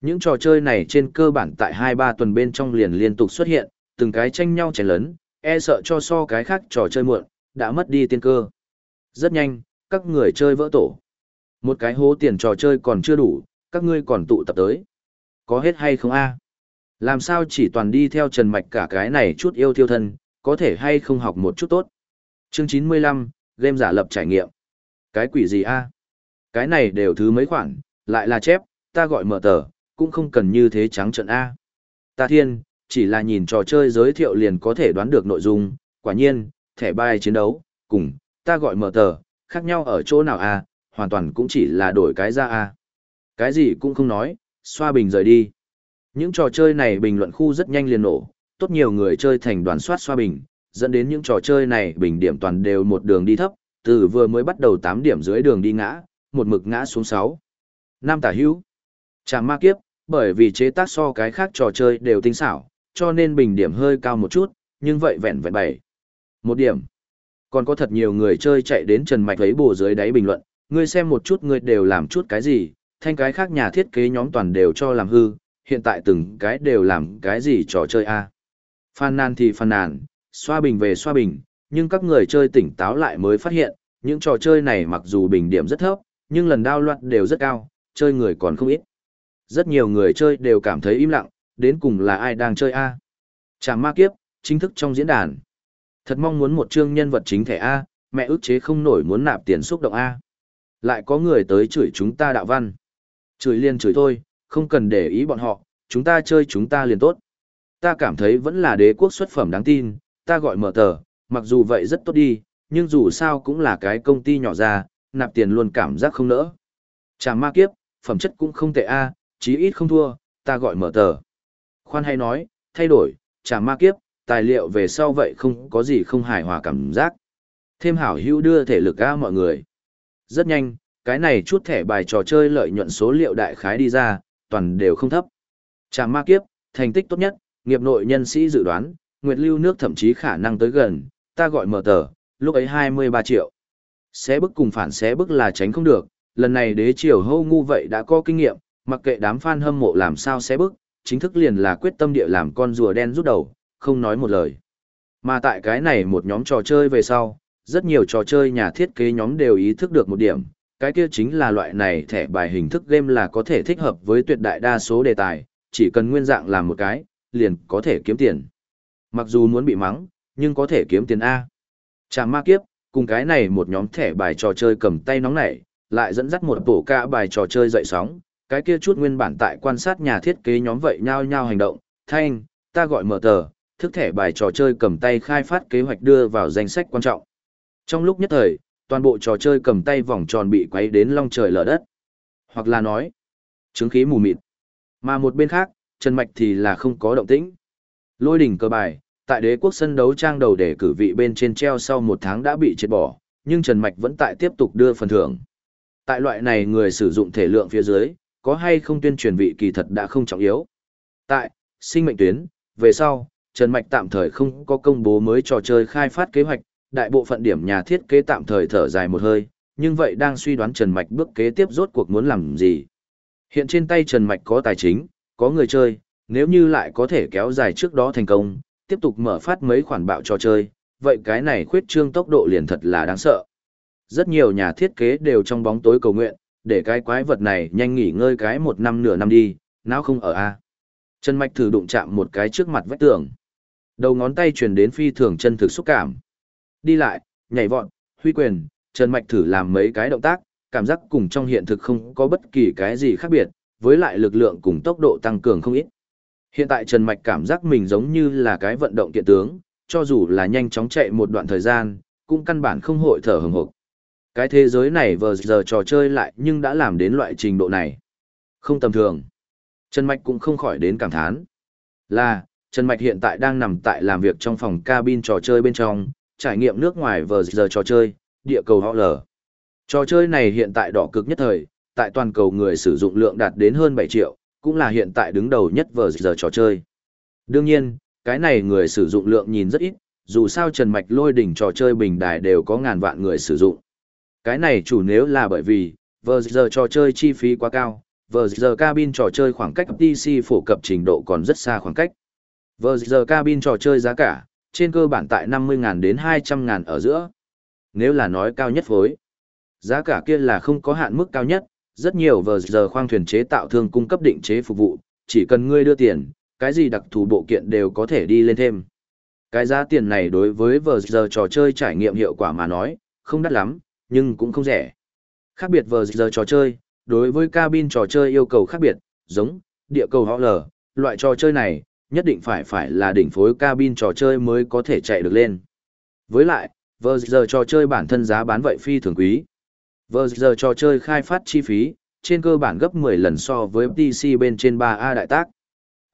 Những trò chơi này trên cơ bản tại 2-3 tuần bên trong liền liên tục xuất hiện, từng cái tranh nhau chén lớn, e sợ cho so cái khác trò chơi muộn, đã mất đi tiên cơ. Rất nhanh, các người chơi vỡ tổ. Một cái hố tiền trò chơi còn chưa đủ, các ngươi còn tụ tập tới. Có hết hay không a? Làm sao chỉ toàn đi theo Trần Mạch cả cái này chút yêu thiêu thân, có thể hay không học một chút tốt. Chương 95, game giả lập trải nghiệm. Cái quỷ gì a? Cái này đều thứ mấy khoản, lại là chép, ta gọi mở tờ, cũng không cần như thế trắng trận a. Ta thiên, chỉ là nhìn trò chơi giới thiệu liền có thể đoán được nội dung, quả nhiên, thẻ bài chiến đấu, cùng, ta gọi mở tờ, khác nhau ở chỗ nào a, hoàn toàn cũng chỉ là đổi cái ra a. Cái gì cũng không nói, xoa bình rời đi. Những trò chơi này bình luận khu rất nhanh liền nổ, tốt nhiều người chơi thành đoàn soát xoa bình, dẫn đến những trò chơi này bình điểm toàn đều một đường đi thấp, từ vừa mới bắt đầu 8 điểm dưới đường đi ngã, một mực ngã xuống 6. Nam tả hữu. Chàng ma kiếp, bởi vì chế tác so cái khác trò chơi đều tinh xảo, cho nên bình điểm hơi cao một chút, nhưng vậy vẹn vẹn 7. Một điểm. Còn có thật nhiều người chơi chạy đến Trần Mạch lấy bổ dưới đáy bình luận, ngươi xem một chút ngươi đều làm chút cái gì, thanh cái khác nhà thiết kế nhóm toàn đều cho làm hư, hiện tại từng cái đều làm cái gì trò chơi a à? Phan nàn thì phan nàn, xoa bình về xoa bình, nhưng các người chơi tỉnh táo lại mới phát hiện, những trò chơi này mặc dù bình điểm rất thấp, nhưng lần đao loạn đều rất cao, chơi người còn không ít. Rất nhiều người chơi đều cảm thấy im lặng, đến cùng là ai đang chơi A. Chàng ma kiếp, chính thức trong diễn đàn. Thật mong muốn một chương nhân vật chính thể A, mẹ ức chế không nổi muốn nạp tiền xúc động A. Lại có người tới chửi chúng ta đạo văn. Chửi liên chửi thôi, không cần để ý bọn họ, chúng ta chơi chúng ta liền tốt. Ta cảm thấy vẫn là đế quốc xuất phẩm đáng tin, ta gọi mở tờ, mặc dù vậy rất tốt đi, nhưng dù sao cũng là cái công ty nhỏ ra, nạp tiền luôn cảm giác không nỡ. Chàng ma kiếp, phẩm chất cũng không tệ a, chí ít không thua, ta gọi mở tờ. Khoan hay nói, thay đổi, chàng ma kiếp, tài liệu về sau vậy không có gì không hài hòa cảm giác. Thêm hảo hữu đưa thể lực ra mọi người. Rất nhanh, cái này chút thẻ bài trò chơi lợi nhuận số liệu đại khái đi ra, toàn đều không thấp. Tràng ma kiếp, thành tích tốt nhất, nghiệp nội nhân sĩ dự đoán, Nguyệt Lưu nước thậm chí khả năng tới gần, ta gọi mở tờ, lúc ấy 23 triệu. Xé bức cùng phản xé bức là tránh không được, lần này đế triều hâu ngu vậy đã có kinh nghiệm, mặc kệ đám fan hâm mộ làm sao xé bức, chính thức liền là quyết tâm địa làm con rùa đen rút đầu, không nói một lời. Mà tại cái này một nhóm trò chơi về sau, rất nhiều trò chơi nhà thiết kế nhóm đều ý thức được một điểm, cái kia chính là loại này thẻ bài hình thức game là có thể thích hợp với tuyệt đại đa số đề tài, chỉ cần nguyên dạng làm một cái, liền có thể kiếm tiền. Mặc dù muốn bị mắng, nhưng có thể kiếm tiền A. Chàng ma kiếp, cùng cái này một nhóm thẻ bài trò chơi cầm tay nóng nảy, lại dẫn dắt một tổ ca bài trò chơi dậy sóng, cái kia chút nguyên bản tại quan sát nhà thiết kế nhóm vậy nhau nhau hành động, thanh, ta gọi mở tờ, thức thẻ bài trò chơi cầm tay khai phát kế hoạch đưa vào danh sách quan trọng. Trong lúc nhất thời, toàn bộ trò chơi cầm tay vòng tròn bị quấy đến long trời lở đất. Hoặc là nói, chứng khí mù mịt. Mà một bên khác, Trần Mạch thì là không có động tĩnh. Lôi đỉnh cơ bài, tại đế quốc sân đấu trang đầu để cử vị bên trên treo sau một tháng đã bị triệt bỏ, nhưng Trần Mạch vẫn tại tiếp tục đưa phần thưởng. Tại loại này người sử dụng thể lượng phía dưới, có hay không tuyên truyền vị kỳ thật đã không trọng yếu. Tại, sinh mệnh tuyến, về sau, Trần Mạch tạm thời không có công bố mới trò chơi khai phát kế hoạch, đại bộ phận điểm nhà thiết kế tạm thời thở dài một hơi, nhưng vậy đang suy đoán Trần Mạch bước kế tiếp rốt cuộc muốn làm gì. Hiện trên tay Trần Mạch có tài chính, có người chơi, nếu như lại có thể kéo dài trước đó thành công, tiếp tục mở phát mấy khoản bạo trò chơi, vậy cái này khuyết trương tốc độ liền thật là đáng sợ. Rất nhiều nhà thiết kế đều trong bóng tối cầu nguyện, để cái quái vật này nhanh nghỉ ngơi cái một năm nửa năm đi, nào không ở a. Trần Mạch thử đụng chạm một cái trước mặt vách tường. Đầu ngón tay truyền đến phi thường chân thực xúc cảm. Đi lại, nhảy vọt, huy quyền, Trần Mạch thử làm mấy cái động tác, cảm giác cùng trong hiện thực không có bất kỳ cái gì khác biệt, với lại lực lượng cùng tốc độ tăng cường không ít. Hiện tại Trần Mạch cảm giác mình giống như là cái vận động kiện tướng, cho dù là nhanh chóng chạy một đoạn thời gian, cũng căn bản không hội thở hừng hực. Cái thế giới này vừa giờ trò chơi lại nhưng đã làm đến loại trình độ này. Không tầm thường. Trần Mạch cũng không khỏi đến cảm thán. Là, Trần Mạch hiện tại đang nằm tại làm việc trong phòng cabin trò chơi bên trong, trải nghiệm nước ngoài vờ giờ trò chơi, địa cầu họ lở. Trò chơi này hiện tại đỏ cực nhất thời, tại toàn cầu người sử dụng lượng đạt đến hơn 7 triệu, cũng là hiện tại đứng đầu nhất vờ giờ trò chơi. Đương nhiên, cái này người sử dụng lượng nhìn rất ít, dù sao Trần Mạch lôi đỉnh trò chơi bình đài đều có ngàn vạn người sử dụng. Cái này chủ nếu là bởi vì, vờ giờ trò chơi chi phí quá cao, vờ giờ cabin trò chơi khoảng cách PC phổ cập trình độ còn rất xa khoảng cách. Vờ giờ cabin trò chơi giá cả, trên cơ bản tại 50.000 đến 200.000 ở giữa. Nếu là nói cao nhất phối, giá cả kia là không có hạn mức cao nhất, rất nhiều vờ giờ khoang thuyền chế tạo thương cung cấp định chế phục vụ, chỉ cần ngươi đưa tiền, cái gì đặc thù bộ kiện đều có thể đi lên thêm. Cái giá tiền này đối với vờ giờ trò chơi trải nghiệm hiệu quả mà nói, không đắt lắm, nhưng cũng không rẻ. Khác biệt vờ giờ trò chơi, đối với cabin trò chơi yêu cầu khác biệt, giống, địa cầu họ lở, loại trò chơi này, nhất định phải phải là đỉnh phối cabin trò chơi mới có thể chạy được lên. Với lại, vờ giờ trò chơi bản thân giá bán vậy phi thường quý. Vờ giờ trò chơi khai phát chi phí, trên cơ bản gấp 10 lần so với PC bên trên 3A đại tác.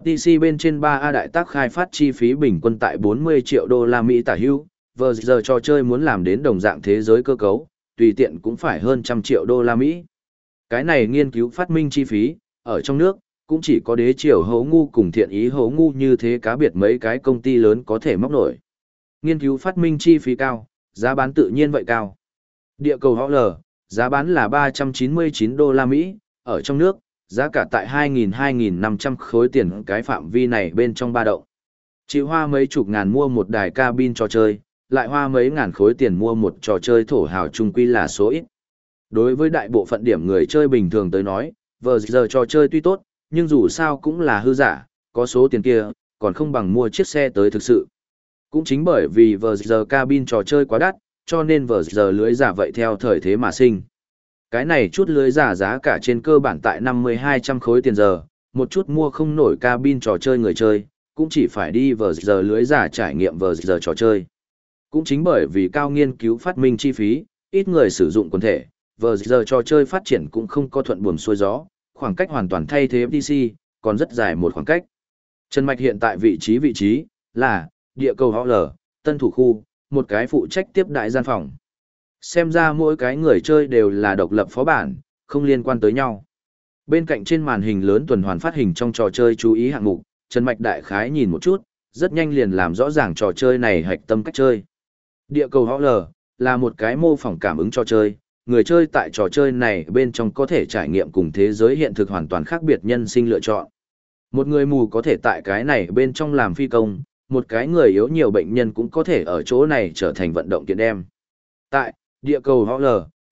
PC bên trên 3A đại tác khai phát chi phí bình quân tại 40 triệu đô la Mỹ tả hưu, vờ giờ trò chơi muốn làm đến đồng dạng thế giới cơ cấu, tùy tiện cũng phải hơn trăm triệu đô la Mỹ. Cái này nghiên cứu phát minh chi phí, ở trong nước, cũng chỉ có đế triều hấu ngu cùng thiện ý hấu ngu như thế cá biệt mấy cái công ty lớn có thể móc nổi. Nghiên cứu phát minh chi phí cao, giá bán tự nhiên vậy cao. Địa cầu họ lờ, giá bán là 399 đô la Mỹ, ở trong nước, giá cả tại 2.000-2.500 khối tiền cái phạm vi này bên trong ba động. Chỉ hoa mấy chục ngàn mua một đài cabin trò chơi, lại hoa mấy ngàn khối tiền mua một trò chơi thổ hào trung quy là số ít. Đối với đại bộ phận điểm người chơi bình thường tới nói, vờ giờ trò chơi tuy tốt, nhưng dù sao cũng là hư giả, có số tiền kia, còn không bằng mua chiếc xe tới thực sự. Cũng chính bởi vì vờ giờ cabin trò chơi quá đắt, cho nên vờ giờ lưới giả vậy theo thời thế mà sinh. Cái này chút lưới giả giá cả trên cơ bản tại 50-200 khối tiền giờ, một chút mua không nổi cabin trò chơi người chơi, cũng chỉ phải đi vờ giờ lưới giả trải nghiệm vờ giờ trò chơi. Cũng chính bởi vì cao nghiên cứu phát minh chi phí, ít người sử dụng quần thể, vờ giờ trò chơi phát triển cũng không có thuận buồm xuôi gió, khoảng cách hoàn toàn thay thế FTC, còn rất dài một khoảng cách. Trần Mạch hiện tại vị trí vị trí, là, địa cầu họ lở, tân thủ khu, một cái phụ trách tiếp đại gian phòng. Xem ra mỗi cái người chơi đều là độc lập phó bản, không liên quan tới nhau. Bên cạnh trên màn hình lớn tuần hoàn phát hình trong trò chơi chú ý hạng mục, Trần Mạch đại khái nhìn một chút, rất nhanh liền làm rõ ràng trò chơi này hạch tâm cách chơi. Địa cầu HL là một cái mô phỏng cảm ứng trò chơi, người chơi tại trò chơi này bên trong có thể trải nghiệm cùng thế giới hiện thực hoàn toàn khác biệt nhân sinh lựa chọn. Một người mù có thể tại cái này bên trong làm phi công, một cái người yếu nhiều bệnh nhân cũng có thể ở chỗ này trở thành vận động kiện đem. Tại địa cầu HL,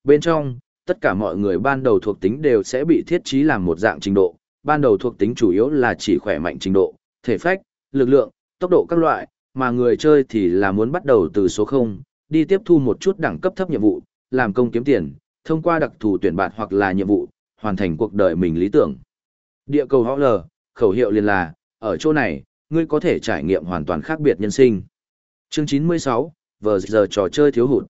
bên trong, tất cả mọi người ban đầu thuộc tính đều sẽ bị thiết trí làm một dạng trình độ, ban đầu thuộc tính chủ yếu là chỉ khỏe mạnh trình độ, thể phách, lực lượng, tốc độ các loại, mà người chơi thì là muốn bắt đầu từ số 0, đi tiếp thu một chút đẳng cấp thấp nhiệm vụ, làm công kiếm tiền, thông qua đặc thù tuyển bạn hoặc là nhiệm vụ, hoàn thành cuộc đời mình lý tưởng. Địa cầu HL, khẩu hiệu liền là, ở chỗ này, ngươi có thể trải nghiệm hoàn toàn khác biệt nhân sinh. Chương 96, vừa giờ trò chơi thiếu hụt.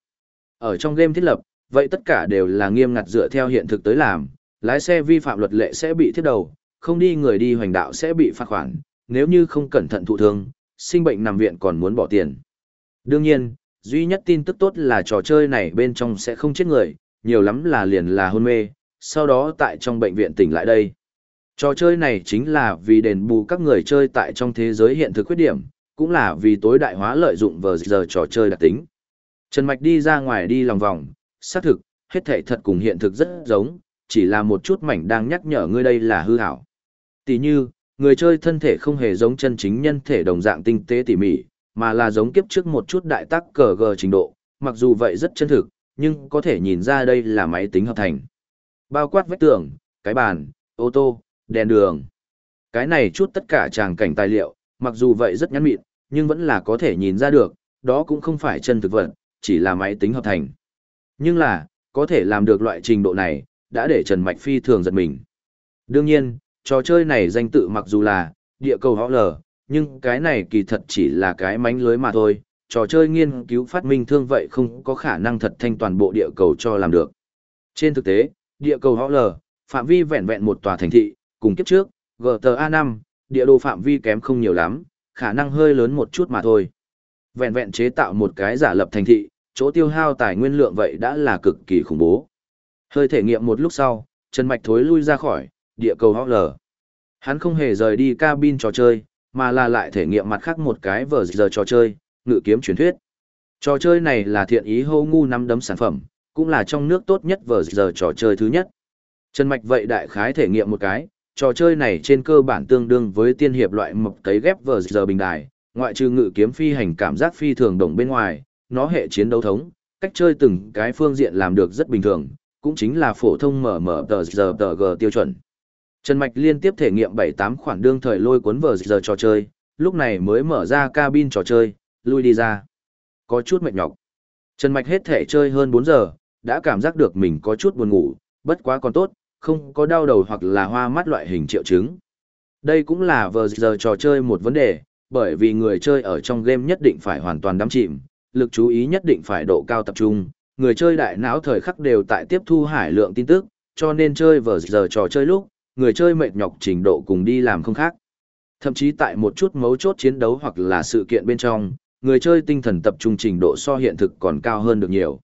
Ở trong game thiết lập, vậy tất cả đều là nghiêm ngặt dựa theo hiện thực tới làm, lái xe vi phạm luật lệ sẽ bị thiết đầu, không đi người đi hoành đạo sẽ bị phạt khoản, nếu như không cẩn thận thụ thương, sinh bệnh nằm viện còn muốn bỏ tiền. Đương nhiên, duy nhất tin tức tốt là trò chơi này bên trong sẽ không chết người, nhiều lắm là liền là hôn mê, sau đó tại trong bệnh viện tỉnh lại đây. Trò chơi này chính là vì đền bù các người chơi tại trong thế giới hiện thực khuyết điểm, cũng là vì tối đại hóa lợi dụng vờ giờ trò chơi đặc tính. Trần Mạch đi ra ngoài đi lòng vòng, xác thực, hết thể thật cùng hiện thực rất giống, chỉ là một chút mảnh đang nhắc nhở ngươi đây là hư hảo. Tỷ như, người chơi thân thể không hề giống chân chính nhân thể đồng dạng tinh tế tỉ mỉ, mà là giống kiếp trước một chút đại tác cờ gờ trình độ, mặc dù vậy rất chân thực, nhưng có thể nhìn ra đây là máy tính hợp thành. Bao quát vách tường, cái bàn, ô tô, đèn đường. Cái này chút tất cả tràng cảnh tài liệu, mặc dù vậy rất nhắn mịn, nhưng vẫn là có thể nhìn ra được, đó cũng không phải chân thực vật, chỉ là máy tính hợp thành. Nhưng là, có thể làm được loại trình độ này, đã để Trần Mạch Phi thường giật mình. Đương nhiên, trò chơi này danh tự mặc dù là địa cầu họ lờ, nhưng cái này kỳ thật chỉ là cái mánh lưới mà thôi. Trò chơi nghiên cứu phát minh thương vậy không có khả năng thật thanh toàn bộ địa cầu cho làm được. Trên thực tế, địa cầu họ lờ, phạm vi vẹn vẹn một tòa thành thị, cùng kiếp trước, GTA 5, địa đồ phạm vi kém không nhiều lắm, khả năng hơi lớn một chút mà thôi. Vẹn vẹn chế tạo một cái giả lập thành thị, chỗ tiêu hao tài nguyên lượng vậy đã là cực kỳ khủng bố. Hơi thể nghiệm một lúc sau, Trần Mạch thối lui ra khỏi, địa cầu HL. Hắn không hề rời đi cabin trò chơi, mà là lại thể nghiệm mặt khác một cái vở giờ trò chơi, ngự kiếm truyền thuyết. Trò chơi này là thiện ý hô ngu năm đấm sản phẩm, cũng là trong nước tốt nhất vở giờ trò chơi thứ nhất. Trần Mạch vậy đại khái thể nghiệm một cái, trò chơi này trên cơ bản tương đương với tiên hiệp loại mộc cấy ghép vở giờ bình đài, ngoại trừ ngự kiếm phi hành cảm giác phi thường đồng bên ngoài, nó hệ chiến đấu thống, cách chơi từng cái phương diện làm được rất bình thường, cũng chính là phổ thông mở mở tờ giờ tờ g tiêu chuẩn. Trần Mạch liên tiếp thể nghiệm 7-8 khoản đương thời lôi cuốn vở giờ trò chơi, lúc này mới mở ra cabin trò chơi, lui đi ra. Có chút mệt nhọc. Trần Mạch hết thể chơi hơn 4 giờ, đã cảm giác được mình có chút buồn ngủ, bất quá còn tốt, không có đau đầu hoặc là hoa mắt loại hình triệu chứng. Đây cũng là vờ giờ trò chơi một vấn đề, bởi vì người chơi ở trong game nhất định phải hoàn toàn đắm chìm, lực chú ý nhất định phải độ cao tập trung, người chơi đại não thời khắc đều tại tiếp thu hải lượng tin tức, cho nên chơi vờ giờ trò chơi lúc, người chơi mệt nhọc trình độ cùng đi làm không khác. Thậm chí tại một chút mấu chốt chiến đấu hoặc là sự kiện bên trong, người chơi tinh thần tập trung trình độ so hiện thực còn cao hơn được nhiều.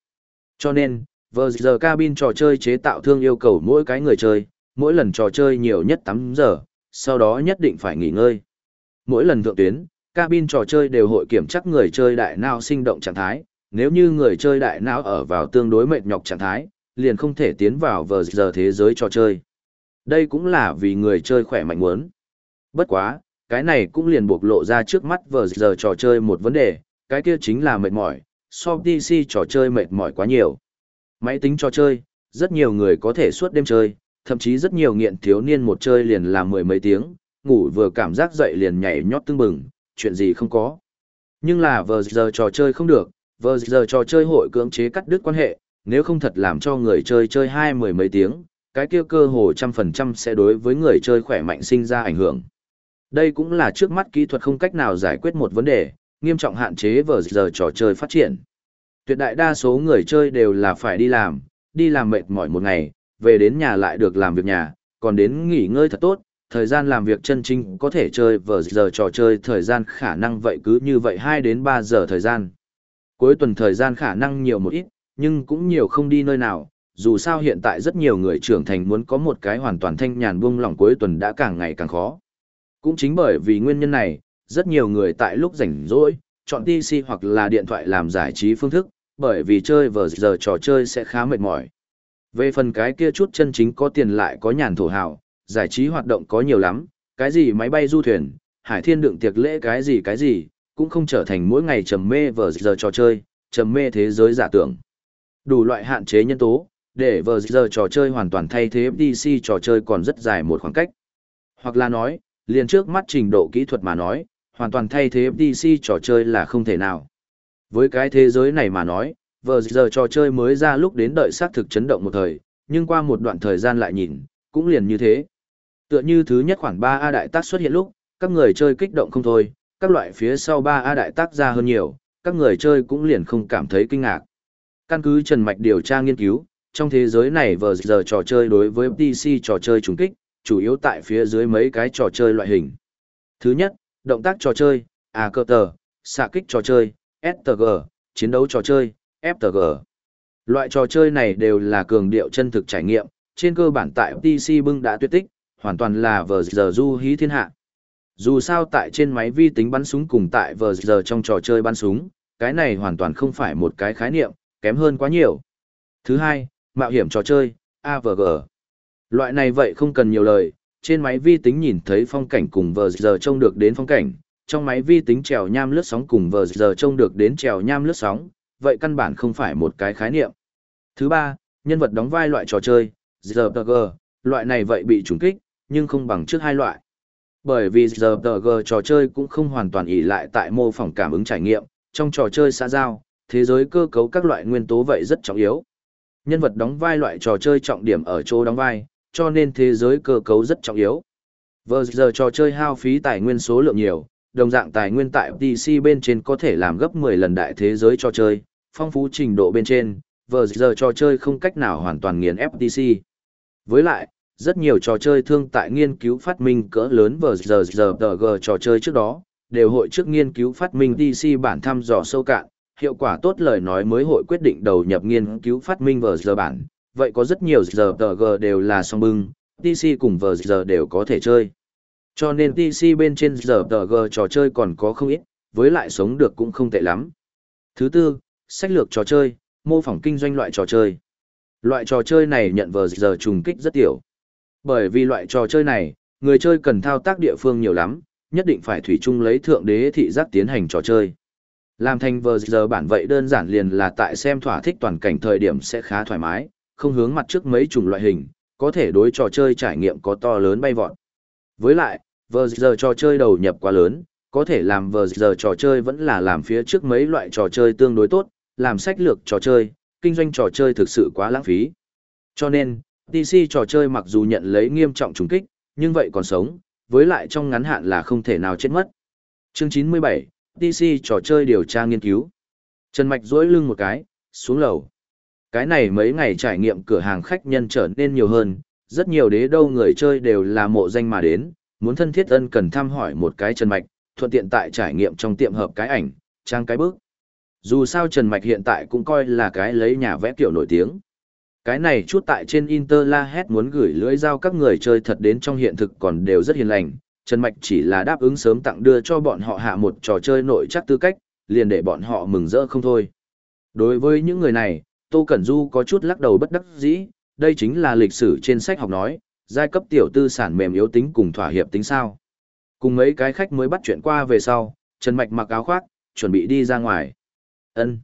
Cho nên, vờ giờ cabin trò chơi chế tạo thương yêu cầu mỗi cái người chơi, mỗi lần trò chơi nhiều nhất 8 giờ, sau đó nhất định phải nghỉ ngơi. Mỗi lần thượng tuyến, cabin trò chơi đều hội kiểm chắc người chơi đại não sinh động trạng thái, nếu như người chơi đại não ở vào tương đối mệt nhọc trạng thái, liền không thể tiến vào vờ giờ thế giới trò chơi. Đây cũng là vì người chơi khỏe mạnh muốn. Bất quá, cái này cũng liền buộc lộ ra trước mắt vờ giờ trò chơi một vấn đề, cái kia chính là mệt mỏi, so PC trò chơi mệt mỏi quá nhiều. Máy tính trò chơi, rất nhiều người có thể suốt đêm chơi, thậm chí rất nhiều nghiện thiếu niên một chơi liền làm mười mấy tiếng, ngủ vừa cảm giác dậy liền nhảy nhót tưng bừng, chuyện gì không có. Nhưng là vờ giờ trò chơi không được, vờ giờ trò chơi hội cưỡng chế cắt đứt quan hệ, nếu không thật làm cho người chơi chơi hai mười mấy tiếng, cái kia cơ hồ trăm phần trăm sẽ đối với người chơi khỏe mạnh sinh ra ảnh hưởng. Đây cũng là trước mắt kỹ thuật không cách nào giải quyết một vấn đề, nghiêm trọng hạn chế vở giờ trò chơi phát triển. Tuyệt đại đa số người chơi đều là phải đi làm, đi làm mệt mỏi một ngày, về đến nhà lại được làm việc nhà, còn đến nghỉ ngơi thật tốt, thời gian làm việc chân chính có thể chơi vở giờ trò chơi thời gian khả năng vậy cứ như vậy 2 đến 3 giờ thời gian. Cuối tuần thời gian khả năng nhiều một ít, nhưng cũng nhiều không đi nơi nào, dù sao hiện tại rất nhiều người trưởng thành muốn có một cái hoàn toàn thanh nhàn buông lỏng cuối tuần đã càng ngày càng khó. Cũng chính bởi vì nguyên nhân này, rất nhiều người tại lúc rảnh rỗi, chọn PC hoặc là điện thoại làm giải trí phương thức, bởi vì chơi vờ giờ trò chơi sẽ khá mệt mỏi. Về phần cái kia chút chân chính có tiền lại có nhàn thổ hào, giải trí hoạt động có nhiều lắm, cái gì máy bay du thuyền, hải thiên đựng tiệc lễ cái gì cái gì, cũng không trở thành mỗi ngày trầm mê vờ giờ trò chơi, trầm mê thế giới giả tưởng. Đủ loại hạn chế nhân tố, để vờ giờ trò chơi hoàn toàn thay thế FTC trò chơi còn rất dài một khoảng cách. Hoặc là nói, liền trước mắt trình độ kỹ thuật mà nói, hoàn toàn thay thế FTC trò chơi là không thể nào. Với cái thế giới này mà nói, vờ giờ trò chơi mới ra lúc đến đợi xác thực chấn động một thời, nhưng qua một đoạn thời gian lại nhìn, cũng liền như thế. Tựa như thứ nhất khoảng 3A đại tác xuất hiện lúc, các người chơi kích động không thôi, các loại phía sau 3A đại tác ra hơn nhiều, các người chơi cũng liền không cảm thấy kinh ngạc. Căn cứ Trần Mạch điều tra nghiên cứu, trong thế giới này vờ giờ trò chơi đối với PC trò chơi trùng kích, chủ yếu tại phía dưới mấy cái trò chơi loại hình. Thứ nhất, động tác trò chơi, A cơ tờ, xạ kích trò chơi, STG, chiến đấu trò chơi, FTG. Loại trò chơi này đều là cường điệu chân thực trải nghiệm, trên cơ bản tại PC bưng đã tuyệt tích, hoàn toàn là vờ giờ du hí thiên hạ. Dù sao tại trên máy vi tính bắn súng cùng tại vờ giờ trong trò chơi bắn súng, cái này hoàn toàn không phải một cái khái niệm, kém hơn quá nhiều. Thứ hai, mạo hiểm trò chơi, AVG. Loại này vậy không cần nhiều lời, trên máy vi tính nhìn thấy phong cảnh cùng vờ giờ trông được đến phong cảnh, trong máy vi tính trèo nham lướt sóng cùng vờ giờ trông được đến trèo nham lướt sóng, vậy căn bản không phải một cái khái niệm. Thứ ba, nhân vật đóng vai loại trò chơi, RPG, loại này vậy bị trùng kích, nhưng không bằng trước hai loại. Bởi vì RPG trò chơi cũng không hoàn toàn ỷ lại tại mô phỏng cảm ứng trải nghiệm, trong trò chơi xã giao, thế giới cơ cấu các loại nguyên tố vậy rất trọng yếu. Nhân vật đóng vai loại trò chơi trọng điểm ở chỗ đóng vai, cho nên thế giới cơ cấu rất trọng yếu. Vừa giờ trò chơi hao phí tài nguyên số lượng nhiều, đồng dạng tài nguyên tại PC bên trên có thể làm gấp 10 lần đại thế giới trò chơi, phong phú trình độ bên trên, vừa giờ trò chơi không cách nào hoàn toàn nghiền FTC. Với lại, rất nhiều trò chơi thương tại nghiên cứu phát minh cỡ lớn vừa giờ giờ trò chơi trước đó, đều hội trước nghiên cứu phát minh DC bản thăm dò sâu cạn, hiệu quả tốt lời nói mới hội quyết định đầu nhập nghiên cứu phát minh vờ giờ bản, vậy có rất nhiều giờ tờ g đều là song bưng, TC cùng vờ giờ đều có thể chơi. Cho nên TC bên trên giờ tờ g trò chơi còn có không ít, với lại sống được cũng không tệ lắm. Thứ tư, sách lược trò chơi, mô phỏng kinh doanh loại trò chơi. Loại trò chơi này nhận vờ giờ trùng kích rất tiểu. Bởi vì loại trò chơi này, người chơi cần thao tác địa phương nhiều lắm, nhất định phải thủy chung lấy thượng đế thị giác tiến hành trò chơi. Làm thành vờ giờ bản vậy đơn giản liền là tại xem thỏa thích toàn cảnh thời điểm sẽ khá thoải mái, không hướng mặt trước mấy chủng loại hình, có thể đối trò chơi trải nghiệm có to lớn bay vọt. Với lại, vờ giờ trò chơi đầu nhập quá lớn, có thể làm vờ giờ trò chơi vẫn là làm phía trước mấy loại trò chơi tương đối tốt, làm sách lược trò chơi, kinh doanh trò chơi thực sự quá lãng phí. Cho nên, DC trò chơi mặc dù nhận lấy nghiêm trọng trùng kích, nhưng vậy còn sống, với lại trong ngắn hạn là không thể nào chết mất. Chương 97, DC trò chơi điều tra nghiên cứu. Trần Mạch duỗi lưng một cái, xuống lầu. Cái này mấy ngày trải nghiệm cửa hàng khách nhân trở nên nhiều hơn, rất nhiều đế đâu người chơi đều là mộ danh mà đến, muốn thân thiết ân cần thăm hỏi một cái Trần Mạch, thuận tiện tại trải nghiệm trong tiệm hợp cái ảnh, trang cái bước. Dù sao Trần Mạch hiện tại cũng coi là cái lấy nhà vẽ kiểu nổi tiếng. Cái này chút tại trên Inter la hét muốn gửi lưỡi dao các người chơi thật đến trong hiện thực còn đều rất hiền lành. Trần Mạch chỉ là đáp ứng sớm tặng đưa cho bọn họ hạ một trò chơi nội chắc tư cách, liền để bọn họ mừng rỡ không thôi. Đối với những người này, Tô Cẩn Du có chút lắc đầu bất đắc dĩ, đây chính là lịch sử trên sách học nói, giai cấp tiểu tư sản mềm yếu tính cùng thỏa hiệp tính sao. Cùng mấy cái khách mới bắt chuyện qua về sau, Trần Mạch mặc áo khoác, chuẩn bị đi ra ngoài. ân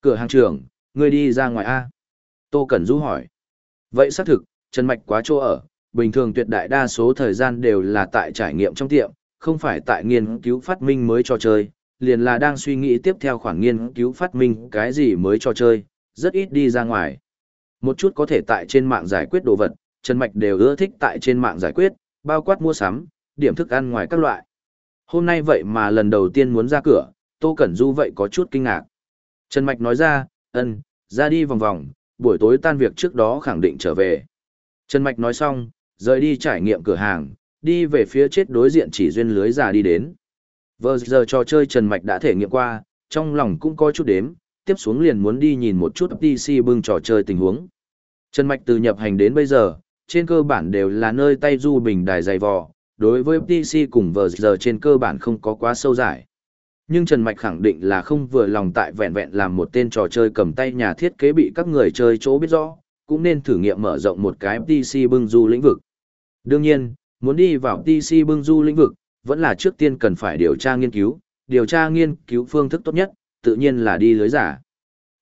Cửa hàng trưởng, ngươi đi ra ngoài A. Tô Cẩn Du hỏi. Vậy xác thực, Trần Mạch quá chỗ ở, bình thường tuyệt đại đa số thời gian đều là tại trải nghiệm trong tiệm, không phải tại nghiên cứu phát minh mới cho chơi, liền là đang suy nghĩ tiếp theo khoản nghiên cứu phát minh cái gì mới cho chơi, rất ít đi ra ngoài. Một chút có thể tại trên mạng giải quyết đồ vật, Trần Mạch đều ưa thích tại trên mạng giải quyết, bao quát mua sắm, điểm thức ăn ngoài các loại. Hôm nay vậy mà lần đầu tiên muốn ra cửa, Tô Cẩn Du vậy có chút kinh ngạc. Trần Mạch nói ra, ơn, ra đi vòng vòng, buổi tối tan việc trước đó khẳng định trở về. Trần Mạch nói xong, rời đi trải nghiệm cửa hàng, đi về phía chết đối diện chỉ duyên lưới già đi đến. Vừa giờ trò chơi Trần Mạch đã thể nghiệm qua, trong lòng cũng có chút đếm, tiếp xuống liền muốn đi nhìn một chút PC bưng trò chơi tình huống. Trần Mạch từ nhập hành đến bây giờ, trên cơ bản đều là nơi tay du bình đài dày vò, đối với PC cùng vờ giờ trên cơ bản không có quá sâu dài. Nhưng Trần Mạch khẳng định là không vừa lòng tại vẹn vẹn làm một tên trò chơi cầm tay nhà thiết kế bị các người chơi chỗ biết rõ, cũng nên thử nghiệm mở rộng một cái PC bưng du lĩnh vực. Đương nhiên, muốn đi vào PC bưng du lĩnh vực, vẫn là trước tiên cần phải điều tra nghiên cứu, điều tra nghiên cứu phương thức tốt nhất, tự nhiên là đi lưới giả.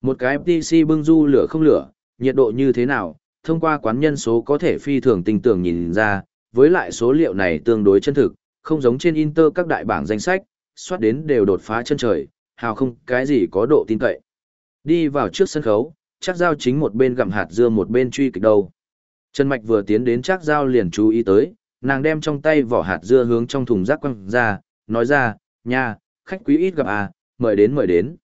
Một cái PC bưng du lửa không lửa, nhiệt độ như thế nào, thông qua quán nhân số có thể phi thường tình tưởng nhìn ra, với lại số liệu này tương đối chân thực, không giống trên Inter các đại bảng danh sách, soát đến đều đột phá chân trời, hào không cái gì có độ tin cậy. Đi vào trước sân khấu, chắc giao chính một bên gặm hạt dưa một bên truy kịch đầu. Trần Mạch vừa tiến đến chắc giao liền chú ý tới, nàng đem trong tay vỏ hạt dưa hướng trong thùng rác quăng ra, nói ra, nha, khách quý ít gặp à, mời đến mời đến.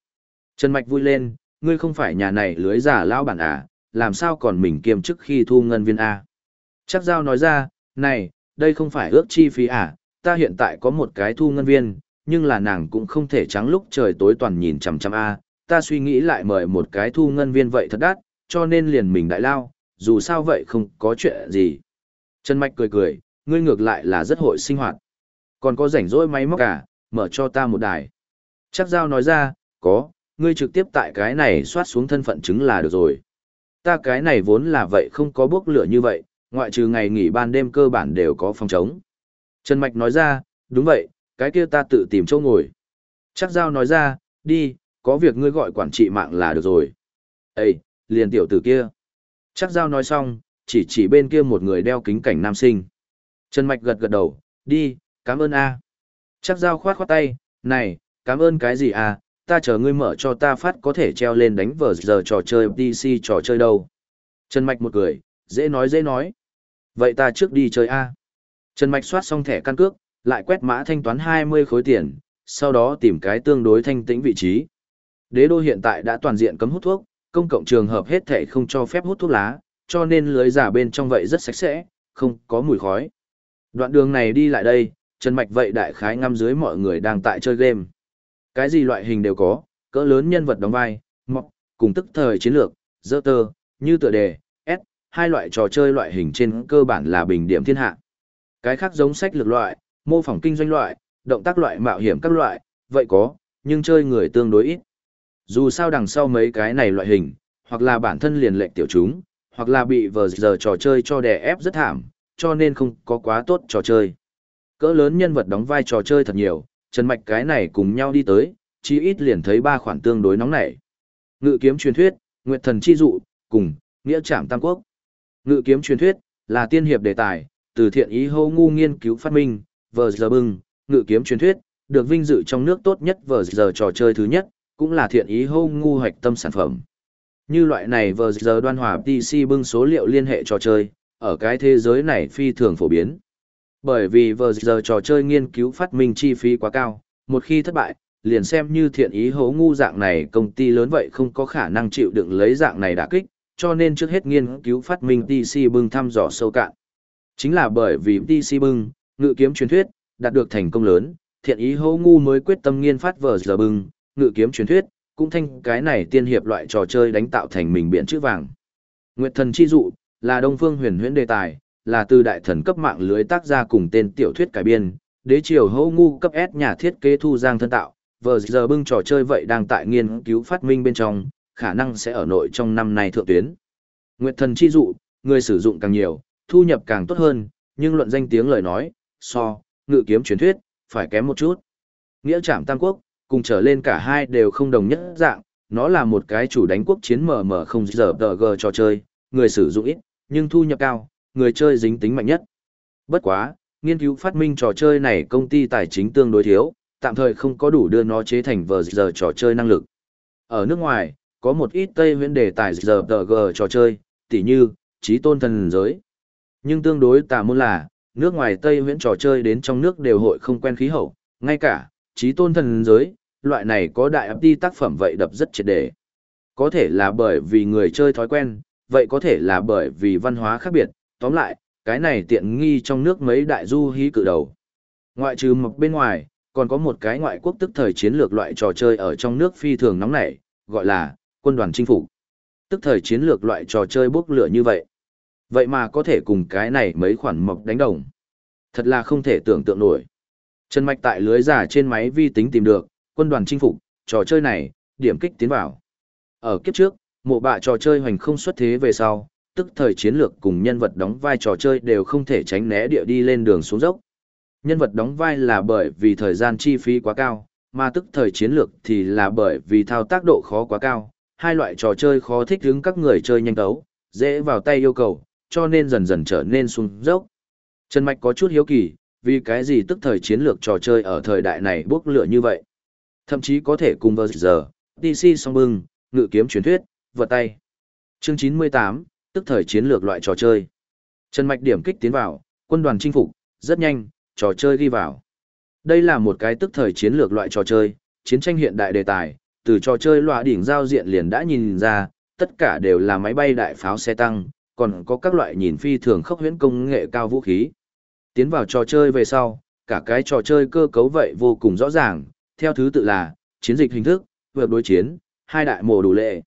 Trần Mạch vui lên, ngươi không phải nhà này lưới giả lao bản à, làm sao còn mình kiêm chức khi thu ngân viên à. Chắc giao nói ra, này, đây không phải ước chi phí à, ta hiện tại có một cái thu ngân viên, nhưng là nàng cũng không thể trắng lúc trời tối toàn nhìn chằm chằm a, ta suy nghĩ lại mời một cái thu ngân viên vậy thật đắt, cho nên liền mình đại lao, dù sao vậy không có chuyện gì. Trần Mạch cười cười, ngươi ngược lại là rất hội sinh hoạt. Còn có rảnh rỗi máy móc cả, mở cho ta một đài. Chắc giao nói ra, có, ngươi trực tiếp tại cái này soát xuống thân phận chứng là được rồi. Ta cái này vốn là vậy không có bước lửa như vậy, ngoại trừ ngày nghỉ ban đêm cơ bản đều có phòng chống. Trần Mạch nói ra, đúng vậy, cái kia ta tự tìm chỗ ngồi. Chắc giao nói ra, đi, có việc ngươi gọi quản trị mạng là được rồi. Ê, liền tiểu tử kia. Chắc giao nói xong, chỉ chỉ bên kia một người đeo kính cảnh nam sinh. Trần Mạch gật gật đầu, đi, cảm ơn a. Chắc giao khoát khoát tay, này, cảm ơn cái gì à, ta chờ ngươi mở cho ta phát có thể treo lên đánh vờ giờ trò chơi DC trò chơi đâu. Trần Mạch một cười, dễ nói dễ nói. Vậy ta trước đi chơi a. Trần Mạch soát xong thẻ căn cước, lại quét mã thanh toán 20 khối tiền, sau đó tìm cái tương đối thanh tĩnh vị trí. Đế đô hiện tại đã toàn diện cấm hút thuốc, công cộng trường hợp hết thể không cho phép hút thuốc lá, cho nên lưới giả bên trong vậy rất sạch sẽ, không có mùi khói. Đoạn đường này đi lại đây, Trần Mạch vậy đại khái ngắm dưới mọi người đang tại chơi game. Cái gì loại hình đều có, cỡ lớn nhân vật đóng vai, mọc, cùng tức thời chiến lược, dơ tơ, như tựa đề, S, hai loại trò chơi loại hình trên cơ bản là bình điểm thiên hạ. Cái khác giống sách lược loại, mô phỏng kinh doanh loại, động tác loại mạo hiểm các loại, vậy có, nhưng chơi người tương đối ít. Dù sao đằng sau mấy cái này loại hình, hoặc là bản thân liền lệnh tiểu chúng, hoặc là bị vờ giờ trò chơi cho đè ép rất thảm, cho nên không có quá tốt trò chơi. Cỡ lớn nhân vật đóng vai trò chơi thật nhiều, Trần Mạch cái này cùng nhau đi tới, chí ít liền thấy ba khoản tương đối nóng nảy. Ngự kiếm truyền thuyết, Nguyệt thần chi dụ, cùng, nghĩa trạm tam quốc. Ngự kiếm truyền thuyết, là tiên hiệp đề tài, từ thiện ý hô ngu nghiên cứu phát minh, vờ giờ bưng, ngự kiếm truyền thuyết, được vinh dự trong nước tốt nhất vờ giờ trò chơi thứ nhất, cũng là thiện ý hô ngu hoạch tâm sản phẩm. Như loại này vờ giờ đoan hòa PC bưng số liệu liên hệ trò chơi, ở cái thế giới này phi thường phổ biến. Bởi vì vờ giờ trò chơi nghiên cứu phát minh chi phí quá cao, một khi thất bại, liền xem như thiện ý hố ngu dạng này công ty lớn vậy không có khả năng chịu đựng lấy dạng này đả kích, cho nên trước hết nghiên cứu phát minh PC bưng thăm dò sâu cạn. Chính là bởi vì PC bưng, ngự kiếm truyền thuyết, đạt được thành công lớn, thiện ý hố ngu mới quyết tâm nghiên phát vờ giờ bưng, ngự kiếm truyền thuyết, cũng thanh cái này tiên hiệp loại trò chơi đánh tạo thành mình biển chữ vàng. Nguyệt thần chi dụ, là đông phương huyền huyễn đề tài, là từ đại thần cấp mạng lưới tác gia cùng tên tiểu thuyết cải biên, đế triều hô ngu cấp S nhà thiết kế thu giang thân tạo, Vừa giờ bưng trò chơi vậy đang tại nghiên cứu phát minh bên trong, khả năng sẽ ở nội trong năm nay thượng tuyến. Nguyệt thần chi dụ, người sử dụng càng nhiều, thu nhập càng tốt hơn, nhưng luận danh tiếng lời nói, so, ngự kiếm truyền thuyết, phải kém một chút. Nghĩa trạm Tam Quốc, cùng trở lên cả hai đều không đồng nhất dạng, nó là một cái chủ đánh quốc chiến mở mở không giờ tờ g trò chơi, người sử dụng ít, nhưng thu nhập cao, người chơi dính tính mạnh nhất. Bất quá, nghiên cứu phát minh trò chơi này công ty tài chính tương đối thiếu, tạm thời không có đủ đưa nó chế thành vờ giờ trò chơi năng lực. Ở nước ngoài, có một ít Tây huyễn đề tài giờ tờ g trò chơi, tỉ như, trí tôn thần giới. Nhưng tương đối tà môn là, nước ngoài Tây huyễn trò chơi đến trong nước đều hội không quen khí hậu, ngay cả, trí tôn thần giới, loại này có đại ấp đi tác phẩm vậy đập rất triệt đề. Có thể là bởi vì người chơi thói quen, vậy có thể là bởi vì văn hóa khác biệt, tóm lại, cái này tiện nghi trong nước mấy đại du hí cự đầu. Ngoại trừ mộc bên ngoài, còn có một cái ngoại quốc tức thời chiến lược loại trò chơi ở trong nước phi thường nóng nảy, gọi là quân đoàn chinh phục. Tức thời chiến lược loại trò chơi bốc lửa như vậy. Vậy mà có thể cùng cái này mấy khoản mộc đánh đồng. Thật là không thể tưởng tượng nổi. Trần Mạch tại lưới giả trên máy vi tính tìm được, quân đoàn chinh phục, trò chơi này, điểm kích tiến vào. Ở kiếp trước, mộ bạ trò chơi hoành không xuất thế về sau, tức thời chiến lược cùng nhân vật đóng vai trò chơi đều không thể tránh né địa đi lên đường xuống dốc. Nhân vật đóng vai là bởi vì thời gian chi phí quá cao, mà tức thời chiến lược thì là bởi vì thao tác độ khó quá cao, hai loại trò chơi khó thích ứng các người chơi nhanh tấu, dễ vào tay yêu cầu, cho nên dần dần trở nên xuống dốc. Trần Mạch có chút hiếu kỳ, vì cái gì tức thời chiến lược trò chơi ở thời đại này bốc lửa như vậy. Thậm chí có thể cùng với giờ, DC song bưng, ngự kiếm truyền thuyết, vật tay. Chương 98, tức thời chiến lược loại trò chơi. Trần Mạch điểm kích tiến vào, quân đoàn chinh phục, rất nhanh, trò chơi ghi vào. Đây là một cái tức thời chiến lược loại trò chơi, chiến tranh hiện đại đề tài, từ trò chơi loại đỉnh giao diện liền đã nhìn ra, tất cả đều là máy bay đại pháo xe tăng, còn có các loại nhìn phi thường khốc huyễn công nghệ cao vũ khí. Tiến vào trò chơi về sau, cả cái trò chơi cơ cấu vậy vô cùng rõ ràng, theo thứ tự là, chiến dịch hình thức, vượt đối chiến, hai đại mồ đủ lệ.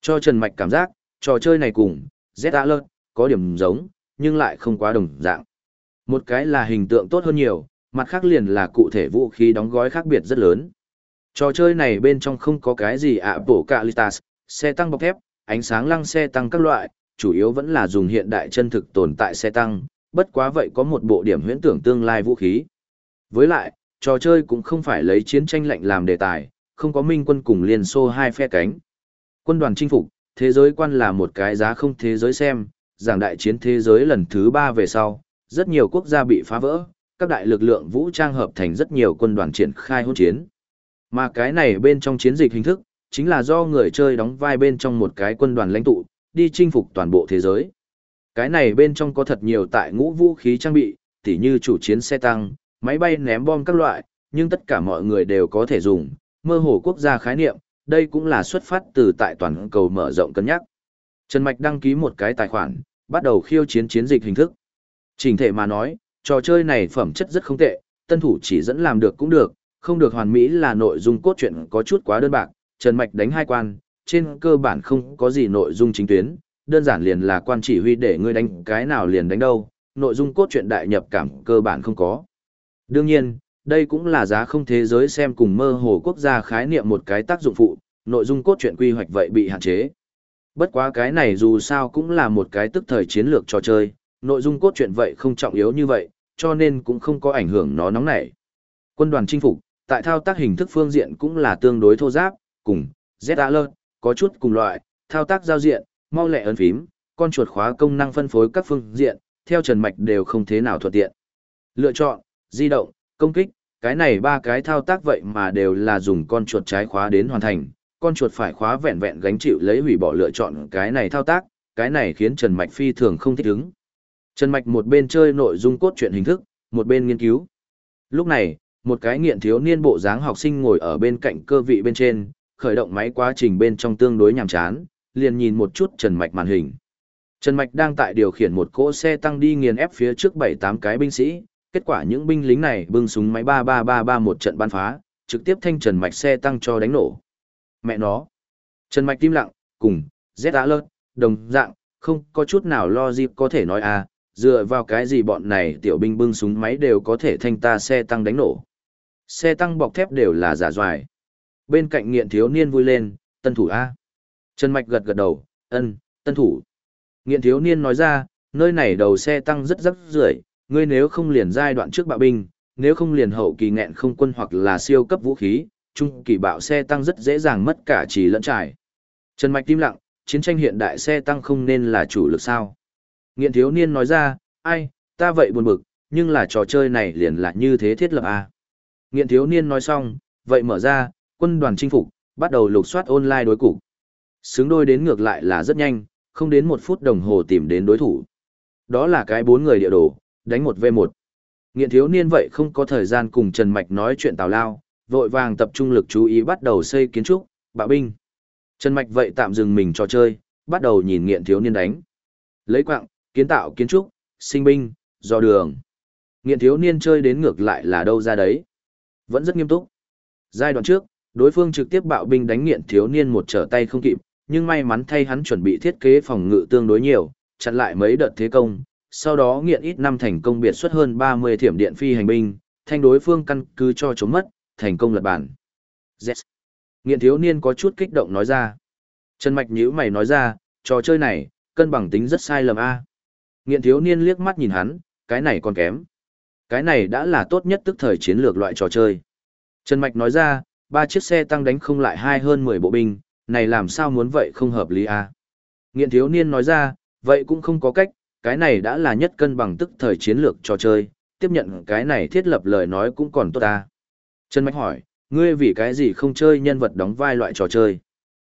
Cho Trần Mạch cảm giác, trò chơi này cùng, Z Alert, có điểm giống, nhưng lại không quá đồng dạng. Một cái là hình tượng tốt hơn nhiều, mặt khác liền là cụ thể vũ khí đóng gói khác biệt rất lớn. Trò chơi này bên trong không có cái gì ạ bổ cạ litas, xe tăng bọc thép, ánh sáng lăng xe tăng các loại, chủ yếu vẫn là dùng hiện đại chân thực tồn tại xe tăng, bất quá vậy có một bộ điểm huyễn tưởng tương lai vũ khí. Với lại, trò chơi cũng không phải lấy chiến tranh lạnh làm đề tài, không có minh quân cùng Liên Xô hai phe cánh. Quân đoàn chinh phục, thế giới quan là một cái giá không thế giới xem, giảng đại chiến thế giới lần thứ ba về sau, rất nhiều quốc gia bị phá vỡ, các đại lực lượng vũ trang hợp thành rất nhiều quân đoàn triển khai hỗn chiến. Mà cái này bên trong chiến dịch hình thức, chính là do người chơi đóng vai bên trong một cái quân đoàn lãnh tụ, đi chinh phục toàn bộ thế giới. Cái này bên trong có thật nhiều tại ngũ vũ khí trang bị, tỉ như chủ chiến xe tăng, máy bay ném bom các loại, nhưng tất cả mọi người đều có thể dùng, mơ hồ quốc gia khái niệm, đây cũng là xuất phát từ tại toàn cầu mở rộng cân nhắc. Trần Mạch đăng ký một cái tài khoản, bắt đầu khiêu chiến chiến dịch hình thức. Trình thể mà nói, trò chơi này phẩm chất rất không tệ, tân thủ chỉ dẫn làm được cũng được, không được hoàn mỹ là nội dung cốt truyện có chút quá đơn bạc, Trần Mạch đánh hai quan, trên cơ bản không có gì nội dung chính tuyến, đơn giản liền là quan chỉ huy để ngươi đánh cái nào liền đánh đâu, nội dung cốt truyện đại nhập cảm cơ bản không có. Đương nhiên, đây cũng là giá không thế giới xem cùng mơ hồ quốc gia khái niệm một cái tác dụng phụ, nội dung cốt truyện quy hoạch vậy bị hạn chế. Bất quá cái này dù sao cũng là một cái tức thời chiến lược trò chơi, nội dung cốt truyện vậy không trọng yếu như vậy, cho nên cũng không có ảnh hưởng nó nóng nảy. Quân đoàn chinh phục, tại thao tác hình thức phương diện cũng là tương đối thô giáp, cùng Z Alert, có chút cùng loại, thao tác giao diện, mau lẹ ấn phím, con chuột khóa công năng phân phối các phương diện, theo Trần Mạch đều không thế nào thuận tiện. Lựa chọn, di động, công kích, cái này ba cái thao tác vậy mà đều là dùng con chuột trái khóa đến hoàn thành, con chuột phải khóa vẹn vẹn gánh chịu lấy hủy bỏ lựa chọn cái này thao tác, cái này khiến Trần Mạch phi thường không thích ứng. Trần Mạch một bên chơi nội dung cốt truyện hình thức, một bên nghiên cứu. Lúc này, một cái nghiện thiếu niên bộ dáng học sinh ngồi ở bên cạnh cơ vị bên trên, khởi động máy quá trình bên trong tương đối nhàm chán, liền nhìn một chút Trần Mạch màn hình. Trần Mạch đang tại điều khiển một cỗ xe tăng đi nghiền ép phía trước 7-8 cái binh sĩ, kết quả những binh lính này bưng súng máy 3333 một trận ban phá, trực tiếp thanh Trần Mạch xe tăng cho đánh nổ. Mẹ nó. Trần Mạch tim lặng, cùng, Z alert, đồng dạng, không có chút nào lo gì có thể nói à, dựa vào cái gì bọn này tiểu binh bưng súng máy đều có thể thanh ta xe tăng đánh nổ. Xe tăng bọc thép đều là giả doài. Bên cạnh nghiện thiếu niên vui lên, tân thủ A. Trần Mạch gật gật đầu, ân, tân thủ. Nghiện thiếu niên nói ra, nơi này đầu xe tăng rất rất rưởi ngươi nếu không liền giai đoạn trước bạo binh, nếu không liền hậu kỳ nghẹn không quân hoặc là siêu cấp vũ khí, trung kỳ bạo xe tăng rất dễ dàng mất cả chỉ lẫn trải. Trần Mạch tim lặng, chiến tranh hiện đại xe tăng không nên là chủ lực sao. Nghiện thiếu niên nói ra, ai, ta vậy buồn bực, nhưng là trò chơi này liền là như thế thiết lập à. Nghiện thiếu niên nói xong, vậy mở ra, quân đoàn chinh phục, bắt đầu lục soát online đối cục. Xứng đôi đến ngược lại là rất nhanh, không đến một phút đồng hồ tìm đến đối thủ. Đó là cái bốn người địa đồ, đánh một v một. Nghiện thiếu niên vậy không có thời gian cùng Trần Mạch nói chuyện tào lao, vội vàng tập trung lực chú ý bắt đầu xây kiến trúc, bạo binh. Trần Mạch vậy tạm dừng mình trò chơi, bắt đầu nhìn nghiện thiếu niên đánh. Lấy quạng, kiến tạo kiến trúc, sinh binh, do đường. Nghiện thiếu niên chơi đến ngược lại là đâu ra đấy. Vẫn rất nghiêm túc. Giai đoạn trước, đối phương trực tiếp bạo binh đánh nghiện thiếu niên một trở tay không kịp, nhưng may mắn thay hắn chuẩn bị thiết kế phòng ngự tương đối nhiều, chặn lại mấy đợt thế công, sau đó nghiện ít năm thành công biệt xuất hơn 30 thiểm điện phi hành binh, thanh đối phương căn cứ cho chống mất, thành công lật bản. Yes. Nghiện thiếu niên có chút kích động nói ra. Trần Mạch nhíu mày nói ra, trò chơi này, cân bằng tính rất sai lầm a. Nghiện thiếu niên liếc mắt nhìn hắn, cái này còn kém. Cái này đã là tốt nhất tức thời chiến lược loại trò chơi. Trần Mạch nói ra, ba chiếc xe tăng đánh không lại hai hơn 10 bộ binh, này làm sao muốn vậy không hợp lý à? Nghiện thiếu niên nói ra, vậy cũng không có cách, cái này đã là nhất cân bằng tức thời chiến lược trò chơi, tiếp nhận cái này thiết lập lời nói cũng còn tốt ta. Trần Mạch hỏi, ngươi vì cái gì không chơi nhân vật đóng vai loại trò chơi?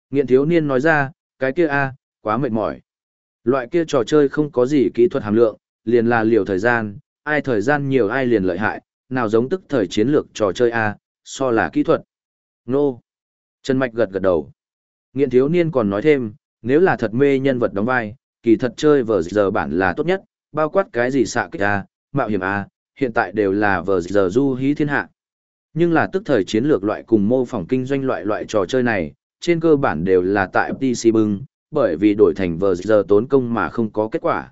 Nghiện thiếu niên nói ra, cái kia a quá mệt mỏi. Loại kia trò chơi không có gì kỹ thuật hàm lượng, liền là liều thời gian, ai thời gian nhiều ai liền lợi hại, nào giống tức thời chiến lược trò chơi a so là kỹ thuật. Nô. Trần Mạch gật gật đầu. Nghiện thiếu niên còn nói thêm, nếu là thật mê nhân vật đóng vai, kỳ thật chơi vờ giờ bản là tốt nhất, bao quát cái gì xạ kích a mạo hiểm a hiện tại đều là vờ giờ du hí thiên hạ. Nhưng là tức thời chiến lược loại cùng mô phỏng kinh doanh loại loại trò chơi này, trên cơ bản đều là tại PC bưng, bởi vì đổi thành vờ giờ tốn công mà không có kết quả.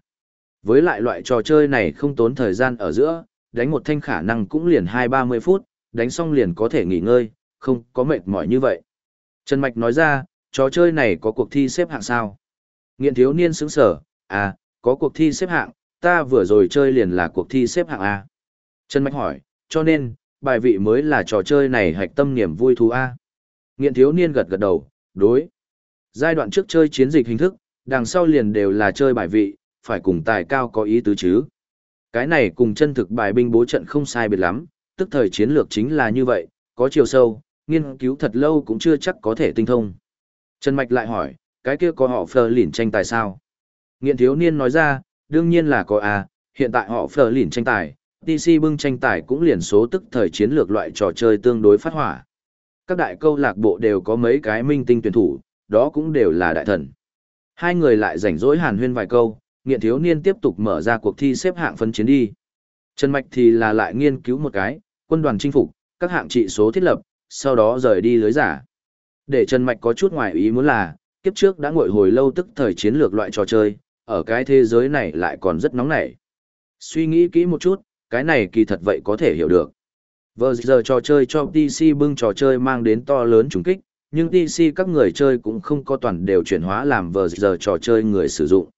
Với lại loại trò chơi này không tốn thời gian ở giữa, đánh một thanh khả năng cũng liền 2-30 phút, đánh xong liền có thể nghỉ ngơi, không có mệt mỏi như vậy. Trần Mạch nói ra, trò chơi này có cuộc thi xếp hạng sao? Nghiện thiếu niên sững sở, à, có cuộc thi xếp hạng, ta vừa rồi chơi liền là cuộc thi xếp hạng A. Trần Mạch hỏi, cho nên, bài vị mới là trò chơi này hạch tâm niềm vui thú A. Nghiện thiếu niên gật gật đầu, đối. Giai đoạn trước chơi chiến dịch hình thức, đằng sau liền đều là chơi bài vị, phải cùng tài cao có ý tứ chứ. Cái này cùng chân thực bài binh bố trận không sai biệt lắm, tức thời chiến lược chính là như vậy, có chiều sâu, nghiên cứu thật lâu cũng chưa chắc có thể tinh thông. Trần Mạch lại hỏi, cái kia có họ phờ lỉn tranh tài sao? Nghiện thiếu niên nói ra, đương nhiên là có à, hiện tại họ phờ lỉn tranh tài, TC bưng tranh tài cũng liền số tức thời chiến lược loại trò chơi tương đối phát hỏa. Các đại câu lạc bộ đều có mấy cái minh tinh tuyển thủ, đó cũng đều là đại thần. Hai người lại rảnh rỗi hàn huyên vài câu, nghiện thiếu niên tiếp tục mở ra cuộc thi xếp hạng phân chiến đi. Trần Mạch thì là lại nghiên cứu một cái, quân đoàn chinh phục, các hạng trị số thiết lập, sau đó rời đi lưới giả. Để Trần Mạch có chút ngoài ý muốn là, kiếp trước đã ngội hồi lâu tức thời chiến lược loại trò chơi, ở cái thế giới này lại còn rất nóng nảy. Suy nghĩ kỹ một chút, cái này kỳ thật vậy có thể hiểu được. Vừa giờ trò chơi cho DC bưng trò chơi mang đến to lớn trùng kích, nhưng DC các người chơi cũng không có toàn đều chuyển hóa làm vừa giờ trò chơi người sử dụng.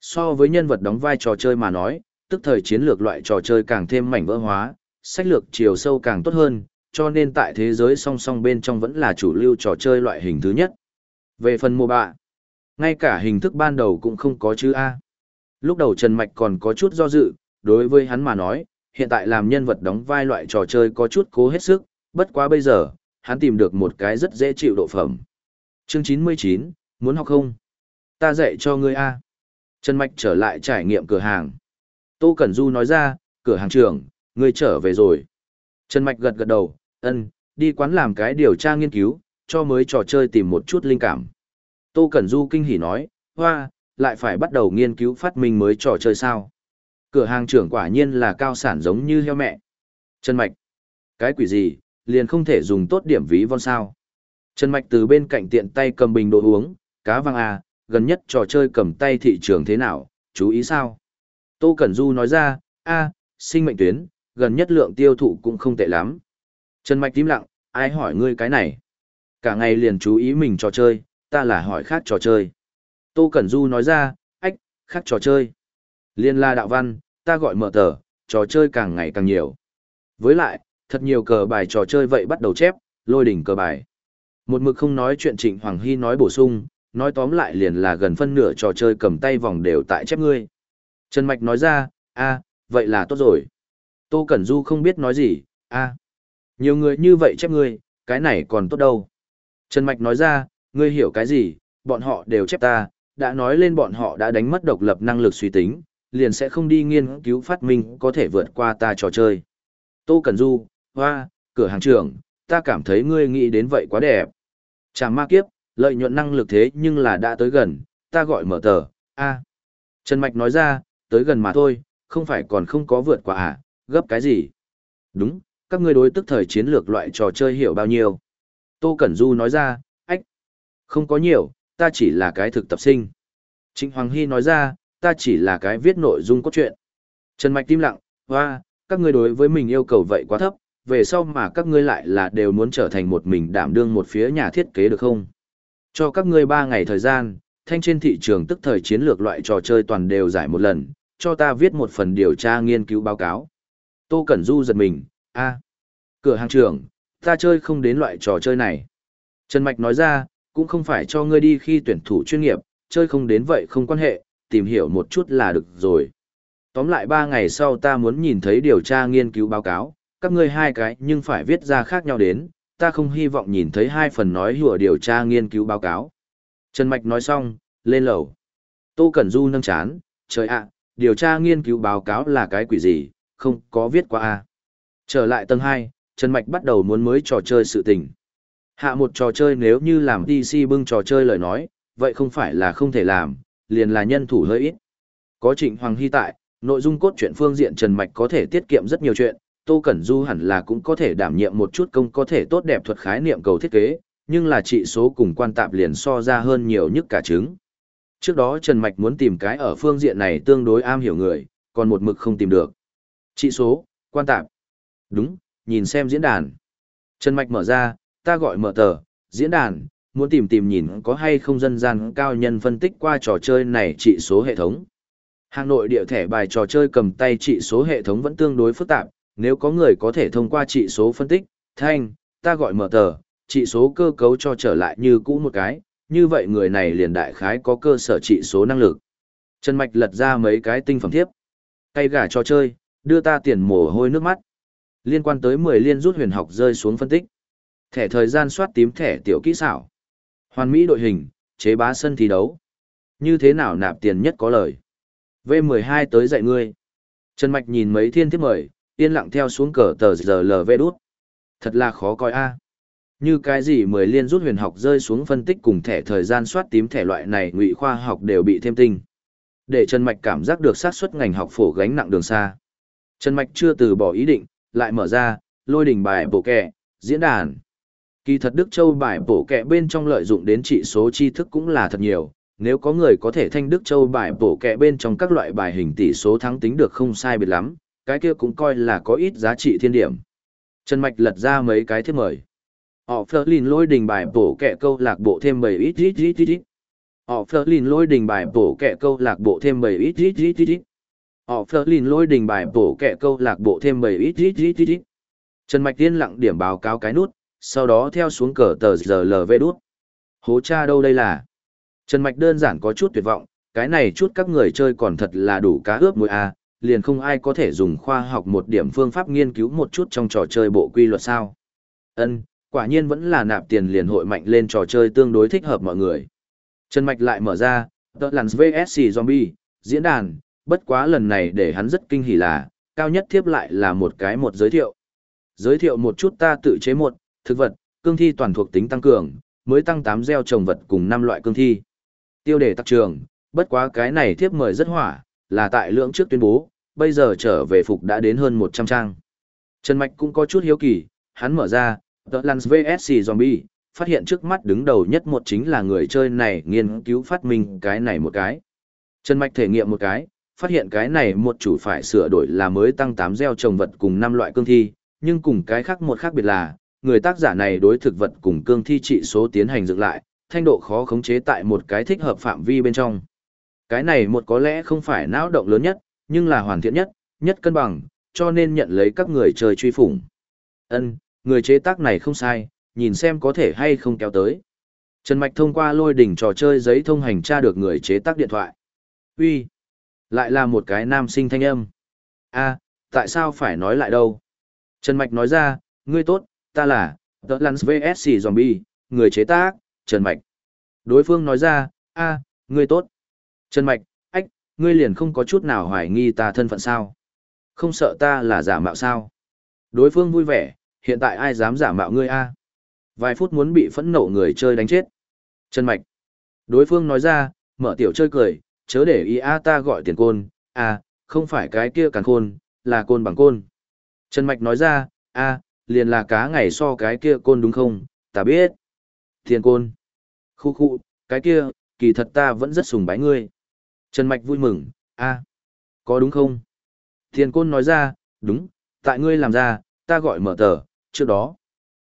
So với nhân vật đóng vai trò chơi mà nói, tức thời chiến lược loại trò chơi càng thêm mảnh vỡ hóa, sách lược chiều sâu càng tốt hơn, cho nên tại thế giới song song bên trong vẫn là chủ lưu trò chơi loại hình thứ nhất. Về phần mô bạ, ngay cả hình thức ban đầu cũng không có chữ A. Lúc đầu Trần Mạch còn có chút do dự, đối với hắn mà nói, hiện tại làm nhân vật đóng vai loại trò chơi có chút cố hết sức, bất quá bây giờ, hắn tìm được một cái rất dễ chịu độ phẩm. Chương 99, muốn học không? Ta dạy cho ngươi A. Trần Mạch trở lại trải nghiệm cửa hàng. Tô Cẩn Du nói ra, cửa hàng trưởng, ngươi trở về rồi. Trần Mạch gật gật đầu, ân, đi quán làm cái điều tra nghiên cứu, cho mới trò chơi tìm một chút linh cảm. Tô Cẩn Du kinh hỉ nói, hoa, lại phải bắt đầu nghiên cứu phát minh mới trò chơi sao. Cửa hàng trưởng quả nhiên là cao sản giống như heo mẹ. Trần Mạch, cái quỷ gì, liền không thể dùng tốt điểm ví von sao. Trần Mạch từ bên cạnh tiện tay cầm bình đồ uống, cá vàng à, gần nhất trò chơi cầm tay thị trường thế nào, chú ý sao? Tô Cẩn Du nói ra, a, sinh mệnh tuyến, gần nhất lượng tiêu thụ cũng không tệ lắm. Trần Mạch tím lặng, ai hỏi ngươi cái này? Cả ngày liền chú ý mình trò chơi, ta là hỏi khác trò chơi. Tô Cẩn Du nói ra, ách, khác trò chơi. Liên la đạo văn, ta gọi mở tờ, trò chơi càng ngày càng nhiều. Với lại, thật nhiều cờ bài trò chơi vậy bắt đầu chép, lôi đỉnh cờ bài. Một mực không nói chuyện Trịnh Hoàng Hy nói bổ sung, nói tóm lại liền là gần phân nửa trò chơi cầm tay vòng đều tại chép ngươi. Trần Mạch nói ra, a vậy là tốt rồi. Tô Cẩn Du không biết nói gì, a nhiều người như vậy chép ngươi, cái này còn tốt đâu. Trần Mạch nói ra, ngươi hiểu cái gì, bọn họ đều chép ta, đã nói lên bọn họ đã đánh mất độc lập năng lực suy tính, liền sẽ không đi nghiên cứu phát minh có thể vượt qua ta trò chơi. Tô Cần Du, hoa, cửa hàng trưởng, ta cảm thấy ngươi nghĩ đến vậy quá đẹp. Chẳng ma kiếp, lợi nhuận năng lực thế nhưng là đã tới gần, ta gọi mở tờ, a Trần Mạch nói ra, tới gần mà thôi, không phải còn không có vượt qua à, gấp cái gì. Đúng, các ngươi đối tức thời chiến lược loại trò chơi hiểu bao nhiêu. Tô Cẩn Du nói ra, ách, không có nhiều, ta chỉ là cái thực tập sinh. Trịnh Hoàng Hy nói ra, ta chỉ là cái viết nội dung cốt truyện. Trần Mạch tim lặng, hoa, các ngươi đối với mình yêu cầu vậy quá thấp, về sau mà các ngươi lại là đều muốn trở thành một mình đảm đương một phía nhà thiết kế được không? Cho các ngươi ba ngày thời gian, thanh trên thị trường tức thời chiến lược loại trò chơi toàn đều giải một lần, cho ta viết một phần điều tra nghiên cứu báo cáo. Tô Cẩn Du giật mình, a, cửa hàng trưởng, ta chơi không đến loại trò chơi này. Trần Mạch nói ra, cũng không phải cho ngươi đi khi tuyển thủ chuyên nghiệp, chơi không đến vậy không quan hệ, tìm hiểu một chút là được rồi. Tóm lại ba ngày sau ta muốn nhìn thấy điều tra nghiên cứu báo cáo, các ngươi hai cái nhưng phải viết ra khác nhau đến, ta không hy vọng nhìn thấy hai phần nói hùa điều tra nghiên cứu báo cáo. Trần Mạch nói xong, lên lầu. Tô Cẩn Du nâng chán, trời ạ, điều tra nghiên cứu báo cáo là cái quỷ gì, không có viết qua a Trở lại tầng 2, Trần Mạch bắt đầu muốn mới trò chơi sự tình. Hạ một trò chơi nếu như làm DC bưng trò chơi lời nói, vậy không phải là không thể làm, liền là nhân thủ hơi ít. Có Trịnh Hoàng Hy tại, nội dung cốt truyện phương diện Trần Mạch có thể tiết kiệm rất nhiều chuyện, Tô Cẩn Du hẳn là cũng có thể đảm nhiệm một chút công có thể tốt đẹp thuật khái niệm cầu thiết kế, nhưng là trị số cùng quan tạp liền so ra hơn nhiều nhất cả trứng. Trước đó Trần Mạch muốn tìm cái ở phương diện này tương đối am hiểu người, còn một mực không tìm được. Trị số, quan tạp. Đúng, nhìn xem diễn đàn. Trần Mạch mở ra, ta gọi mở tờ, diễn đàn, muốn tìm tìm nhìn có hay không dân gian cao nhân phân tích qua trò chơi này trị số hệ thống. Hà Nội địa thẻ bài trò chơi cầm tay trị số hệ thống vẫn tương đối phức tạp, nếu có người có thể thông qua trị số phân tích, thanh, ta gọi mở tờ, trị số cơ cấu cho trở lại như cũ một cái, như vậy người này liền đại khái có cơ sở trị số năng lực. Trần Mạch lật ra mấy cái tinh phẩm thiếp. Cây gà trò chơi, đưa ta tiền mồ hôi nước mắt. Liên quan tới 10 liên rút huyền học rơi xuống phân tích. Thẻ thời gian soát tím thẻ tiểu kỹ xảo. Hoàn mỹ đội hình, chế bá sân thi đấu. Như thế nào nạp tiền nhất có lời. V12 tới dạy ngươi. Trần Mạch nhìn mấy thiên thiếp mời, yên lặng theo xuống cờ tờ giờ lv đút. Thật là khó coi a. Như cái gì mười liên rút huyền học rơi xuống phân tích cùng thẻ thời gian soát tím thẻ loại này ngụy khoa học đều bị thêm tinh. Để Trần Mạch cảm giác được sát suất ngành học phổ gánh nặng đường xa. Trần Mạch chưa từ bỏ ý định, lại mở ra, lôi đỉnh bài bổ kẹ, diễn đàn. Kỳ thật Đức Châu bài bổ kẹ bên trong lợi dụng đến trị số tri thức cũng là thật nhiều, nếu có người có thể thanh Đức Châu bài bổ kẹ bên trong các loại bài hình tỷ số thắng tính được không sai biệt lắm, cái kia cũng coi là có ít giá trị thiên điểm. Trần Mạch lật ra mấy cái thiết mời. Họ phơ lìn lôi đình bài bổ kẹ câu lạc bộ thêm 7 ít ít ít ít ít. Họ phơ lìn lôi đình bài bổ kẹ câu lạc bộ thêm 7 ít ít ít ít ít. Họ phơ lìn lôi đình bài bổ kẹ câu lạc bộ thêm bảy ít ít ít ít ít. Trần Mạch tiên lặng điểm báo cáo cái nút, sau đó theo xuống cờ tờ giờ lv đút. Hố cha đâu đây là? Trần Mạch đơn giản có chút tuyệt vọng, cái này chút các người chơi còn thật là đủ cá ướp mùi a à, liền không ai có thể dùng khoa học một điểm phương pháp nghiên cứu một chút trong trò chơi bộ quy luật sao. Ân, quả nhiên vẫn là nạp tiền liền hội mạnh lên trò chơi tương đối thích hợp mọi người. Trần Mạch lại mở ra, tờ Lands VSC Zombie, diễn đàn, bất quá lần này để hắn rất kinh hỉ là, cao nhất thiếp lại là một cái một giới thiệu. Giới thiệu một chút ta tự chế một, thực vật, cương thi toàn thuộc tính tăng cường, mới tăng 8 gieo trồng vật cùng 5 loại cương thi. Tiêu đề tắc trường, bất quá cái này thiếp mời rất hỏa, là tại lượng trước tuyên bố, bây giờ trở về phục đã đến hơn 100 trang. Trần Mạch cũng có chút hiếu kỳ, hắn mở ra, The Lance VSC Zombie, phát hiện trước mắt đứng đầu nhất một chính là người chơi này nghiên cứu phát minh cái này một cái. Trần Mạch thể nghiệm một cái, phát hiện cái này một chủ phải sửa đổi là mới tăng 8 gieo trồng vật cùng 5 loại cương thi, nhưng cùng cái khác một khác biệt là, người tác giả này đối thực vật cùng cương thi trị số tiến hành dựng lại, thanh độ khó khống chế tại một cái thích hợp phạm vi bên trong. Cái này một có lẽ không phải não động lớn nhất, nhưng là hoàn thiện nhất, nhất cân bằng, cho nên nhận lấy các người chơi truy phủng. Ân, người chế tác này không sai, nhìn xem có thể hay không kéo tới. Trần Mạch thông qua lôi đỉnh trò chơi giấy thông hành tra được người chế tác điện thoại. Uy, lại là một cái nam sinh thanh âm. A, tại sao phải nói lại đâu? Trần Mạch nói ra, ngươi tốt, ta là The Lance VSC Zombie, người chế tác, Trần Mạch. Đối phương nói ra, a, ngươi tốt. Trần Mạch, ách, ngươi liền không có chút nào hoài nghi ta thân phận sao? Không sợ ta là giả mạo sao? Đối phương vui vẻ, hiện tại ai dám giả mạo ngươi a? Vài phút muốn bị phẫn nộ người chơi đánh chết. Trần Mạch. Đối phương nói ra, mở tiểu chơi cười, chớ để ý a ta gọi tiền côn, a, không phải cái kia càng khôn, là côn bằng côn. Trần Mạch nói ra, a, liền là cá ngày so cái kia côn đúng không, ta biết. Thiên côn. Khu khu, cái kia, kỳ thật ta vẫn rất sùng bái ngươi. Trần Mạch vui mừng, a có đúng không? Thiên côn nói ra, đúng, tại ngươi làm ra, ta gọi mở tờ, trước đó.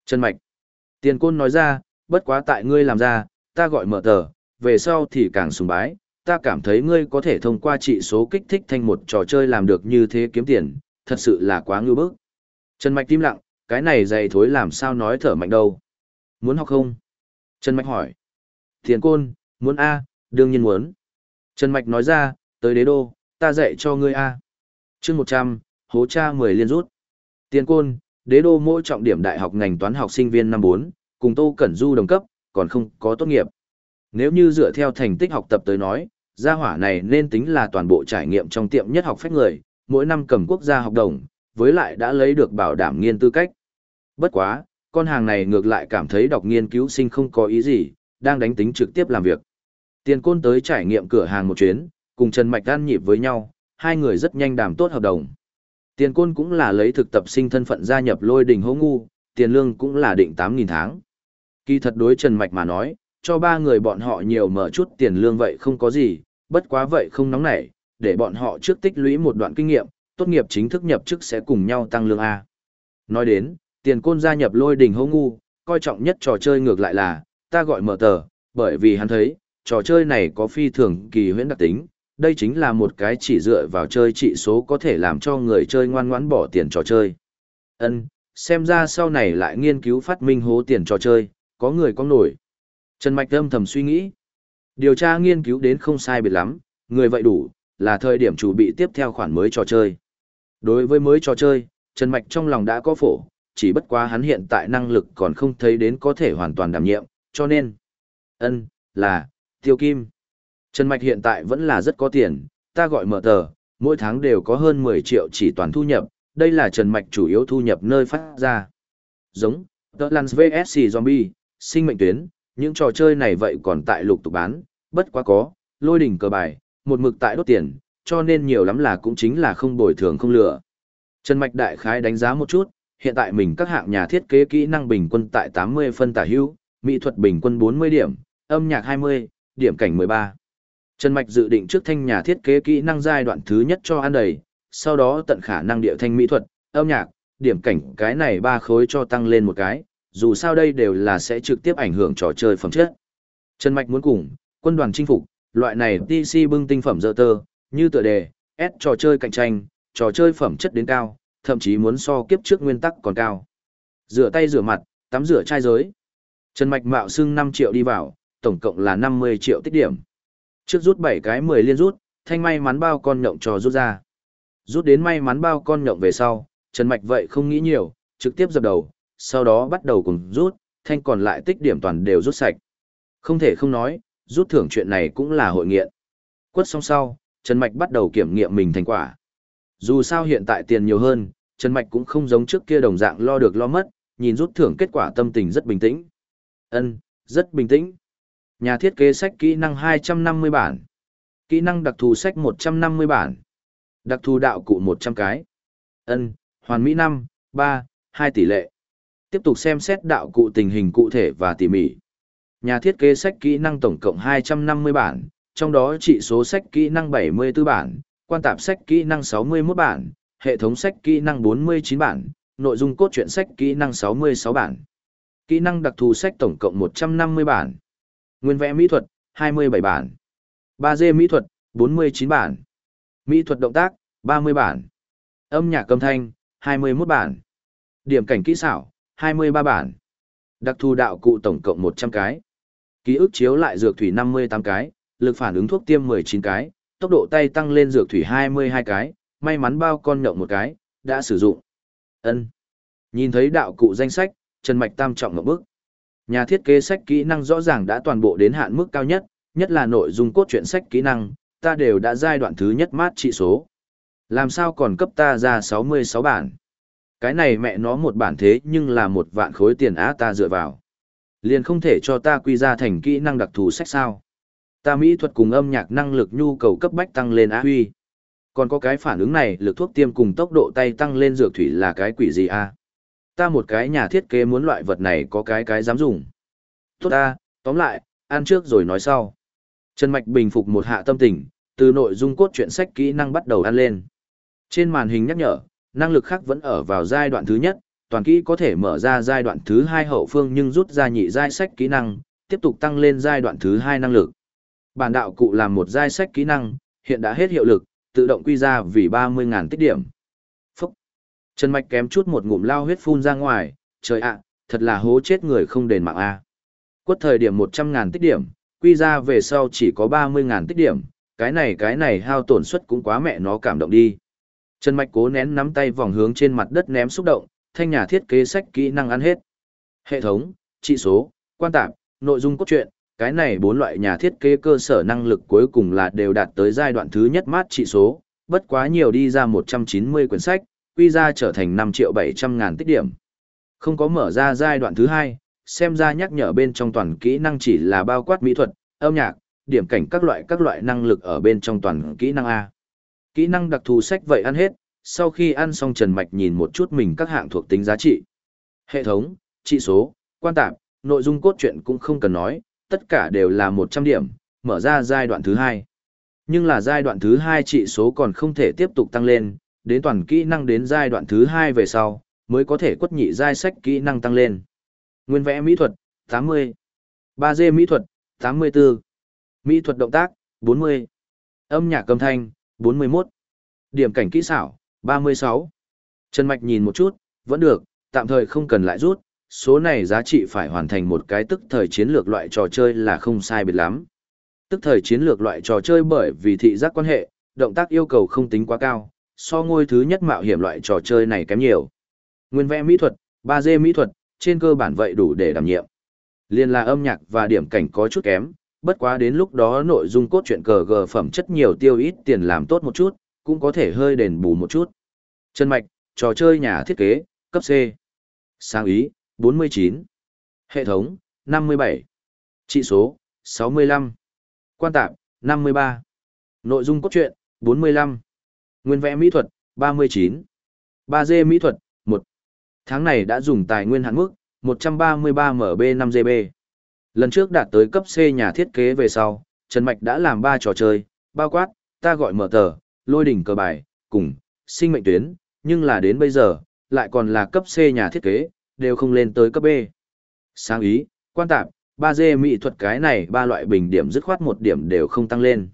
Trần Mạch. Tiền côn nói ra, bất quá tại ngươi làm ra, ta gọi mở tờ, về sau thì càng sùng bái, ta cảm thấy ngươi có thể thông qua trị số kích thích thành một trò chơi làm được như thế kiếm tiền, thật sự là quá ngư bức. Trần Mạch im lặng, cái này dày thối làm sao nói thở mạnh đâu. Muốn học không? Trần Mạch hỏi. Tiền côn, muốn A, đương nhiên muốn. Trần Mạch nói ra, tới đế đô, ta dạy cho ngươi A. chương 100, hố cha 10 liên rút. Tiền côn, đế đô mỗi trọng điểm đại học ngành toán học sinh viên năm 4, cùng Tô Cẩn Du đồng cấp, còn không có tốt nghiệp. Nếu như dựa theo thành tích học tập tới nói, gia hỏa này nên tính là toàn bộ trải nghiệm trong tiệm nhất học phép người, mỗi năm cầm quốc gia học đồng, với lại đã lấy được bảo đảm nghiên tư cách. Bất quá, con hàng này ngược lại cảm thấy đọc nghiên cứu sinh không có ý gì, đang đánh tính trực tiếp làm việc. Tiền côn tới trải nghiệm cửa hàng một chuyến, cùng Trần Mạch đan nhịp với nhau, hai người rất nhanh đàm tốt hợp đồng. Tiền côn cũng là lấy thực tập sinh thân phận gia nhập lôi đình hố ngu, tiền lương cũng là định 8.000 tháng. Kỳ thật đối Trần Mạch mà nói, cho ba người bọn họ nhiều mở chút tiền lương vậy không có gì, bất quá vậy không nóng nảy, để bọn họ trước tích lũy một đoạn kinh nghiệm, tốt nghiệp chính thức nhập chức sẽ cùng nhau tăng lương A. Nói đến, tiền côn gia nhập lôi đình hô ngu, coi trọng nhất trò chơi ngược lại là, ta gọi mở tờ, bởi vì hắn thấy, trò chơi này có phi thường kỳ huyễn đặc tính, đây chính là một cái chỉ dựa vào chơi trị số có thể làm cho người chơi ngoan ngoãn bỏ tiền trò chơi. Ân, xem ra sau này lại nghiên cứu phát minh hố tiền trò chơi, có người có nổi. Trần Mạch âm thầm suy nghĩ. Điều tra nghiên cứu đến không sai biệt lắm, người vậy đủ, là thời điểm chủ bị tiếp theo khoản mới trò chơi. Đối với mới trò chơi, Trần Mạch trong lòng đã có phổ, chỉ bất quá hắn hiện tại năng lực còn không thấy đến có thể hoàn toàn đảm nhiệm, cho nên, ân là, tiêu kim. Trần Mạch hiện tại vẫn là rất có tiền, ta gọi mở tờ, mỗi tháng đều có hơn 10 triệu chỉ toàn thu nhập, đây là Trần Mạch chủ yếu thu nhập nơi phát ra. Giống, The Lance VSC Zombie, sinh mệnh tuyến, những trò chơi này vậy còn tại lục tục bán, bất quá có, lôi đỉnh cờ bài, một mực tại đốt tiền, cho nên nhiều lắm là cũng chính là không bồi thường không lừa. Trần Mạch đại khái đánh giá một chút, hiện tại mình các hạng nhà thiết kế kỹ năng bình quân tại 80 phân tả hữu, mỹ thuật bình quân 40 điểm, âm nhạc 20, điểm cảnh 13. Trần Mạch dự định trước thanh nhà thiết kế kỹ năng giai đoạn thứ nhất cho ăn đầy, sau đó tận khả năng địa thanh mỹ thuật, âm nhạc, điểm cảnh cái này ba khối cho tăng lên một cái, dù sao đây đều là sẽ trực tiếp ảnh hưởng trò chơi phẩm chất. Trần Mạch muốn cùng, quân đoàn chinh phục, loại này TC bưng tinh phẩm dơ tơ, như tựa đề, S trò chơi cạnh tranh, trò chơi phẩm chất đến cao, thậm chí muốn so kiếp trước nguyên tắc còn cao. Rửa tay rửa mặt, tắm rửa chai giới. Trần Mạch mạo xưng 5 triệu đi vào, tổng cộng là 50 triệu tích điểm. Trước rút 7 cái 10 liên rút, thanh may mắn bao con nhộng trò rút ra. Rút đến may mắn bao con nhộng về sau, Trần Mạch vậy không nghĩ nhiều, trực tiếp dập đầu, sau đó bắt đầu cùng rút, thanh còn lại tích điểm toàn đều rút sạch. Không thể không nói, rút thưởng chuyện này cũng là hội nghiện. Quất xong sau, Trần Mạch bắt đầu kiểm nghiệm mình thành quả. Dù sao hiện tại tiền nhiều hơn, Trần Mạch cũng không giống trước kia đồng dạng lo được lo mất, nhìn rút thưởng kết quả tâm tình rất bình tĩnh. Ân, rất bình tĩnh. Nhà thiết kế sách kỹ năng 250 bản. Kỹ năng đặc thù sách 150 bản. Đặc thù đạo cụ 100 cái. Ân, hoàn mỹ 5, 3, 2 tỷ lệ. Tiếp tục xem xét đạo cụ tình hình cụ thể và tỉ mỉ. Nhà thiết kế sách kỹ năng tổng cộng 250 bản, trong đó trị số sách kỹ năng 74 bản, quan tạp sách kỹ năng 61 bản, hệ thống sách kỹ năng 49 bản, nội dung cốt truyện sách kỹ năng 66 bản. Kỹ năng đặc thù sách tổng cộng 150 bản. Nguyên vẽ mỹ thuật, 27 bản. 3D mỹ thuật, 49 bản. Mỹ thuật động tác, 30 bản. Âm nhạc âm thanh, 21 bản. Điểm cảnh kỹ xảo, 23 bản. Đặc thù đạo cụ tổng cộng 100 cái. Ký ức chiếu lại dược thủy 58 cái, lực phản ứng thuốc tiêm 19 cái, tốc độ tay tăng lên dược thủy 22 cái, may mắn bao con nhộng một cái, đã sử dụng. Ân. Nhìn thấy đạo cụ danh sách, Trần Mạch tam trọng ngậm bức. Nhà thiết kế sách kỹ năng rõ ràng đã toàn bộ đến hạn mức cao nhất, nhất là nội dung cốt truyện sách kỹ năng, ta đều đã giai đoạn thứ nhất mát trị số. Làm sao còn cấp ta ra 66 bản? Cái này mẹ nó một bản thế nhưng là một vạn khối tiền á ta dựa vào. Liền không thể cho ta quy ra thành kỹ năng đặc thù sách sao. Ta mỹ thuật cùng âm nhạc năng lực nhu cầu cấp bách tăng lên á huy. Còn có cái phản ứng này, lực thuốc tiêm cùng tốc độ tay tăng lên dược thủy là cái quỷ gì a? Ta một cái nhà thiết kế muốn loại vật này có cái cái dám dùng. Tốt ta, tóm lại, ăn trước rồi nói sau. Trần Mạch bình phục một hạ tâm tình, từ nội dung cốt truyện sách kỹ năng bắt đầu ăn lên. Trên màn hình nhắc nhở, năng lực khác vẫn ở vào giai đoạn thứ nhất, toàn kỹ có thể mở ra giai đoạn thứ hai hậu phương nhưng rút ra nhị giai sách kỹ năng, tiếp tục tăng lên giai đoạn thứ hai năng lực. Bản đạo cụ làm một giai sách kỹ năng, hiện đã hết hiệu lực, tự động quy ra vì 30.000 tích điểm. Phúc! Trần Mạch kém chút một ngụm lao huyết phun ra ngoài, trời ạ, thật là hố chết người không đền mạng A. Quất thời điểm 100.000 tích điểm, quy ra về sau chỉ có 30.000 tích điểm, cái này cái này hao tổn suất cũng quá mẹ nó cảm động đi. Trần Mạch cố nén nắm tay vòng hướng trên mặt đất ném xúc động, thanh nhà thiết kế sách kỹ năng ăn hết. Hệ thống, trị số, quan tạp, nội dung cốt truyện, cái này bốn loại nhà thiết kế cơ sở năng lực cuối cùng là đều đạt tới giai đoạn thứ nhất mát trị số, bất quá nhiều đi ra 190 quyển sách, quy ra trở thành 5 triệu 700 ngàn tích điểm. Không có mở ra giai đoạn thứ hai, xem ra nhắc nhở bên trong toàn kỹ năng chỉ là bao quát mỹ thuật, âm nhạc, điểm cảnh các loại các loại năng lực ở bên trong toàn kỹ năng A. Kỹ năng đặc thù sách vậy ăn hết, sau khi ăn xong Trần Mạch nhìn một chút mình các hạng thuộc tính giá trị. Hệ thống, trị số, quan tạp, nội dung cốt truyện cũng không cần nói, tất cả đều là 100 điểm, mở ra giai đoạn thứ hai. Nhưng là giai đoạn thứ hai trị số còn không thể tiếp tục tăng lên, đến toàn kỹ năng đến giai đoạn thứ hai về sau, mới có thể quất nhị giai sách kỹ năng tăng lên. Nguyên vẽ mỹ thuật, 80. 3D mỹ thuật, 84. Mỹ thuật động tác, 40. Âm nhạc cầm thanh, 41. Điểm cảnh kỹ xảo, 36. Trần Mạch nhìn một chút, vẫn được, tạm thời không cần lại rút, số này giá trị phải hoàn thành một cái tức thời chiến lược loại trò chơi là không sai biệt lắm. Tức thời chiến lược loại trò chơi bởi vì thị giác quan hệ, động tác yêu cầu không tính quá cao, so ngôi thứ nhất mạo hiểm loại trò chơi này kém nhiều. Nguyên vẽ mỹ thuật, 3D mỹ thuật, trên cơ bản vậy đủ để đảm nhiệm. Liên là âm nhạc và điểm cảnh có chút kém, bất quá đến lúc đó nội dung cốt truyện cờ gờ phẩm chất nhiều tiêu ít tiền làm tốt một chút, cũng có thể hơi đền bù một chút. Chân mạch, trò chơi nhà thiết kế, cấp C. sáng ý, 49. Hệ thống, 57. Trị số, 65. Quan tạp, 53. Nội dung cốt truyện, 45. Nguyên vẽ mỹ thuật, 39. 3D mỹ thuật, 1. Tháng này đã dùng tài nguyên hạn mức, 133 MB 5GB. Lần trước đạt tới cấp C nhà thiết kế về sau, Trần Mạch đã làm 3 trò chơi, bao quát, ta gọi mở tờ, lôi đỉnh cờ bài, cùng, sinh mệnh tuyến, nhưng là đến bây giờ, lại còn là cấp C nhà thiết kế, đều không lên tới cấp B. Sáng ý, quan tạp, 3D mỹ thuật cái này ba loại bình điểm dứt khoát một điểm đều không tăng lên.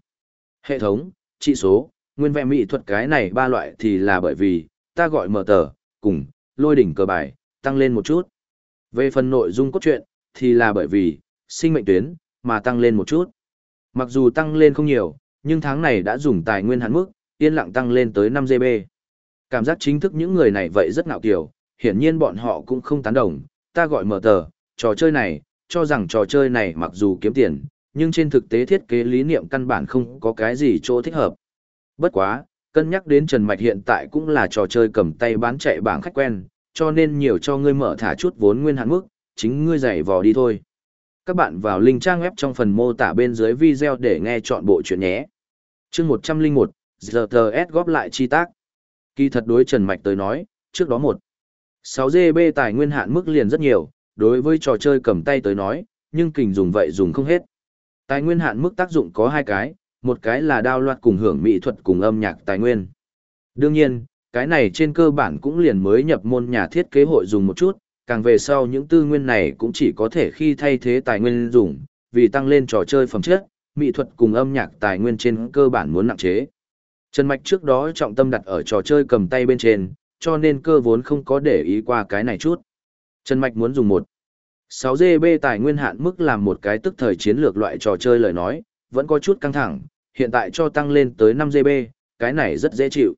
Hệ thống, trị số, nguyên vẹn mỹ thuật cái này ba loại thì là bởi vì, ta gọi mở tờ, cùng, lôi đỉnh cờ bài, tăng lên một chút. Về phần nội dung cốt truyện, thì là bởi vì, sinh mệnh tuyến, mà tăng lên một chút. Mặc dù tăng lên không nhiều, nhưng tháng này đã dùng tài nguyên hạn mức, yên lặng tăng lên tới 5 GB. Cảm giác chính thức những người này vậy rất ngạo kiểu, hiển nhiên bọn họ cũng không tán đồng, ta gọi mở tờ, trò chơi này, cho rằng trò chơi này mặc dù kiếm tiền, nhưng trên thực tế thiết kế lý niệm căn bản không có cái gì chỗ thích hợp. Bất quá, cân nhắc đến Trần Mạch hiện tại cũng là trò chơi cầm tay bán chạy bảng khách quen, cho nên nhiều cho ngươi mở thả chút vốn nguyên hạn mức, chính ngươi giày vò đi thôi. Các bạn vào link trang web trong phần mô tả bên dưới video để nghe chọn bộ chuyện nhé. chương 101, ZTS góp lại chi tác. Kỳ thật đối Trần Mạch tới nói, trước đó một 6GB tài nguyên hạn mức liền rất nhiều, đối với trò chơi cầm tay tới nói, nhưng kình dùng vậy dùng không hết. Tài nguyên hạn mức tác dụng có hai cái, một cái là đao loạt cùng hưởng mỹ thuật cùng âm nhạc tài nguyên. Đương nhiên, cái này trên cơ bản cũng liền mới nhập môn nhà thiết kế hội dùng một chút, càng về sau những tư nguyên này cũng chỉ có thể khi thay thế tài nguyên dùng, vì tăng lên trò chơi phẩm chất, mỹ thuật cùng âm nhạc tài nguyên trên cơ bản muốn nặng chế. Trần Mạch trước đó trọng tâm đặt ở trò chơi cầm tay bên trên, cho nên cơ vốn không có để ý qua cái này chút. Trần Mạch muốn dùng một 6GB tài nguyên hạn mức làm một cái tức thời chiến lược loại trò chơi lời nói, vẫn có chút căng thẳng, hiện tại cho tăng lên tới 5GB, cái này rất dễ chịu.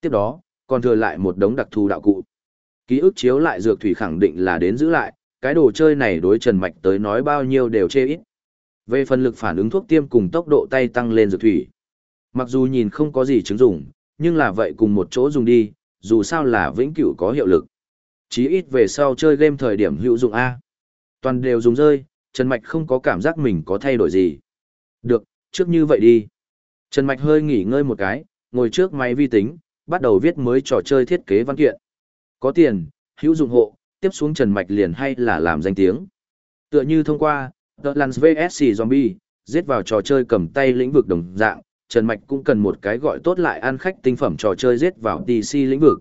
Tiếp đó, còn thừa lại một đống đặc thù đạo cụ. Ký ức chiếu lại dược thủy khẳng định là đến giữ lại, cái đồ chơi này đối Trần Mạch tới nói bao nhiêu đều chê ít. Về phần lực phản ứng thuốc tiêm cùng tốc độ tay tăng lên dược thủy. Mặc dù nhìn không có gì chứng dụng, nhưng là vậy cùng một chỗ dùng đi, dù sao là vĩnh cửu có hiệu lực. Chí ít về sau chơi game thời điểm hữu dụng A. Toàn đều dùng rơi, Trần Mạch không có cảm giác mình có thay đổi gì. Được, trước như vậy đi. Trần Mạch hơi nghỉ ngơi một cái, ngồi trước máy vi tính, bắt đầu viết mới trò chơi thiết kế văn kiện. Có tiền, hữu dụng hộ, tiếp xuống Trần Mạch liền hay là làm danh tiếng. Tựa như thông qua, The Lance VSC Zombie, giết vào trò chơi cầm tay lĩnh vực đồng dạng, Trần Mạch cũng cần một cái gọi tốt lại ăn khách tinh phẩm trò chơi giết vào DC lĩnh vực.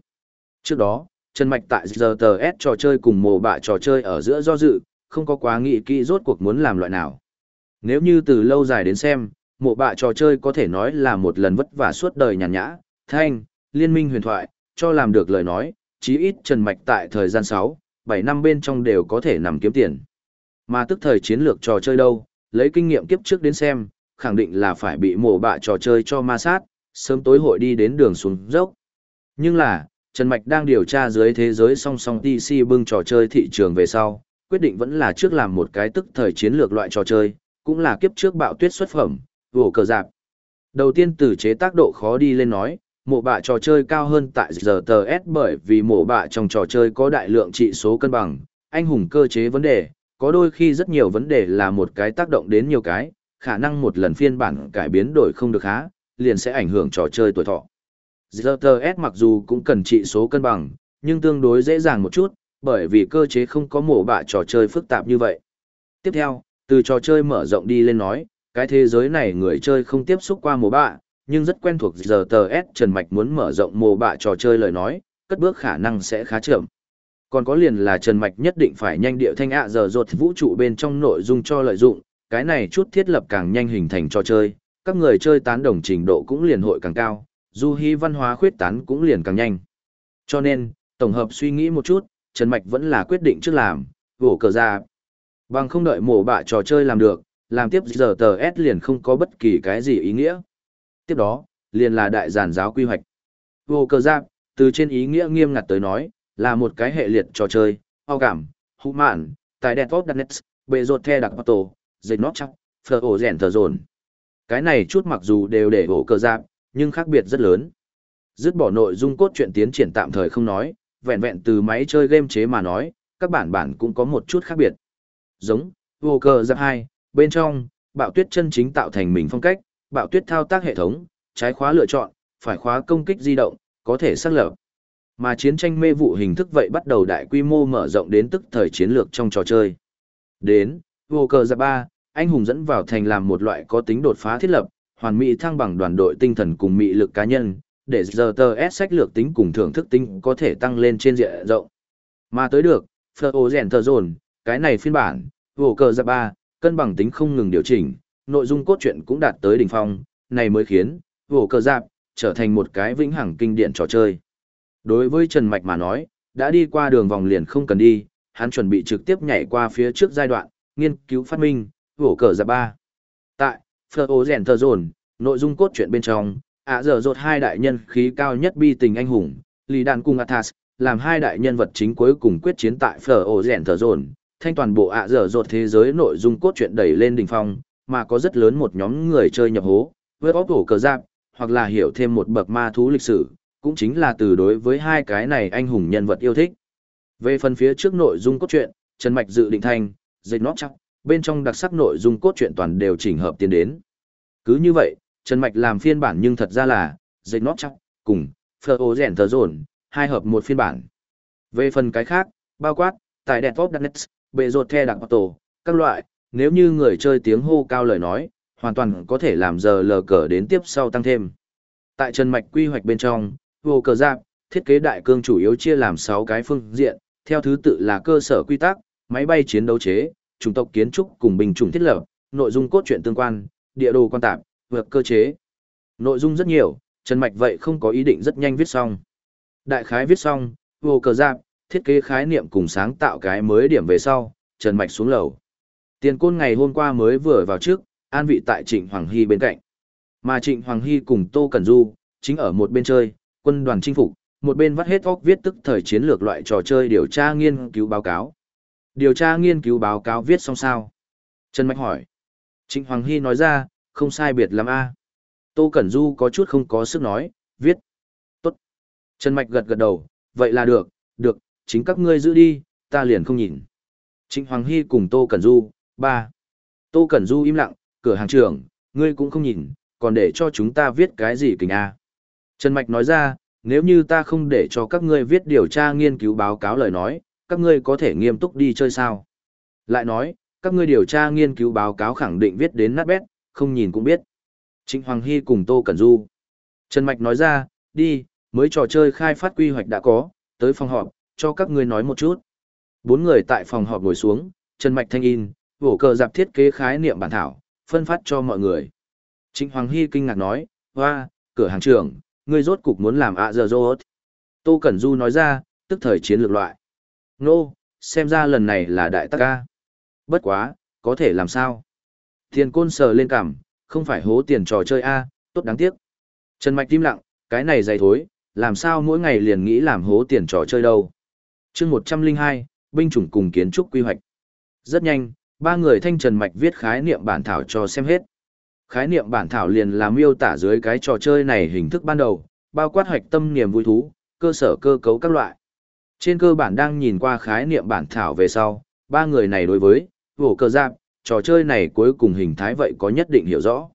Trước đó, Trần Mạch tại ZTS trò chơi cùng mồ bạ trò chơi ở giữa do dự, không có quá nghĩ kỹ rốt cuộc muốn làm loại nào. Nếu như từ lâu dài đến xem, mộ bạ trò chơi có thể nói là một lần vất vả suốt đời nhàn nhã, thanh, liên minh huyền thoại, cho làm được lời nói, chí ít Trần Mạch tại thời gian 6, 7 năm bên trong đều có thể nằm kiếm tiền. Mà tức thời chiến lược trò chơi đâu, lấy kinh nghiệm kiếp trước đến xem, khẳng định là phải bị mổ bạ trò chơi cho ma sát, sớm tối hội đi đến đường xuống dốc. Nhưng là, Trần Mạch đang điều tra dưới thế giới song song TC bưng trò chơi thị trường về sau, quyết định vẫn là trước làm một cái tức thời chiến lược loại trò chơi, cũng là kiếp trước bạo tuyết xuất phẩm, vổ cờ dạp. Đầu tiên từ chế tác độ khó đi lên nói, mộ bạ trò chơi cao hơn tại giờ tờ S bởi vì mộ bạ trong trò chơi có đại lượng trị số cân bằng, anh hùng cơ chế vấn đề, có đôi khi rất nhiều vấn đề là một cái tác động đến nhiều cái, khả năng một lần phiên bản cải biến đổi không được há, liền sẽ ảnh hưởng trò chơi tuổi thọ. ZTS mặc dù cũng cần trị số cân bằng, nhưng tương đối dễ dàng một chút, bởi vì cơ chế không có mổ bạ trò chơi phức tạp như vậy. Tiếp theo, từ trò chơi mở rộng đi lên nói, cái thế giới này người chơi không tiếp xúc qua mổ bạ, nhưng rất quen thuộc giờ tờ s Trần Mạch muốn mở rộng mồ bạ trò chơi lời nói, cất bước khả năng sẽ khá chậm. Còn có liền là Trần Mạch nhất định phải nhanh điệu thanh ạ giờ rột vũ trụ bên trong nội dung cho lợi dụng, cái này chút thiết lập càng nhanh hình thành trò chơi, các người chơi tán đồng trình độ cũng liền hội càng cao, du hy văn hóa khuyết tán cũng liền càng nhanh. Cho nên, tổng hợp suy nghĩ một chút, Trần Mạch vẫn là quyết định trước làm, vổ cờ ra. Bằng không đợi mổ bạ trò chơi làm được, làm tiếp giờ tờ S liền không có bất kỳ cái gì ý nghĩa. Tiếp đó, liền là đại giản giáo quy hoạch. Vô cờ giáp, từ trên ý nghĩa nghiêm ngặt tới nói, là một cái hệ liệt trò chơi, ao cảm, hụ mạn, tại đẹp tốt đặc nets, bệ rột the đặc tổ, dây nót chắc, phở ổ rèn thờ rồn. Cái này chút mặc dù đều để ổ cờ giáp, nhưng khác biệt rất lớn. Dứt bỏ nội dung cốt truyện tiến triển tạm thời không nói, vẹn vẹn từ máy chơi game chế mà nói, các bản bản cũng có một chút khác biệt. Giống, vô cờ giáp 2, bên trong, bạo tuyết chân chính tạo thành mình phong cách, bạo tuyết thao tác hệ thống, trái khóa lựa chọn, phải khóa công kích di động, có thể xác lập. Mà chiến tranh mê vụ hình thức vậy bắt đầu đại quy mô mở rộng đến tức thời chiến lược trong trò chơi. Đến, vô cờ dạ giáp 3, anh hùng dẫn vào thành làm một loại có tính đột phá thiết lập, hoàn mỹ thăng bằng đoàn đội tinh thần cùng mị lực cá nhân, để giờ tờ S sách lược tính cùng thưởng thức tính có thể tăng lên trên diện rộng. Mà tới được, Fleur rèn thờ dồn, cái này phiên bản, vô cờ dạ giáp 3, cân bằng tính không ngừng điều chỉnh, nội dung cốt truyện cũng đạt tới đỉnh phong, này mới khiến vô cờ giáp trở thành một cái vĩnh hằng kinh điển trò chơi. Đối với Trần Mạch mà nói, đã đi qua đường vòng liền không cần đi, hắn chuẩn bị trực tiếp nhảy qua phía trước giai đoạn, nghiên cứu phát minh, vổ cờ giáp ba. Tại, Phơ ô rèn thờ dồn, nội dung cốt truyện bên trong, ạ giờ rột hai đại nhân khí cao nhất bi tình anh hùng, Lý Đàn cùng Athas, làm hai đại nhân vật chính cuối cùng quyết chiến tại Phơ ô rèn thờ dồn, thanh toàn bộ ạ giờ rột thế giới nội dung cốt truyện đẩy lên đỉnh phong, mà có rất lớn một nhóm người chơi nhập hố, với óc hổ cờ giáp, hoặc là hiểu thêm một bậc ma thú lịch sử, cũng chính là từ đối với hai cái này anh hùng nhân vật yêu thích. Về phần phía trước nội dung cốt truyện, Trần Mạch dự định thành, dây nót chắc, bên trong đặc sắc nội dung cốt truyện toàn đều chỉnh hợp tiến đến. Cứ như vậy, Trần Mạch làm phiên bản nhưng thật ra là, dây nót chắc, cùng, phơ ô rèn tờ rồn, hai hợp một phiên bản. Về phần cái khác, bao quát, tại đẹp top Darknet, bệ rột the đặc tổ, các loại, nếu như người chơi tiếng hô cao lời nói, hoàn toàn có thể làm giờ lờ cờ đến tiếp sau tăng thêm. Tại Trần Mạch quy hoạch bên trong, vô cờ giáp, thiết kế đại cương chủ yếu chia làm 6 cái phương diện, theo thứ tự là cơ sở quy tắc, máy bay chiến đấu chế, chủng tộc kiến trúc cùng bình chủng thiết lập, nội dung cốt truyện tương quan, địa đồ quan tạp, vượt cơ chế. Nội dung rất nhiều, Trần Mạch vậy không có ý định rất nhanh viết xong. Đại khái viết xong, vô cờ giáp, thiết kế khái niệm cùng sáng tạo cái mới điểm về sau, Trần Mạch xuống lầu. Tiền côn ngày hôm qua mới vừa vào trước, an vị tại Trịnh Hoàng Hy bên cạnh. Mà Trịnh Hoàng Hy cùng Tô Cẩn Du, chính ở một bên chơi, quân đoàn chinh phục, một bên vắt hết óc viết tức thời chiến lược loại trò chơi điều tra nghiên cứu báo cáo. Điều tra nghiên cứu báo cáo viết xong sao? Trần Mạch hỏi. Trịnh Hoàng Hy nói ra, không sai biệt lắm a Tô Cẩn Du có chút không có sức nói, viết. Tốt. Trần Mạch gật gật đầu, vậy là được, được, chính các ngươi giữ đi, ta liền không nhìn. Trịnh Hoàng Hy cùng Tô Cẩn Du, ba. Tô Cẩn Du im lặng, cửa hàng trưởng, ngươi cũng không nhìn, còn để cho chúng ta viết cái gì kình a à? Trần Mạch nói ra, nếu như ta không để cho các ngươi viết điều tra nghiên cứu báo cáo lời nói, các ngươi có thể nghiêm túc đi chơi sao. Lại nói, các ngươi điều tra nghiên cứu báo cáo khẳng định viết đến nát bét, không nhìn cũng biết. Trịnh Hoàng Hy cùng Tô Cẩn Du. Trần Mạch nói ra, đi, mới trò chơi khai phát quy hoạch đã có, tới phòng họp, cho các ngươi nói một chút. Bốn người tại phòng họp ngồi xuống, Trần Mạch Thanh In, vổ cờ dạp thiết kế khái niệm bản thảo, phân phát cho mọi người. Trịnh Hoàng Hy kinh ngạc nói, hoa, cửa hàng trưởng, ngươi rốt cục muốn làm ạ giờ rốt. Tô Cẩn Du nói ra, tức thời chiến lược loại. Nô, xem ra lần này là đại tắc ca. Bất quá, có thể làm sao? Tiền côn sờ lên cằm, không phải hố tiền trò chơi A, tốt đáng tiếc. Trần Mạch im lặng, cái này dày thối, làm sao mỗi ngày liền nghĩ làm hố tiền trò chơi đâu. chương 102, binh chủng cùng kiến trúc quy hoạch. Rất nhanh, ba người thanh Trần Mạch viết khái niệm bản thảo cho xem hết. Khái niệm bản thảo liền làm miêu tả dưới cái trò chơi này hình thức ban đầu, bao quát hoạch tâm niềm vui thú, cơ sở cơ cấu các loại. Trên cơ bản đang nhìn qua khái niệm bản thảo về sau, ba người này đối với, vổ cơ giáp, trò chơi này cuối cùng hình thái vậy có nhất định hiểu rõ.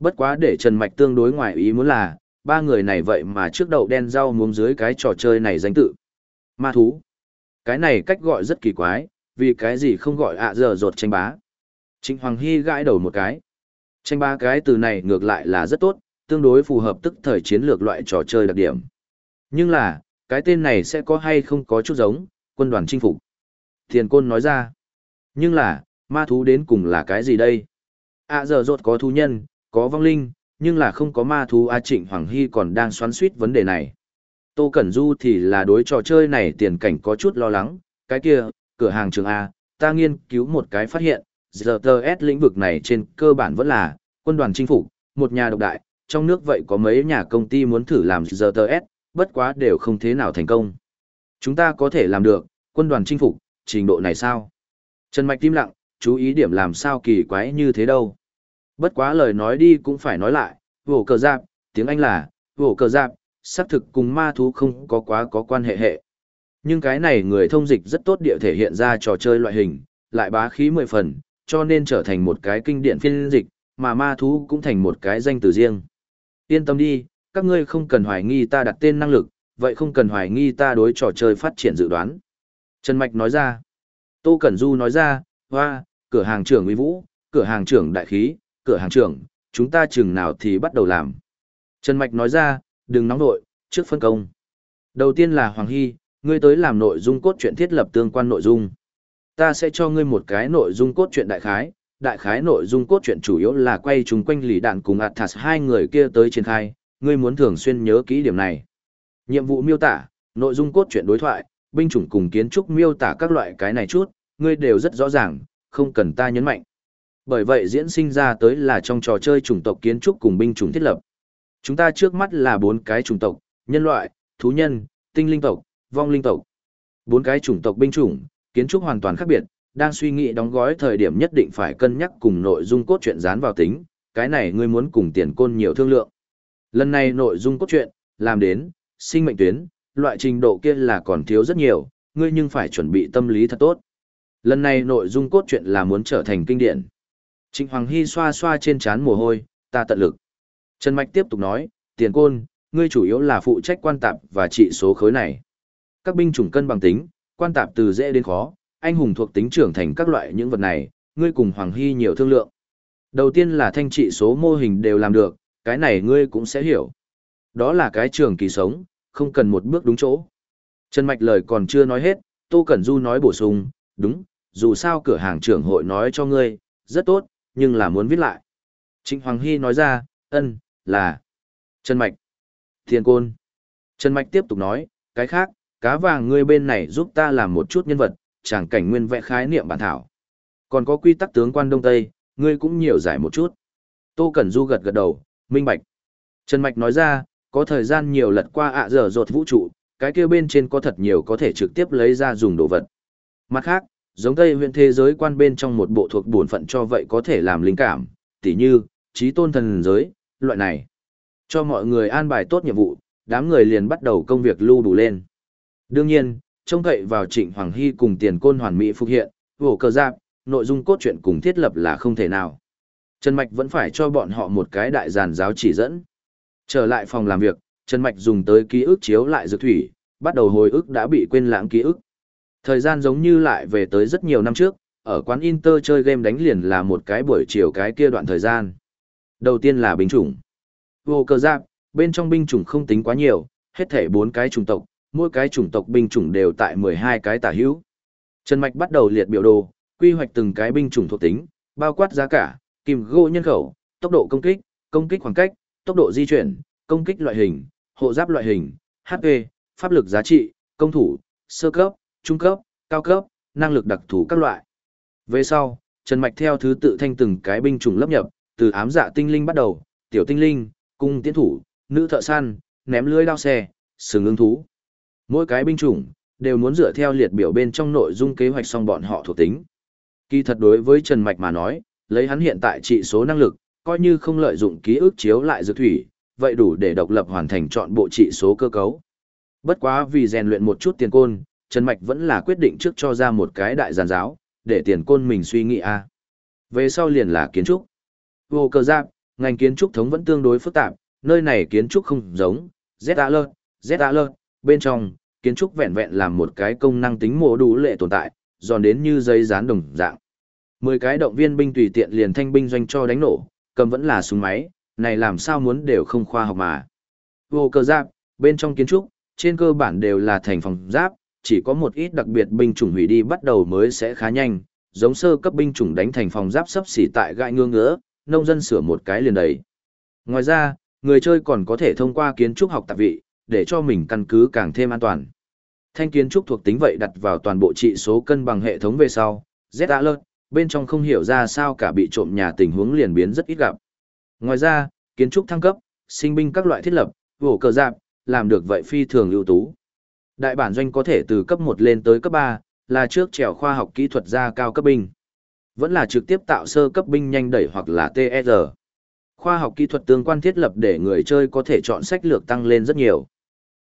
Bất quá để Trần Mạch tương đối ngoài ý muốn là, ba người này vậy mà trước đầu đen rau muống dưới cái trò chơi này danh tự. Ma thú. Cái này cách gọi rất kỳ quái, vì cái gì không gọi ạ à giờ rột tranh bá. Trịnh Hoàng Hy gãi đầu một cái. Tranh bá cái từ này ngược lại là rất tốt, tương đối phù hợp tức thời chiến lược loại trò chơi đặc điểm. Nhưng là, cái tên này sẽ có hay không có chút giống, quân đoàn chinh phục. Thiền Côn nói ra. Nhưng là, ma thú đến cùng là cái gì đây? À giờ rột có thú nhân, có vong linh, nhưng là không có ma thú A Trịnh Hoàng Hy còn đang xoắn suýt vấn đề này. Tô Cẩn Du thì là đối trò chơi này tiền cảnh có chút lo lắng, cái kia, cửa hàng trường A, ta nghiên cứu một cái phát hiện, ZTS lĩnh vực này trên cơ bản vẫn là quân đoàn chinh phục, một nhà độc đại, trong nước vậy có mấy nhà công ty muốn thử làm ZTS, bất quá đều không thế nào thành công. Chúng ta có thể làm được, quân đoàn chinh phục, trình độ này sao? Trần Mạch tim lặng, chú ý điểm làm sao kỳ quái như thế đâu. Bất quá lời nói đi cũng phải nói lại, vổ cờ giáp, tiếng Anh là, vổ cờ giáp, xác thực cùng ma thú không có quá có quan hệ hệ. Nhưng cái này người thông dịch rất tốt địa thể hiện ra trò chơi loại hình, lại bá khí mười phần, cho nên trở thành một cái kinh điển phiên dịch, mà ma thú cũng thành một cái danh từ riêng. Yên tâm đi, các ngươi không cần hoài nghi ta đặt tên năng lực, vậy không cần hoài nghi ta đối trò chơi phát triển dự đoán. Trần Mạch nói ra. Tô Cẩn Du nói ra, hoa, cửa hàng trưởng uy vũ, cửa hàng trưởng đại khí, cửa hàng trưởng, chúng ta chừng nào thì bắt đầu làm. Trần Mạch nói ra, đừng nóng nội, trước phân công. Đầu tiên là Hoàng Hy, ngươi tới làm nội dung cốt truyện thiết lập tương quan nội dung. Ta sẽ cho ngươi một cái nội dung cốt truyện đại khái, đại khái nội dung cốt truyện chủ yếu là quay chung quanh lì đạn cùng Athas hai người kia tới triển khai, ngươi muốn thường xuyên nhớ kỹ điểm này. Nhiệm vụ miêu tả, nội dung cốt truyện đối thoại, binh chủng cùng kiến trúc miêu tả các loại cái này chút, ngươi đều rất rõ ràng, không cần ta nhấn mạnh. Bởi vậy diễn sinh ra tới là trong trò chơi chủng tộc kiến trúc cùng binh chủng thiết lập. Chúng ta trước mắt là bốn cái chủng tộc, nhân loại, thú nhân, tinh linh tộc, vong linh tộc. Bốn cái chủng tộc binh chủng, kiến trúc hoàn toàn khác biệt, đang suy nghĩ đóng gói thời điểm nhất định phải cân nhắc cùng nội dung cốt truyện dán vào tính, cái này ngươi muốn cùng tiền côn nhiều thương lượng. Lần này nội dung cốt truyện, làm đến, sinh mệnh tuyến, loại trình độ kia là còn thiếu rất nhiều, ngươi nhưng phải chuẩn bị tâm lý thật tốt. Lần này nội dung cốt truyện là muốn trở thành kinh điển. Trịnh Hoàng Hy xoa xoa trên trán mồ hôi, ta tận lực. Trần Mạch tiếp tục nói, tiền côn, ngươi chủ yếu là phụ trách quan tạp và trị số khối này. Các binh chủng cân bằng tính, quan tạp từ dễ đến khó, anh hùng thuộc tính trưởng thành các loại những vật này, ngươi cùng Hoàng Hy nhiều thương lượng. Đầu tiên là thanh trị số mô hình đều làm được, cái này ngươi cũng sẽ hiểu. Đó là cái trường kỳ sống, không cần một bước đúng chỗ. Trần Mạch lời còn chưa nói hết, Tô Cẩn Du nói bổ sung, đúng, dù sao cửa hàng trưởng hội nói cho ngươi, rất tốt, nhưng là muốn viết lại. Trịnh Hoàng Hy nói ra, ân, là Trần Mạch, Thiên Côn. Trần Mạch tiếp tục nói, cái khác, cá vàng ngươi bên này giúp ta làm một chút nhân vật, chẳng cảnh nguyên vẽ khái niệm bản thảo. Còn có quy tắc tướng quan Đông Tây, ngươi cũng nhiều giải một chút. Tô Cẩn Du gật gật đầu, minh bạch. Trần Mạch nói ra, có thời gian nhiều lật qua ạ dở dột vũ trụ, cái kia bên trên có thật nhiều có thể trực tiếp lấy ra dùng đồ vật. Mặt khác, giống Tây huyện thế giới quan bên trong một bộ thuộc bổn phận cho vậy có thể làm linh cảm, tỉ như, trí tôn thần giới, loại này. Cho mọi người an bài tốt nhiệm vụ, đám người liền bắt đầu công việc lưu đủ lên. Đương nhiên, trông cậy vào trịnh Hoàng Hy cùng tiền côn hoàn mỹ phục hiện, vổ cờ giáp, nội dung cốt truyện cùng thiết lập là không thể nào. Trần Mạch vẫn phải cho bọn họ một cái đại giàn giáo chỉ dẫn. Trở lại phòng làm việc, Trần Mạch dùng tới ký ức chiếu lại dược thủy, bắt đầu hồi ức đã bị quên lãng ký ức. Thời gian giống như lại về tới rất nhiều năm trước, ở quán Inter chơi game đánh liền là một cái buổi chiều cái kia đoạn thời gian. Đầu tiên là binh chủng. Vô cơ giáp, bên trong binh chủng không tính quá nhiều, hết thể bốn cái chủng tộc, mỗi cái chủng tộc binh chủng đều tại 12 cái tả hữu. Trần Mạch bắt đầu liệt biểu đồ, quy hoạch từng cái binh chủng thuộc tính, bao quát giá cả, kim gỗ nhân khẩu, tốc độ công kích, công kích khoảng cách, tốc độ di chuyển, công kích loại hình, hộ giáp loại hình, HP, pháp lực giá trị, công thủ, sơ cấp, trung cấp, cao cấp, năng lực đặc thù các loại. Về sau, Trần Mạch theo thứ tự thanh từng cái binh chủng lấp nhập, từ ám dạ tinh linh bắt đầu, tiểu tinh linh, cung tiến thủ, nữ thợ săn, ném lưới đao xe, sừng ứng thú. Mỗi cái binh chủng đều muốn dựa theo liệt biểu bên trong nội dung kế hoạch xong bọn họ thuộc tính. Kỳ thật đối với Trần Mạch mà nói, lấy hắn hiện tại trị số năng lực, coi như không lợi dụng ký ức chiếu lại dược thủy, vậy đủ để độc lập hoàn thành chọn bộ trị số cơ cấu. Bất quá vì rèn luyện một chút tiền côn, Trần Mạch vẫn là quyết định trước cho ra một cái đại giàn giáo, để tiền côn mình suy nghĩ a Về sau liền là kiến trúc. Vô cơ giáp, ngành kiến trúc thống vẫn tương đối phức tạp, nơi này kiến trúc không giống, Z alert, Z lơ bên trong, kiến trúc vẹn vẹn làm một cái công năng tính mô đủ lệ tồn tại, giòn đến như giấy dán đồng dạng. Mười cái động viên binh tùy tiện liền thanh binh doanh cho đánh nổ, cầm vẫn là súng máy, này làm sao muốn đều không khoa học mà. Vô cơ giáp, bên trong kiến trúc, trên cơ bản đều là thành phòng giáp, chỉ có một ít đặc biệt binh chủng hủy đi bắt đầu mới sẽ khá nhanh, giống sơ cấp binh chủng đánh thành phòng giáp sấp xỉ tại gai ngương ngứa, nông dân sửa một cái liền đầy. Ngoài ra, người chơi còn có thể thông qua kiến trúc học tạp vị, để cho mình căn cứ càng thêm an toàn. Thanh kiến trúc thuộc tính vậy đặt vào toàn bộ trị số cân bằng hệ thống về sau, Z alert, bên trong không hiểu ra sao cả bị trộm nhà tình huống liền biến rất ít gặp. Ngoài ra, kiến trúc thăng cấp, sinh binh các loại thiết lập, vổ cờ giạc, làm được vậy phi thường ưu tú. Đại bản doanh có thể từ cấp 1 lên tới cấp 3, là trước trèo khoa học kỹ thuật ra cao cấp binh. Vẫn là trực tiếp tạo sơ cấp binh nhanh đẩy hoặc là TR. Khoa học kỹ thuật tương quan thiết lập để người chơi có thể chọn sách lược tăng lên rất nhiều.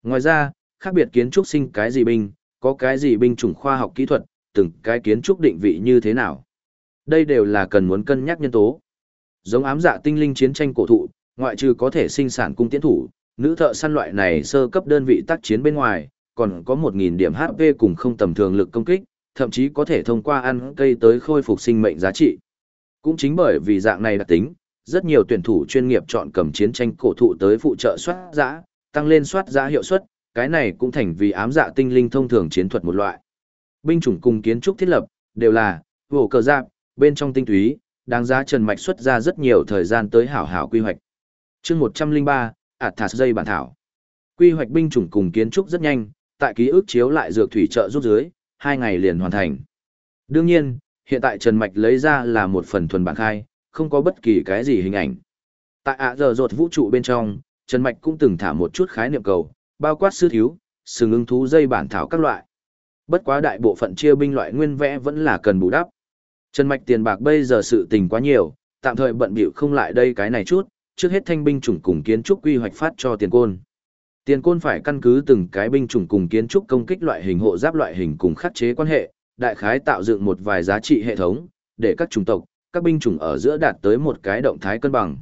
Ngoài ra, khác biệt kiến trúc sinh cái gì binh, có cái gì binh chủng khoa học kỹ thuật, từng cái kiến trúc định vị như thế nào. Đây đều là cần muốn cân nhắc nhân tố. Giống ám dạ tinh linh chiến tranh cổ thụ, ngoại trừ có thể sinh sản cung tiến thủ, nữ thợ săn loại này sơ cấp đơn vị tác chiến bên ngoài, còn có 1.000 điểm HP cùng không tầm thường lực công kích, thậm chí có thể thông qua ăn cây tới khôi phục sinh mệnh giá trị. Cũng chính bởi vì dạng này đặc tính, rất nhiều tuyển thủ chuyên nghiệp chọn cầm chiến tranh cổ thụ tới phụ trợ soát giã, tăng lên soát giã hiệu suất, cái này cũng thành vì ám dạ tinh linh thông thường chiến thuật một loại. Binh chủng cùng kiến trúc thiết lập, đều là, vổ cờ giáp, bên trong tinh túy, đáng giá Trần Mạch xuất ra rất nhiều thời gian tới hảo hảo quy hoạch. chương 103, ạt thạt dây bản thảo. Quy hoạch binh chủng cùng kiến trúc rất nhanh, tại ký ức chiếu lại dược thủy trợ rút dưới, hai ngày liền hoàn thành. Đương nhiên, hiện tại Trần Mạch lấy ra là một phần thuần bản khai, không có bất kỳ cái gì hình ảnh. Tại ạ giờ rột vũ trụ bên trong, Trần Mạch cũng từng thả một chút khái niệm cầu, bao quát sư thiếu, sừng ưng thú dây bản thảo các loại. Bất quá đại bộ phận chia binh loại nguyên vẽ vẫn là cần bù đắp. Trần Mạch tiền bạc bây giờ sự tình quá nhiều, tạm thời bận bịu không lại đây cái này chút, trước hết thanh binh chủng cùng kiến trúc quy hoạch phát cho tiền côn. Tiền côn phải căn cứ từng cái binh chủng cùng kiến trúc công kích loại hình hộ giáp loại hình cùng khắc chế quan hệ, đại khái tạo dựng một vài giá trị hệ thống, để các chủng tộc, các binh chủng ở giữa đạt tới một cái động thái cân bằng.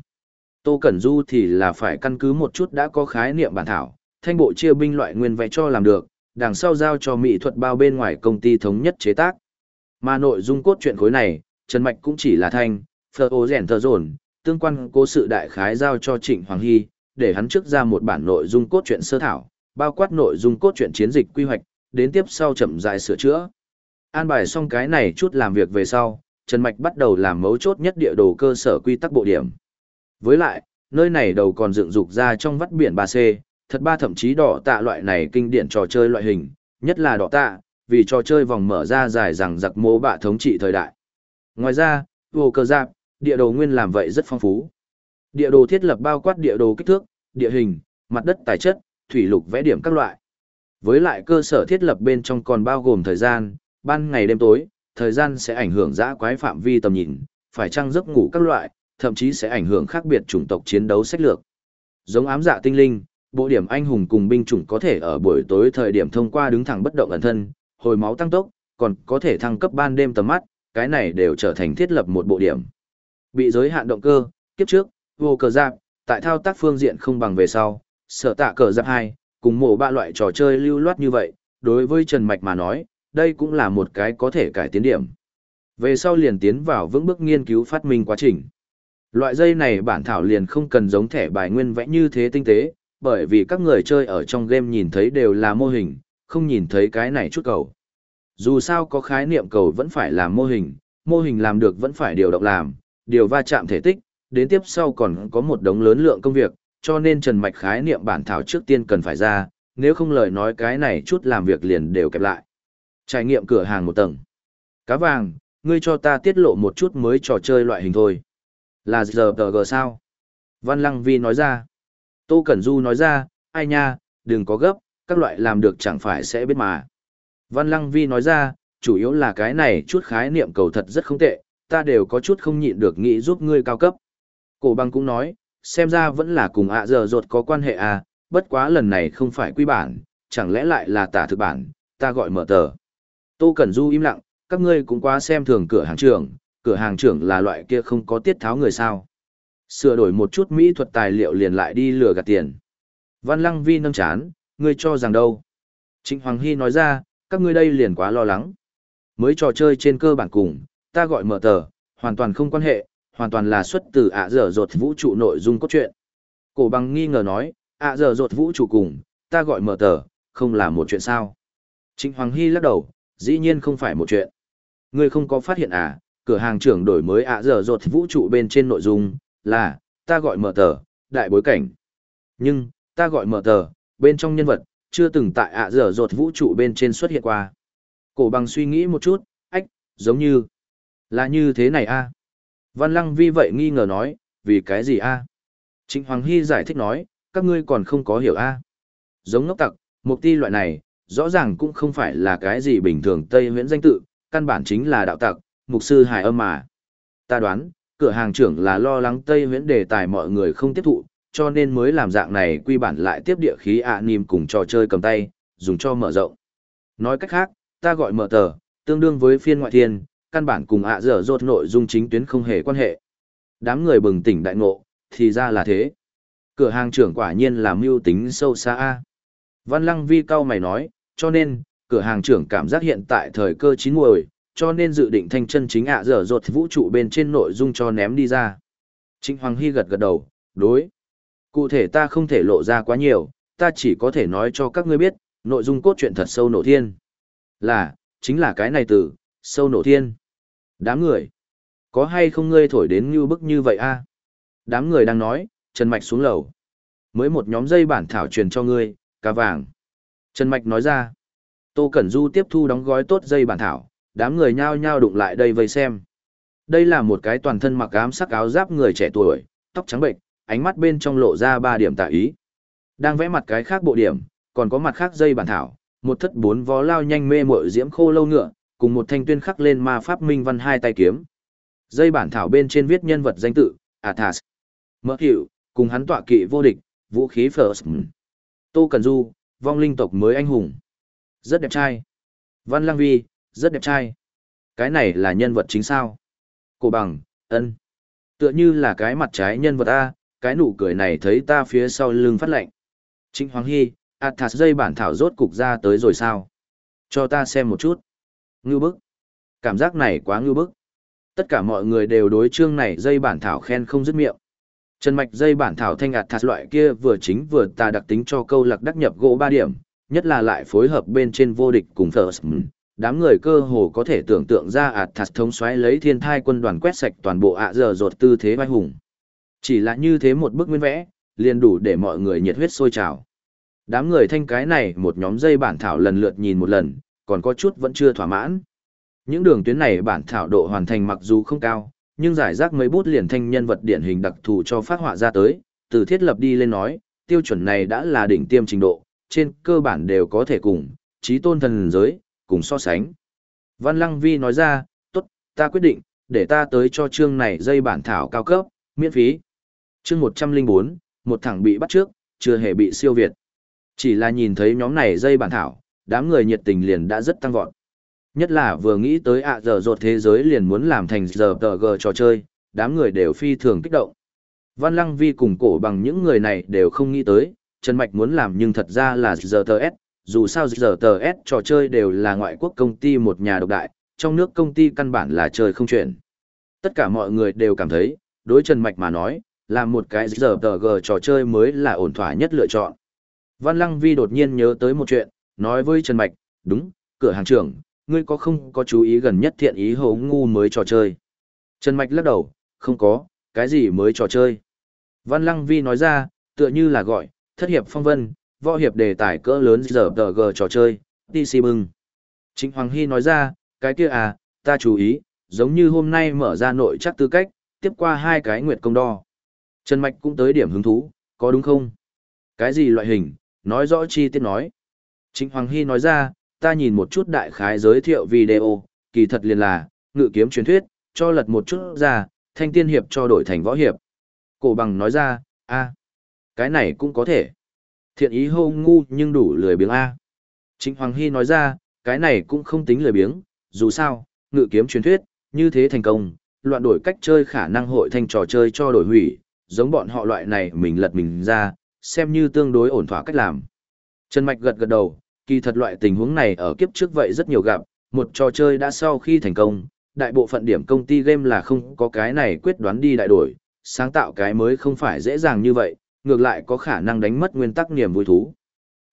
Tô Cẩn Du thì là phải căn cứ một chút đã có khái niệm bản thảo, thanh bộ chia binh loại nguyên vẽ cho làm được, đằng sau giao cho mỹ thuật bao bên ngoài công ty thống nhất chế tác. Mà nội dung cốt truyện khối này, Trần Mạch cũng chỉ là thanh, phở ô rèn thờ rồn, tương quan cố sự đại khái giao cho Trịnh Hoàng Hy, để hắn trước ra một bản nội dung cốt truyện sơ thảo, bao quát nội dung cốt truyện chiến dịch quy hoạch, đến tiếp sau chậm dài sửa chữa. An bài xong cái này chút làm việc về sau, Trần Mạch bắt đầu làm mấu chốt nhất địa đồ cơ sở quy tắc bộ điểm. Với lại, nơi này đầu còn dựng dục ra trong vắt biển 3C, thật ba thậm chí đỏ tạ loại này kinh điển trò chơi loại hình, nhất là đỏ tạ, vì trò chơi vòng mở ra dài rằng giặc mô bạ thống trị thời đại. Ngoài ra, vô cơ giáp, địa đồ nguyên làm vậy rất phong phú. Địa đồ thiết lập bao quát địa đồ kích thước, địa hình, mặt đất tài chất, thủy lục vẽ điểm các loại. Với lại cơ sở thiết lập bên trong còn bao gồm thời gian, ban ngày đêm tối, thời gian sẽ ảnh hưởng dã quái phạm vi tầm nhìn, phải chăng giấc ngủ các loại, thậm chí sẽ ảnh hưởng khác biệt chủng tộc chiến đấu sách lược. Giống ám dạ tinh linh, bộ điểm anh hùng cùng binh chủng có thể ở buổi tối thời điểm thông qua đứng thẳng bất động ẩn thân, hồi máu tăng tốc, còn có thể thăng cấp ban đêm tầm mắt, cái này đều trở thành thiết lập một bộ điểm. Bị giới hạn động cơ, kiếp trước, vô cờ giáp, tại thao tác phương diện không bằng về sau, sở tạ cờ giáp 2, cùng mổ ba loại trò chơi lưu loát như vậy, đối với Trần Mạch mà nói, đây cũng là một cái có thể cải tiến điểm. Về sau liền tiến vào vững bước nghiên cứu phát minh quá trình. Loại dây này bản thảo liền không cần giống thẻ bài nguyên vẽ như thế tinh tế, bởi vì các người chơi ở trong game nhìn thấy đều là mô hình, không nhìn thấy cái này chút cầu. Dù sao có khái niệm cầu vẫn phải là mô hình, mô hình làm được vẫn phải điều động làm, điều va chạm thể tích, đến tiếp sau còn có một đống lớn lượng công việc, cho nên Trần Mạch khái niệm bản thảo trước tiên cần phải ra, nếu không lời nói cái này chút làm việc liền đều kẹp lại. Trải nghiệm cửa hàng một tầng. Cá vàng, ngươi cho ta tiết lộ một chút mới trò chơi loại hình thôi. Là giờ tờ gờ sao? Văn Lăng Vi nói ra. Tô Cẩn Du nói ra, ai nha, đừng có gấp, các loại làm được chẳng phải sẽ biết mà. Văn Lăng Vi nói ra, chủ yếu là cái này chút khái niệm cầu thật rất không tệ, ta đều có chút không nhịn được nghĩ giúp ngươi cao cấp. Cổ băng cũng nói, xem ra vẫn là cùng ạ giờ rột có quan hệ à, bất quá lần này không phải quy bản, chẳng lẽ lại là tả thực bản, ta gọi mở tờ. Tô Cẩn Du im lặng, các ngươi cũng quá xem thường cửa hàng trường cửa hàng trưởng là loại kia không có tiết tháo người sao. Sửa đổi một chút mỹ thuật tài liệu liền lại đi lừa gạt tiền. Văn Lăng Vi nâng chán, ngươi cho rằng đâu. Trịnh Hoàng Hy nói ra, các ngươi đây liền quá lo lắng. Mới trò chơi trên cơ bản cùng, ta gọi mở tờ, hoàn toàn không quan hệ, hoàn toàn là xuất từ ạ dở dột vũ trụ nội dung cốt truyện. Cổ bằng nghi ngờ nói, ạ dở dột vũ trụ cùng, ta gọi mở tờ, không là một chuyện sao. Trịnh Hoàng Hy lắc đầu, dĩ nhiên không phải một chuyện. Ngươi không có phát hiện à, cửa hàng trưởng đổi mới ạ giờ rột vũ trụ bên trên nội dung, là, ta gọi mở tờ, đại bối cảnh. Nhưng, ta gọi mở tờ, bên trong nhân vật, chưa từng tại ạ giờ rột vũ trụ bên trên xuất hiện qua. Cổ bằng suy nghĩ một chút, ách, giống như, là như thế này a à? Văn Lăng Vi vậy nghi ngờ nói, vì cái gì a? Trịnh Hoàng Hy giải thích nói, các ngươi còn không có hiểu a. Giống ngốc tặc, mục ti loại này, rõ ràng cũng không phải là cái gì bình thường Tây huyễn danh tự, căn bản chính là đạo tặc, mục sư hài âm mà. Ta đoán, cửa hàng trưởng là lo lắng Tây Viễn đề tài mọi người không tiếp thụ, cho nên mới làm dạng này quy bản lại tiếp địa khí ạ à cùng trò chơi cầm tay, dùng cho mở rộng. Nói cách khác, ta gọi mở tờ, tương đương với phiên ngoại thiên, căn bản cùng ạ dở rốt nội dung chính tuyến không hề quan hệ. Đám người bừng tỉnh đại ngộ, thì ra là thế. Cửa hàng trưởng quả nhiên là mưu tính sâu xa. a Văn Lăng Vi cao mày nói, cho nên, cửa hàng trưởng cảm giác hiện tại thời cơ chín muồi, cho nên dự định thanh chân chính ạ dở dột vũ trụ bên trên nội dung cho ném đi ra. Trịnh Hoàng Hy gật gật đầu, đối. Cụ thể ta không thể lộ ra quá nhiều, ta chỉ có thể nói cho các ngươi biết, nội dung cốt truyện thật sâu nổ thiên. Là, chính là cái này từ, sâu nổ thiên. Đám người, có hay không ngươi thổi đến như bức như vậy a? Đám người đang nói, Trần Mạch xuống lầu. Mới một nhóm dây bản thảo truyền cho ngươi, cá vàng. Trần Mạch nói ra. Tô Cẩn Du tiếp thu đóng gói tốt dây bản thảo, đám người nhao nhao đụng lại đây vây xem. Đây là một cái toàn thân mặc ám sắc áo giáp người trẻ tuổi, tóc trắng bệnh, ánh mắt bên trong lộ ra ba điểm tạ ý. Đang vẽ mặt cái khác bộ điểm, còn có mặt khác dây bản thảo, một thất bốn vó lao nhanh mê mội diễm khô lâu ngựa, cùng một thanh tuyên khắc lên ma pháp minh văn hai tay kiếm. Dây bản thảo bên trên viết nhân vật danh tự, Athas. Mỡ hiệu, cùng hắn tọa kỵ vô địch, vũ khí First. Tô Cần Du, vong linh tộc mới anh hùng. Rất đẹp trai. Văn Lang Vi, rất đẹp trai. Cái này là nhân vật chính sao? Cổ bằng, ân. Tựa như là cái mặt trái nhân vật A, cái nụ cười này thấy ta phía sau lưng phát lạnh. Trịnh Hoàng Hy, Athas dây bản thảo rốt cục ra tới rồi sao? Cho ta xem một chút. Ngưu bức. Cảm giác này quá ngưu bức. Tất cả mọi người đều đối chương này dây bản thảo khen không dứt miệng. Trần mạch dây bản thảo thanh ạt thạt loại kia vừa chính vừa ta đặc tính cho câu lạc đắc nhập gỗ ba điểm, nhất là lại phối hợp bên trên vô địch cùng First. Đám người cơ hồ có thể tưởng tượng ra ạt thật thống xoáy lấy thiên thai quân đoàn quét sạch toàn bộ ạ giờ rột tư thế vai hùng. Chỉ là như thế một bức nguyên vẽ, liền đủ để mọi người nhiệt huyết sôi trào. Đám người thanh cái này một nhóm dây bản thảo lần lượt nhìn một lần, còn có chút vẫn chưa thỏa mãn. Những đường tuyến này bản thảo độ hoàn thành mặc dù không cao, nhưng giải rác mấy bút liền thanh nhân vật điển hình đặc thù cho phát họa ra tới, từ thiết lập đi lên nói, tiêu chuẩn này đã là đỉnh tiêm trình độ, trên cơ bản đều có thể cùng, trí tôn thần giới, cùng so sánh. Văn Lăng Vi nói ra, tốt, ta quyết định, để ta tới cho chương này dây bản thảo cao cấp, miễn phí. Chương 104, một thằng bị bắt trước, chưa hề bị siêu việt. Chỉ là nhìn thấy nhóm này dây bản thảo, đám người nhiệt tình liền đã rất tăng vọt. Nhất là vừa nghĩ tới ạ giờ rột thế giới liền muốn làm thành giờ tờ gờ trò chơi, đám người đều phi thường kích động. Văn Lăng Vi cùng cổ bằng những người này đều không nghĩ tới, Trần Mạch muốn làm nhưng thật ra là giờ tờ S, dù sao giờ tờ S trò chơi đều là ngoại quốc công ty một nhà độc đại, trong nước công ty căn bản là chơi không chuyển. Tất cả mọi người đều cảm thấy, đối Trần Mạch mà nói, làm một cái giờ tờ gờ trò chơi mới là ổn thỏa nhất lựa chọn. Văn Lăng Vi đột nhiên nhớ tới một chuyện, nói với Trần Mạch, đúng, cửa hàng trưởng, ngươi có không có chú ý gần nhất thiện ý hấu ngu mới trò chơi. Trần Mạch lắc đầu, không có, cái gì mới trò chơi. Văn Lăng Vi nói ra, tựa như là gọi, thất hiệp phong vân, võ hiệp đề tài cỡ lớn giờ tờ gờ trò chơi, TC bưng. Trịnh Hoàng Hy nói ra, cái kia à, ta chú ý, giống như hôm nay mở ra nội chắc tư cách, tiếp qua hai cái nguyệt công đo. Trần Mạch cũng tới điểm hứng thú, có đúng không? Cái gì loại hình, nói rõ chi tiết nói. Trịnh Hoàng Hy nói ra, ta nhìn một chút đại khái giới thiệu video, kỳ thật liền là, ngự kiếm truyền thuyết, cho lật một chút ra, thanh tiên hiệp cho đổi thành võ hiệp. Cổ bằng nói ra, a cái này cũng có thể. Thiện ý hô ngu nhưng đủ lười biếng A. Trịnh Hoàng Hy nói ra, cái này cũng không tính lười biếng, dù sao, ngự kiếm truyền thuyết, như thế thành công, loạn đổi cách chơi khả năng hội thành trò chơi cho đổi hủy, giống bọn họ loại này mình lật mình ra, xem như tương đối ổn thỏa cách làm. Trần Mạch gật gật đầu, kỳ thật loại tình huống này ở kiếp trước vậy rất nhiều gặp, một trò chơi đã sau khi thành công, đại bộ phận điểm công ty game là không có cái này quyết đoán đi đại đổi, sáng tạo cái mới không phải dễ dàng như vậy, ngược lại có khả năng đánh mất nguyên tắc niềm vui thú.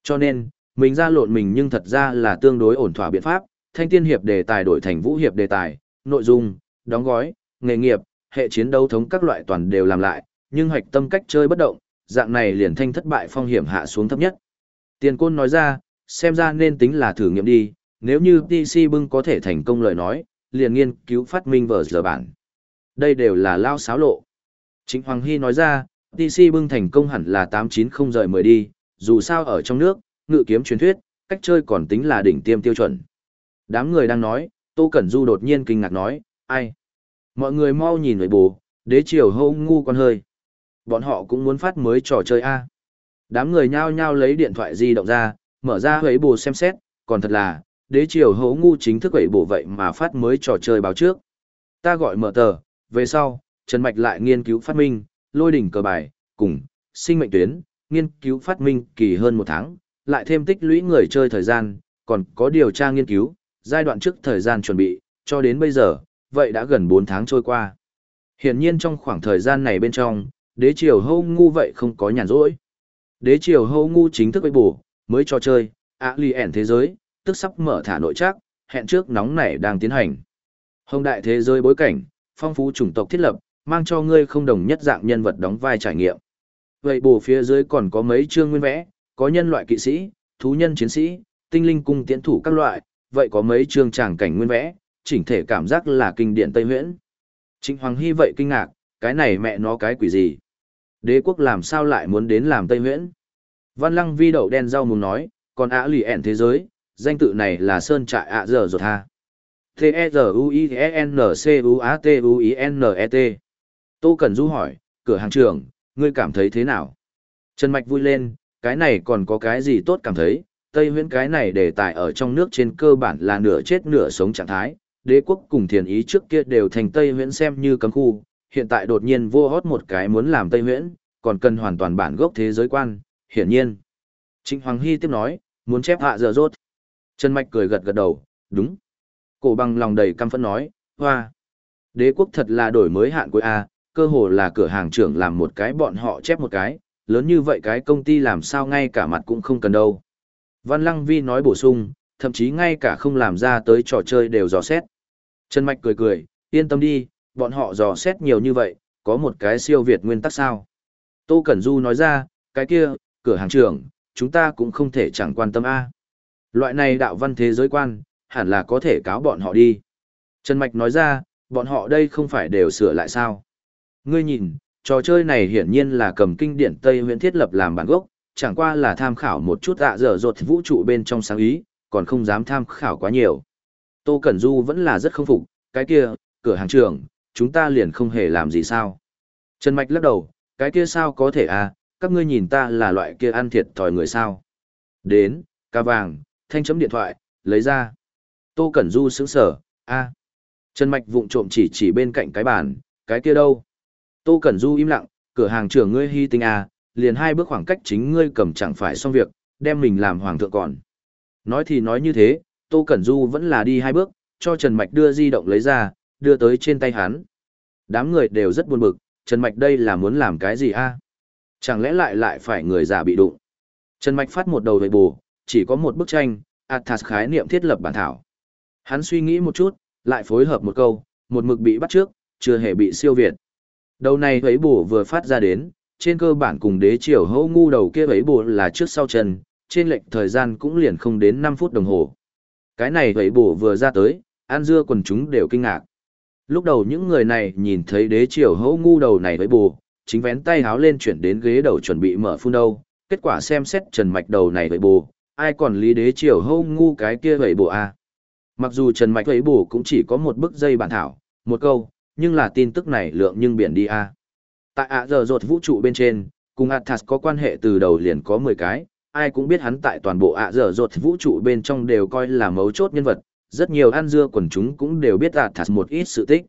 Cho nên, mình ra lộn mình nhưng thật ra là tương đối ổn thỏa biện pháp, thanh tiên hiệp đề tài đổi thành vũ hiệp đề tài, nội dung, đóng gói, nghề nghiệp, hệ chiến đấu thống các loại toàn đều làm lại, nhưng hoạch tâm cách chơi bất động, dạng này liền thanh thất bại phong hiểm hạ xuống thấp nhất. Tiền côn nói ra, xem ra nên tính là thử nghiệm đi, nếu như PC bưng có thể thành công lời nói, liền nghiên cứu phát minh vở giờ bản. Đây đều là lao xáo lộ. Chính Hoàng Hy nói ra, PC bưng thành công hẳn là 890 rời 10 đi, dù sao ở trong nước, ngự kiếm truyền thuyết, cách chơi còn tính là đỉnh tiêm tiêu chuẩn. Đám người đang nói, Tô Cẩn Du đột nhiên kinh ngạc nói, ai? Mọi người mau nhìn người bố, đế triều hô ngu con hơi. Bọn họ cũng muốn phát mới trò chơi A. Đám người nhao nhao lấy điện thoại di động ra, mở ra hấy bù xem xét, còn thật là, đế triều hô ngu chính thức hấy bù vậy mà phát mới trò chơi báo trước. Ta gọi mở tờ, về sau, Trần Mạch lại nghiên cứu phát minh, lôi đỉnh cờ bài, cùng, sinh mệnh tuyến, nghiên cứu phát minh kỳ hơn một tháng, lại thêm tích lũy người chơi thời gian, còn có điều tra nghiên cứu, giai đoạn trước thời gian chuẩn bị, cho đến bây giờ, vậy đã gần 4 tháng trôi qua. Hiển nhiên trong khoảng thời gian này bên trong, đế triều hâu ngu vậy không có nhàn rỗi. Đế triều hâu ngu chính thức với bổ, mới cho chơi, ạ lì ẻn thế giới, tức sắp mở thả nội chắc, hẹn trước nóng nảy đang tiến hành. Hồng đại thế giới bối cảnh, phong phú chủng tộc thiết lập, mang cho ngươi không đồng nhất dạng nhân vật đóng vai trải nghiệm. Vậy bổ phía dưới còn có mấy chương nguyên vẽ, có nhân loại kỵ sĩ, thú nhân chiến sĩ, tinh linh cung tiễn thủ các loại, vậy có mấy chương tràng cảnh nguyên vẽ, chỉnh thể cảm giác là kinh điển Tây Huyễn. Trịnh Hoàng Hy vậy kinh ngạc, cái này mẹ nó cái quỷ gì? Đế quốc làm sao lại muốn đến làm Tây Huyễn? Văn Lăng vi đậu đen rau mùng nói, còn ạ lì ẻn thế giới, danh tự này là Sơn Trại ạ giờ rồi ha. T-E-Z-U-I-N-C-U-A-T-U-I-N-E-T. Tô Cẩn Du hỏi, cửa hàng trưởng, ngươi cảm thấy thế nào? Trần Mạch vui lên, cái này còn có cái gì tốt cảm thấy, Tây huyễn cái này đề tài ở trong nước trên cơ bản là nửa chết nửa sống trạng thái, đế quốc cùng thiền ý trước kia đều thành Tây huyễn xem như cấm khu, hiện tại đột nhiên vô hót một cái muốn làm Tây huyễn, còn cần hoàn toàn bản gốc thế giới quan, hiển nhiên. Trịnh Hoàng Hy tiếp nói, muốn chép hạ giờ rốt. Trần Mạch cười gật gật đầu, đúng. Cổ bằng lòng đầy căm phẫn nói, hoa. Đế quốc thật là đổi mới hạn cuối A, cơ hồ là cửa hàng trưởng làm một cái bọn họ chép một cái, lớn như vậy cái công ty làm sao ngay cả mặt cũng không cần đâu. Văn Lăng Vi nói bổ sung, thậm chí ngay cả không làm ra tới trò chơi đều dò xét. Trần Mạch cười cười, yên tâm đi, bọn họ dò xét nhiều như vậy, có một cái siêu việt nguyên tắc sao. Tô Cẩn Du nói ra, cái kia, cửa hàng trưởng, chúng ta cũng không thể chẳng quan tâm A. Loại này đạo văn thế giới quan, hẳn là có thể cáo bọn họ đi. Trần Mạch nói ra, bọn họ đây không phải đều sửa lại sao. Ngươi nhìn, trò chơi này hiển nhiên là cầm kinh điển Tây huyện thiết lập làm bản gốc, chẳng qua là tham khảo một chút ạ dở dột vũ trụ bên trong sáng ý, còn không dám tham khảo quá nhiều. Tô Cẩn Du vẫn là rất không phục, cái kia, cửa hàng trưởng, chúng ta liền không hề làm gì sao. Trần Mạch lắc đầu, cái kia sao có thể à, các ngươi nhìn ta là loại kia ăn thiệt thòi người sao. Đến, ca vàng, thanh chấm điện thoại, lấy ra. Tô Cẩn Du sững sở, a Trần Mạch vụng trộm chỉ chỉ bên cạnh cái bàn, cái kia đâu. Tô Cẩn Du im lặng, cửa hàng trưởng ngươi hy tinh à, liền hai bước khoảng cách chính ngươi cầm chẳng phải xong việc, đem mình làm hoàng thượng còn. Nói thì nói như thế, Tô Cẩn Du vẫn là đi hai bước, cho Trần Mạch đưa di động lấy ra, đưa tới trên tay hắn. Đám người đều rất buồn bực, Trần Mạch đây là muốn làm cái gì a Chẳng lẽ lại lại phải người già bị đụng? Trần Mạch phát một đầu về bù, chỉ có một bức tranh, Athas khái niệm thiết lập bản thảo. Hắn suy nghĩ một chút, lại phối hợp một câu, một mực bị bắt trước, chưa hề bị siêu việt. Đầu này ấy bổ vừa phát ra đến, trên cơ bản cùng đế triều hâu ngu đầu kia ấy bổ là trước sau chân, trên lệnh thời gian cũng liền không đến 5 phút đồng hồ. Cái này ấy bổ vừa ra tới, an dưa quần chúng đều kinh ngạc. Lúc đầu những người này nhìn thấy đế triều hâu ngu đầu này với bổ chính vén tay háo lên chuyển đến ghế đầu chuẩn bị mở phun đâu, kết quả xem xét trần mạch đầu này với bổ ai còn lý đế triều hâu ngu cái kia vậy bổ a Mặc dù trần mạch với bổ cũng chỉ có một bức dây bản thảo, một câu, nhưng là tin tức này lượng nhưng biển đi a Tại ạ giờ rột vũ trụ bên trên, cùng Athas có quan hệ từ đầu liền có 10 cái, ai cũng biết hắn tại toàn bộ ạ giờ rột vũ trụ bên trong đều coi là mấu chốt nhân vật, rất nhiều ăn dưa quần chúng cũng đều biết Athas một ít sự tích.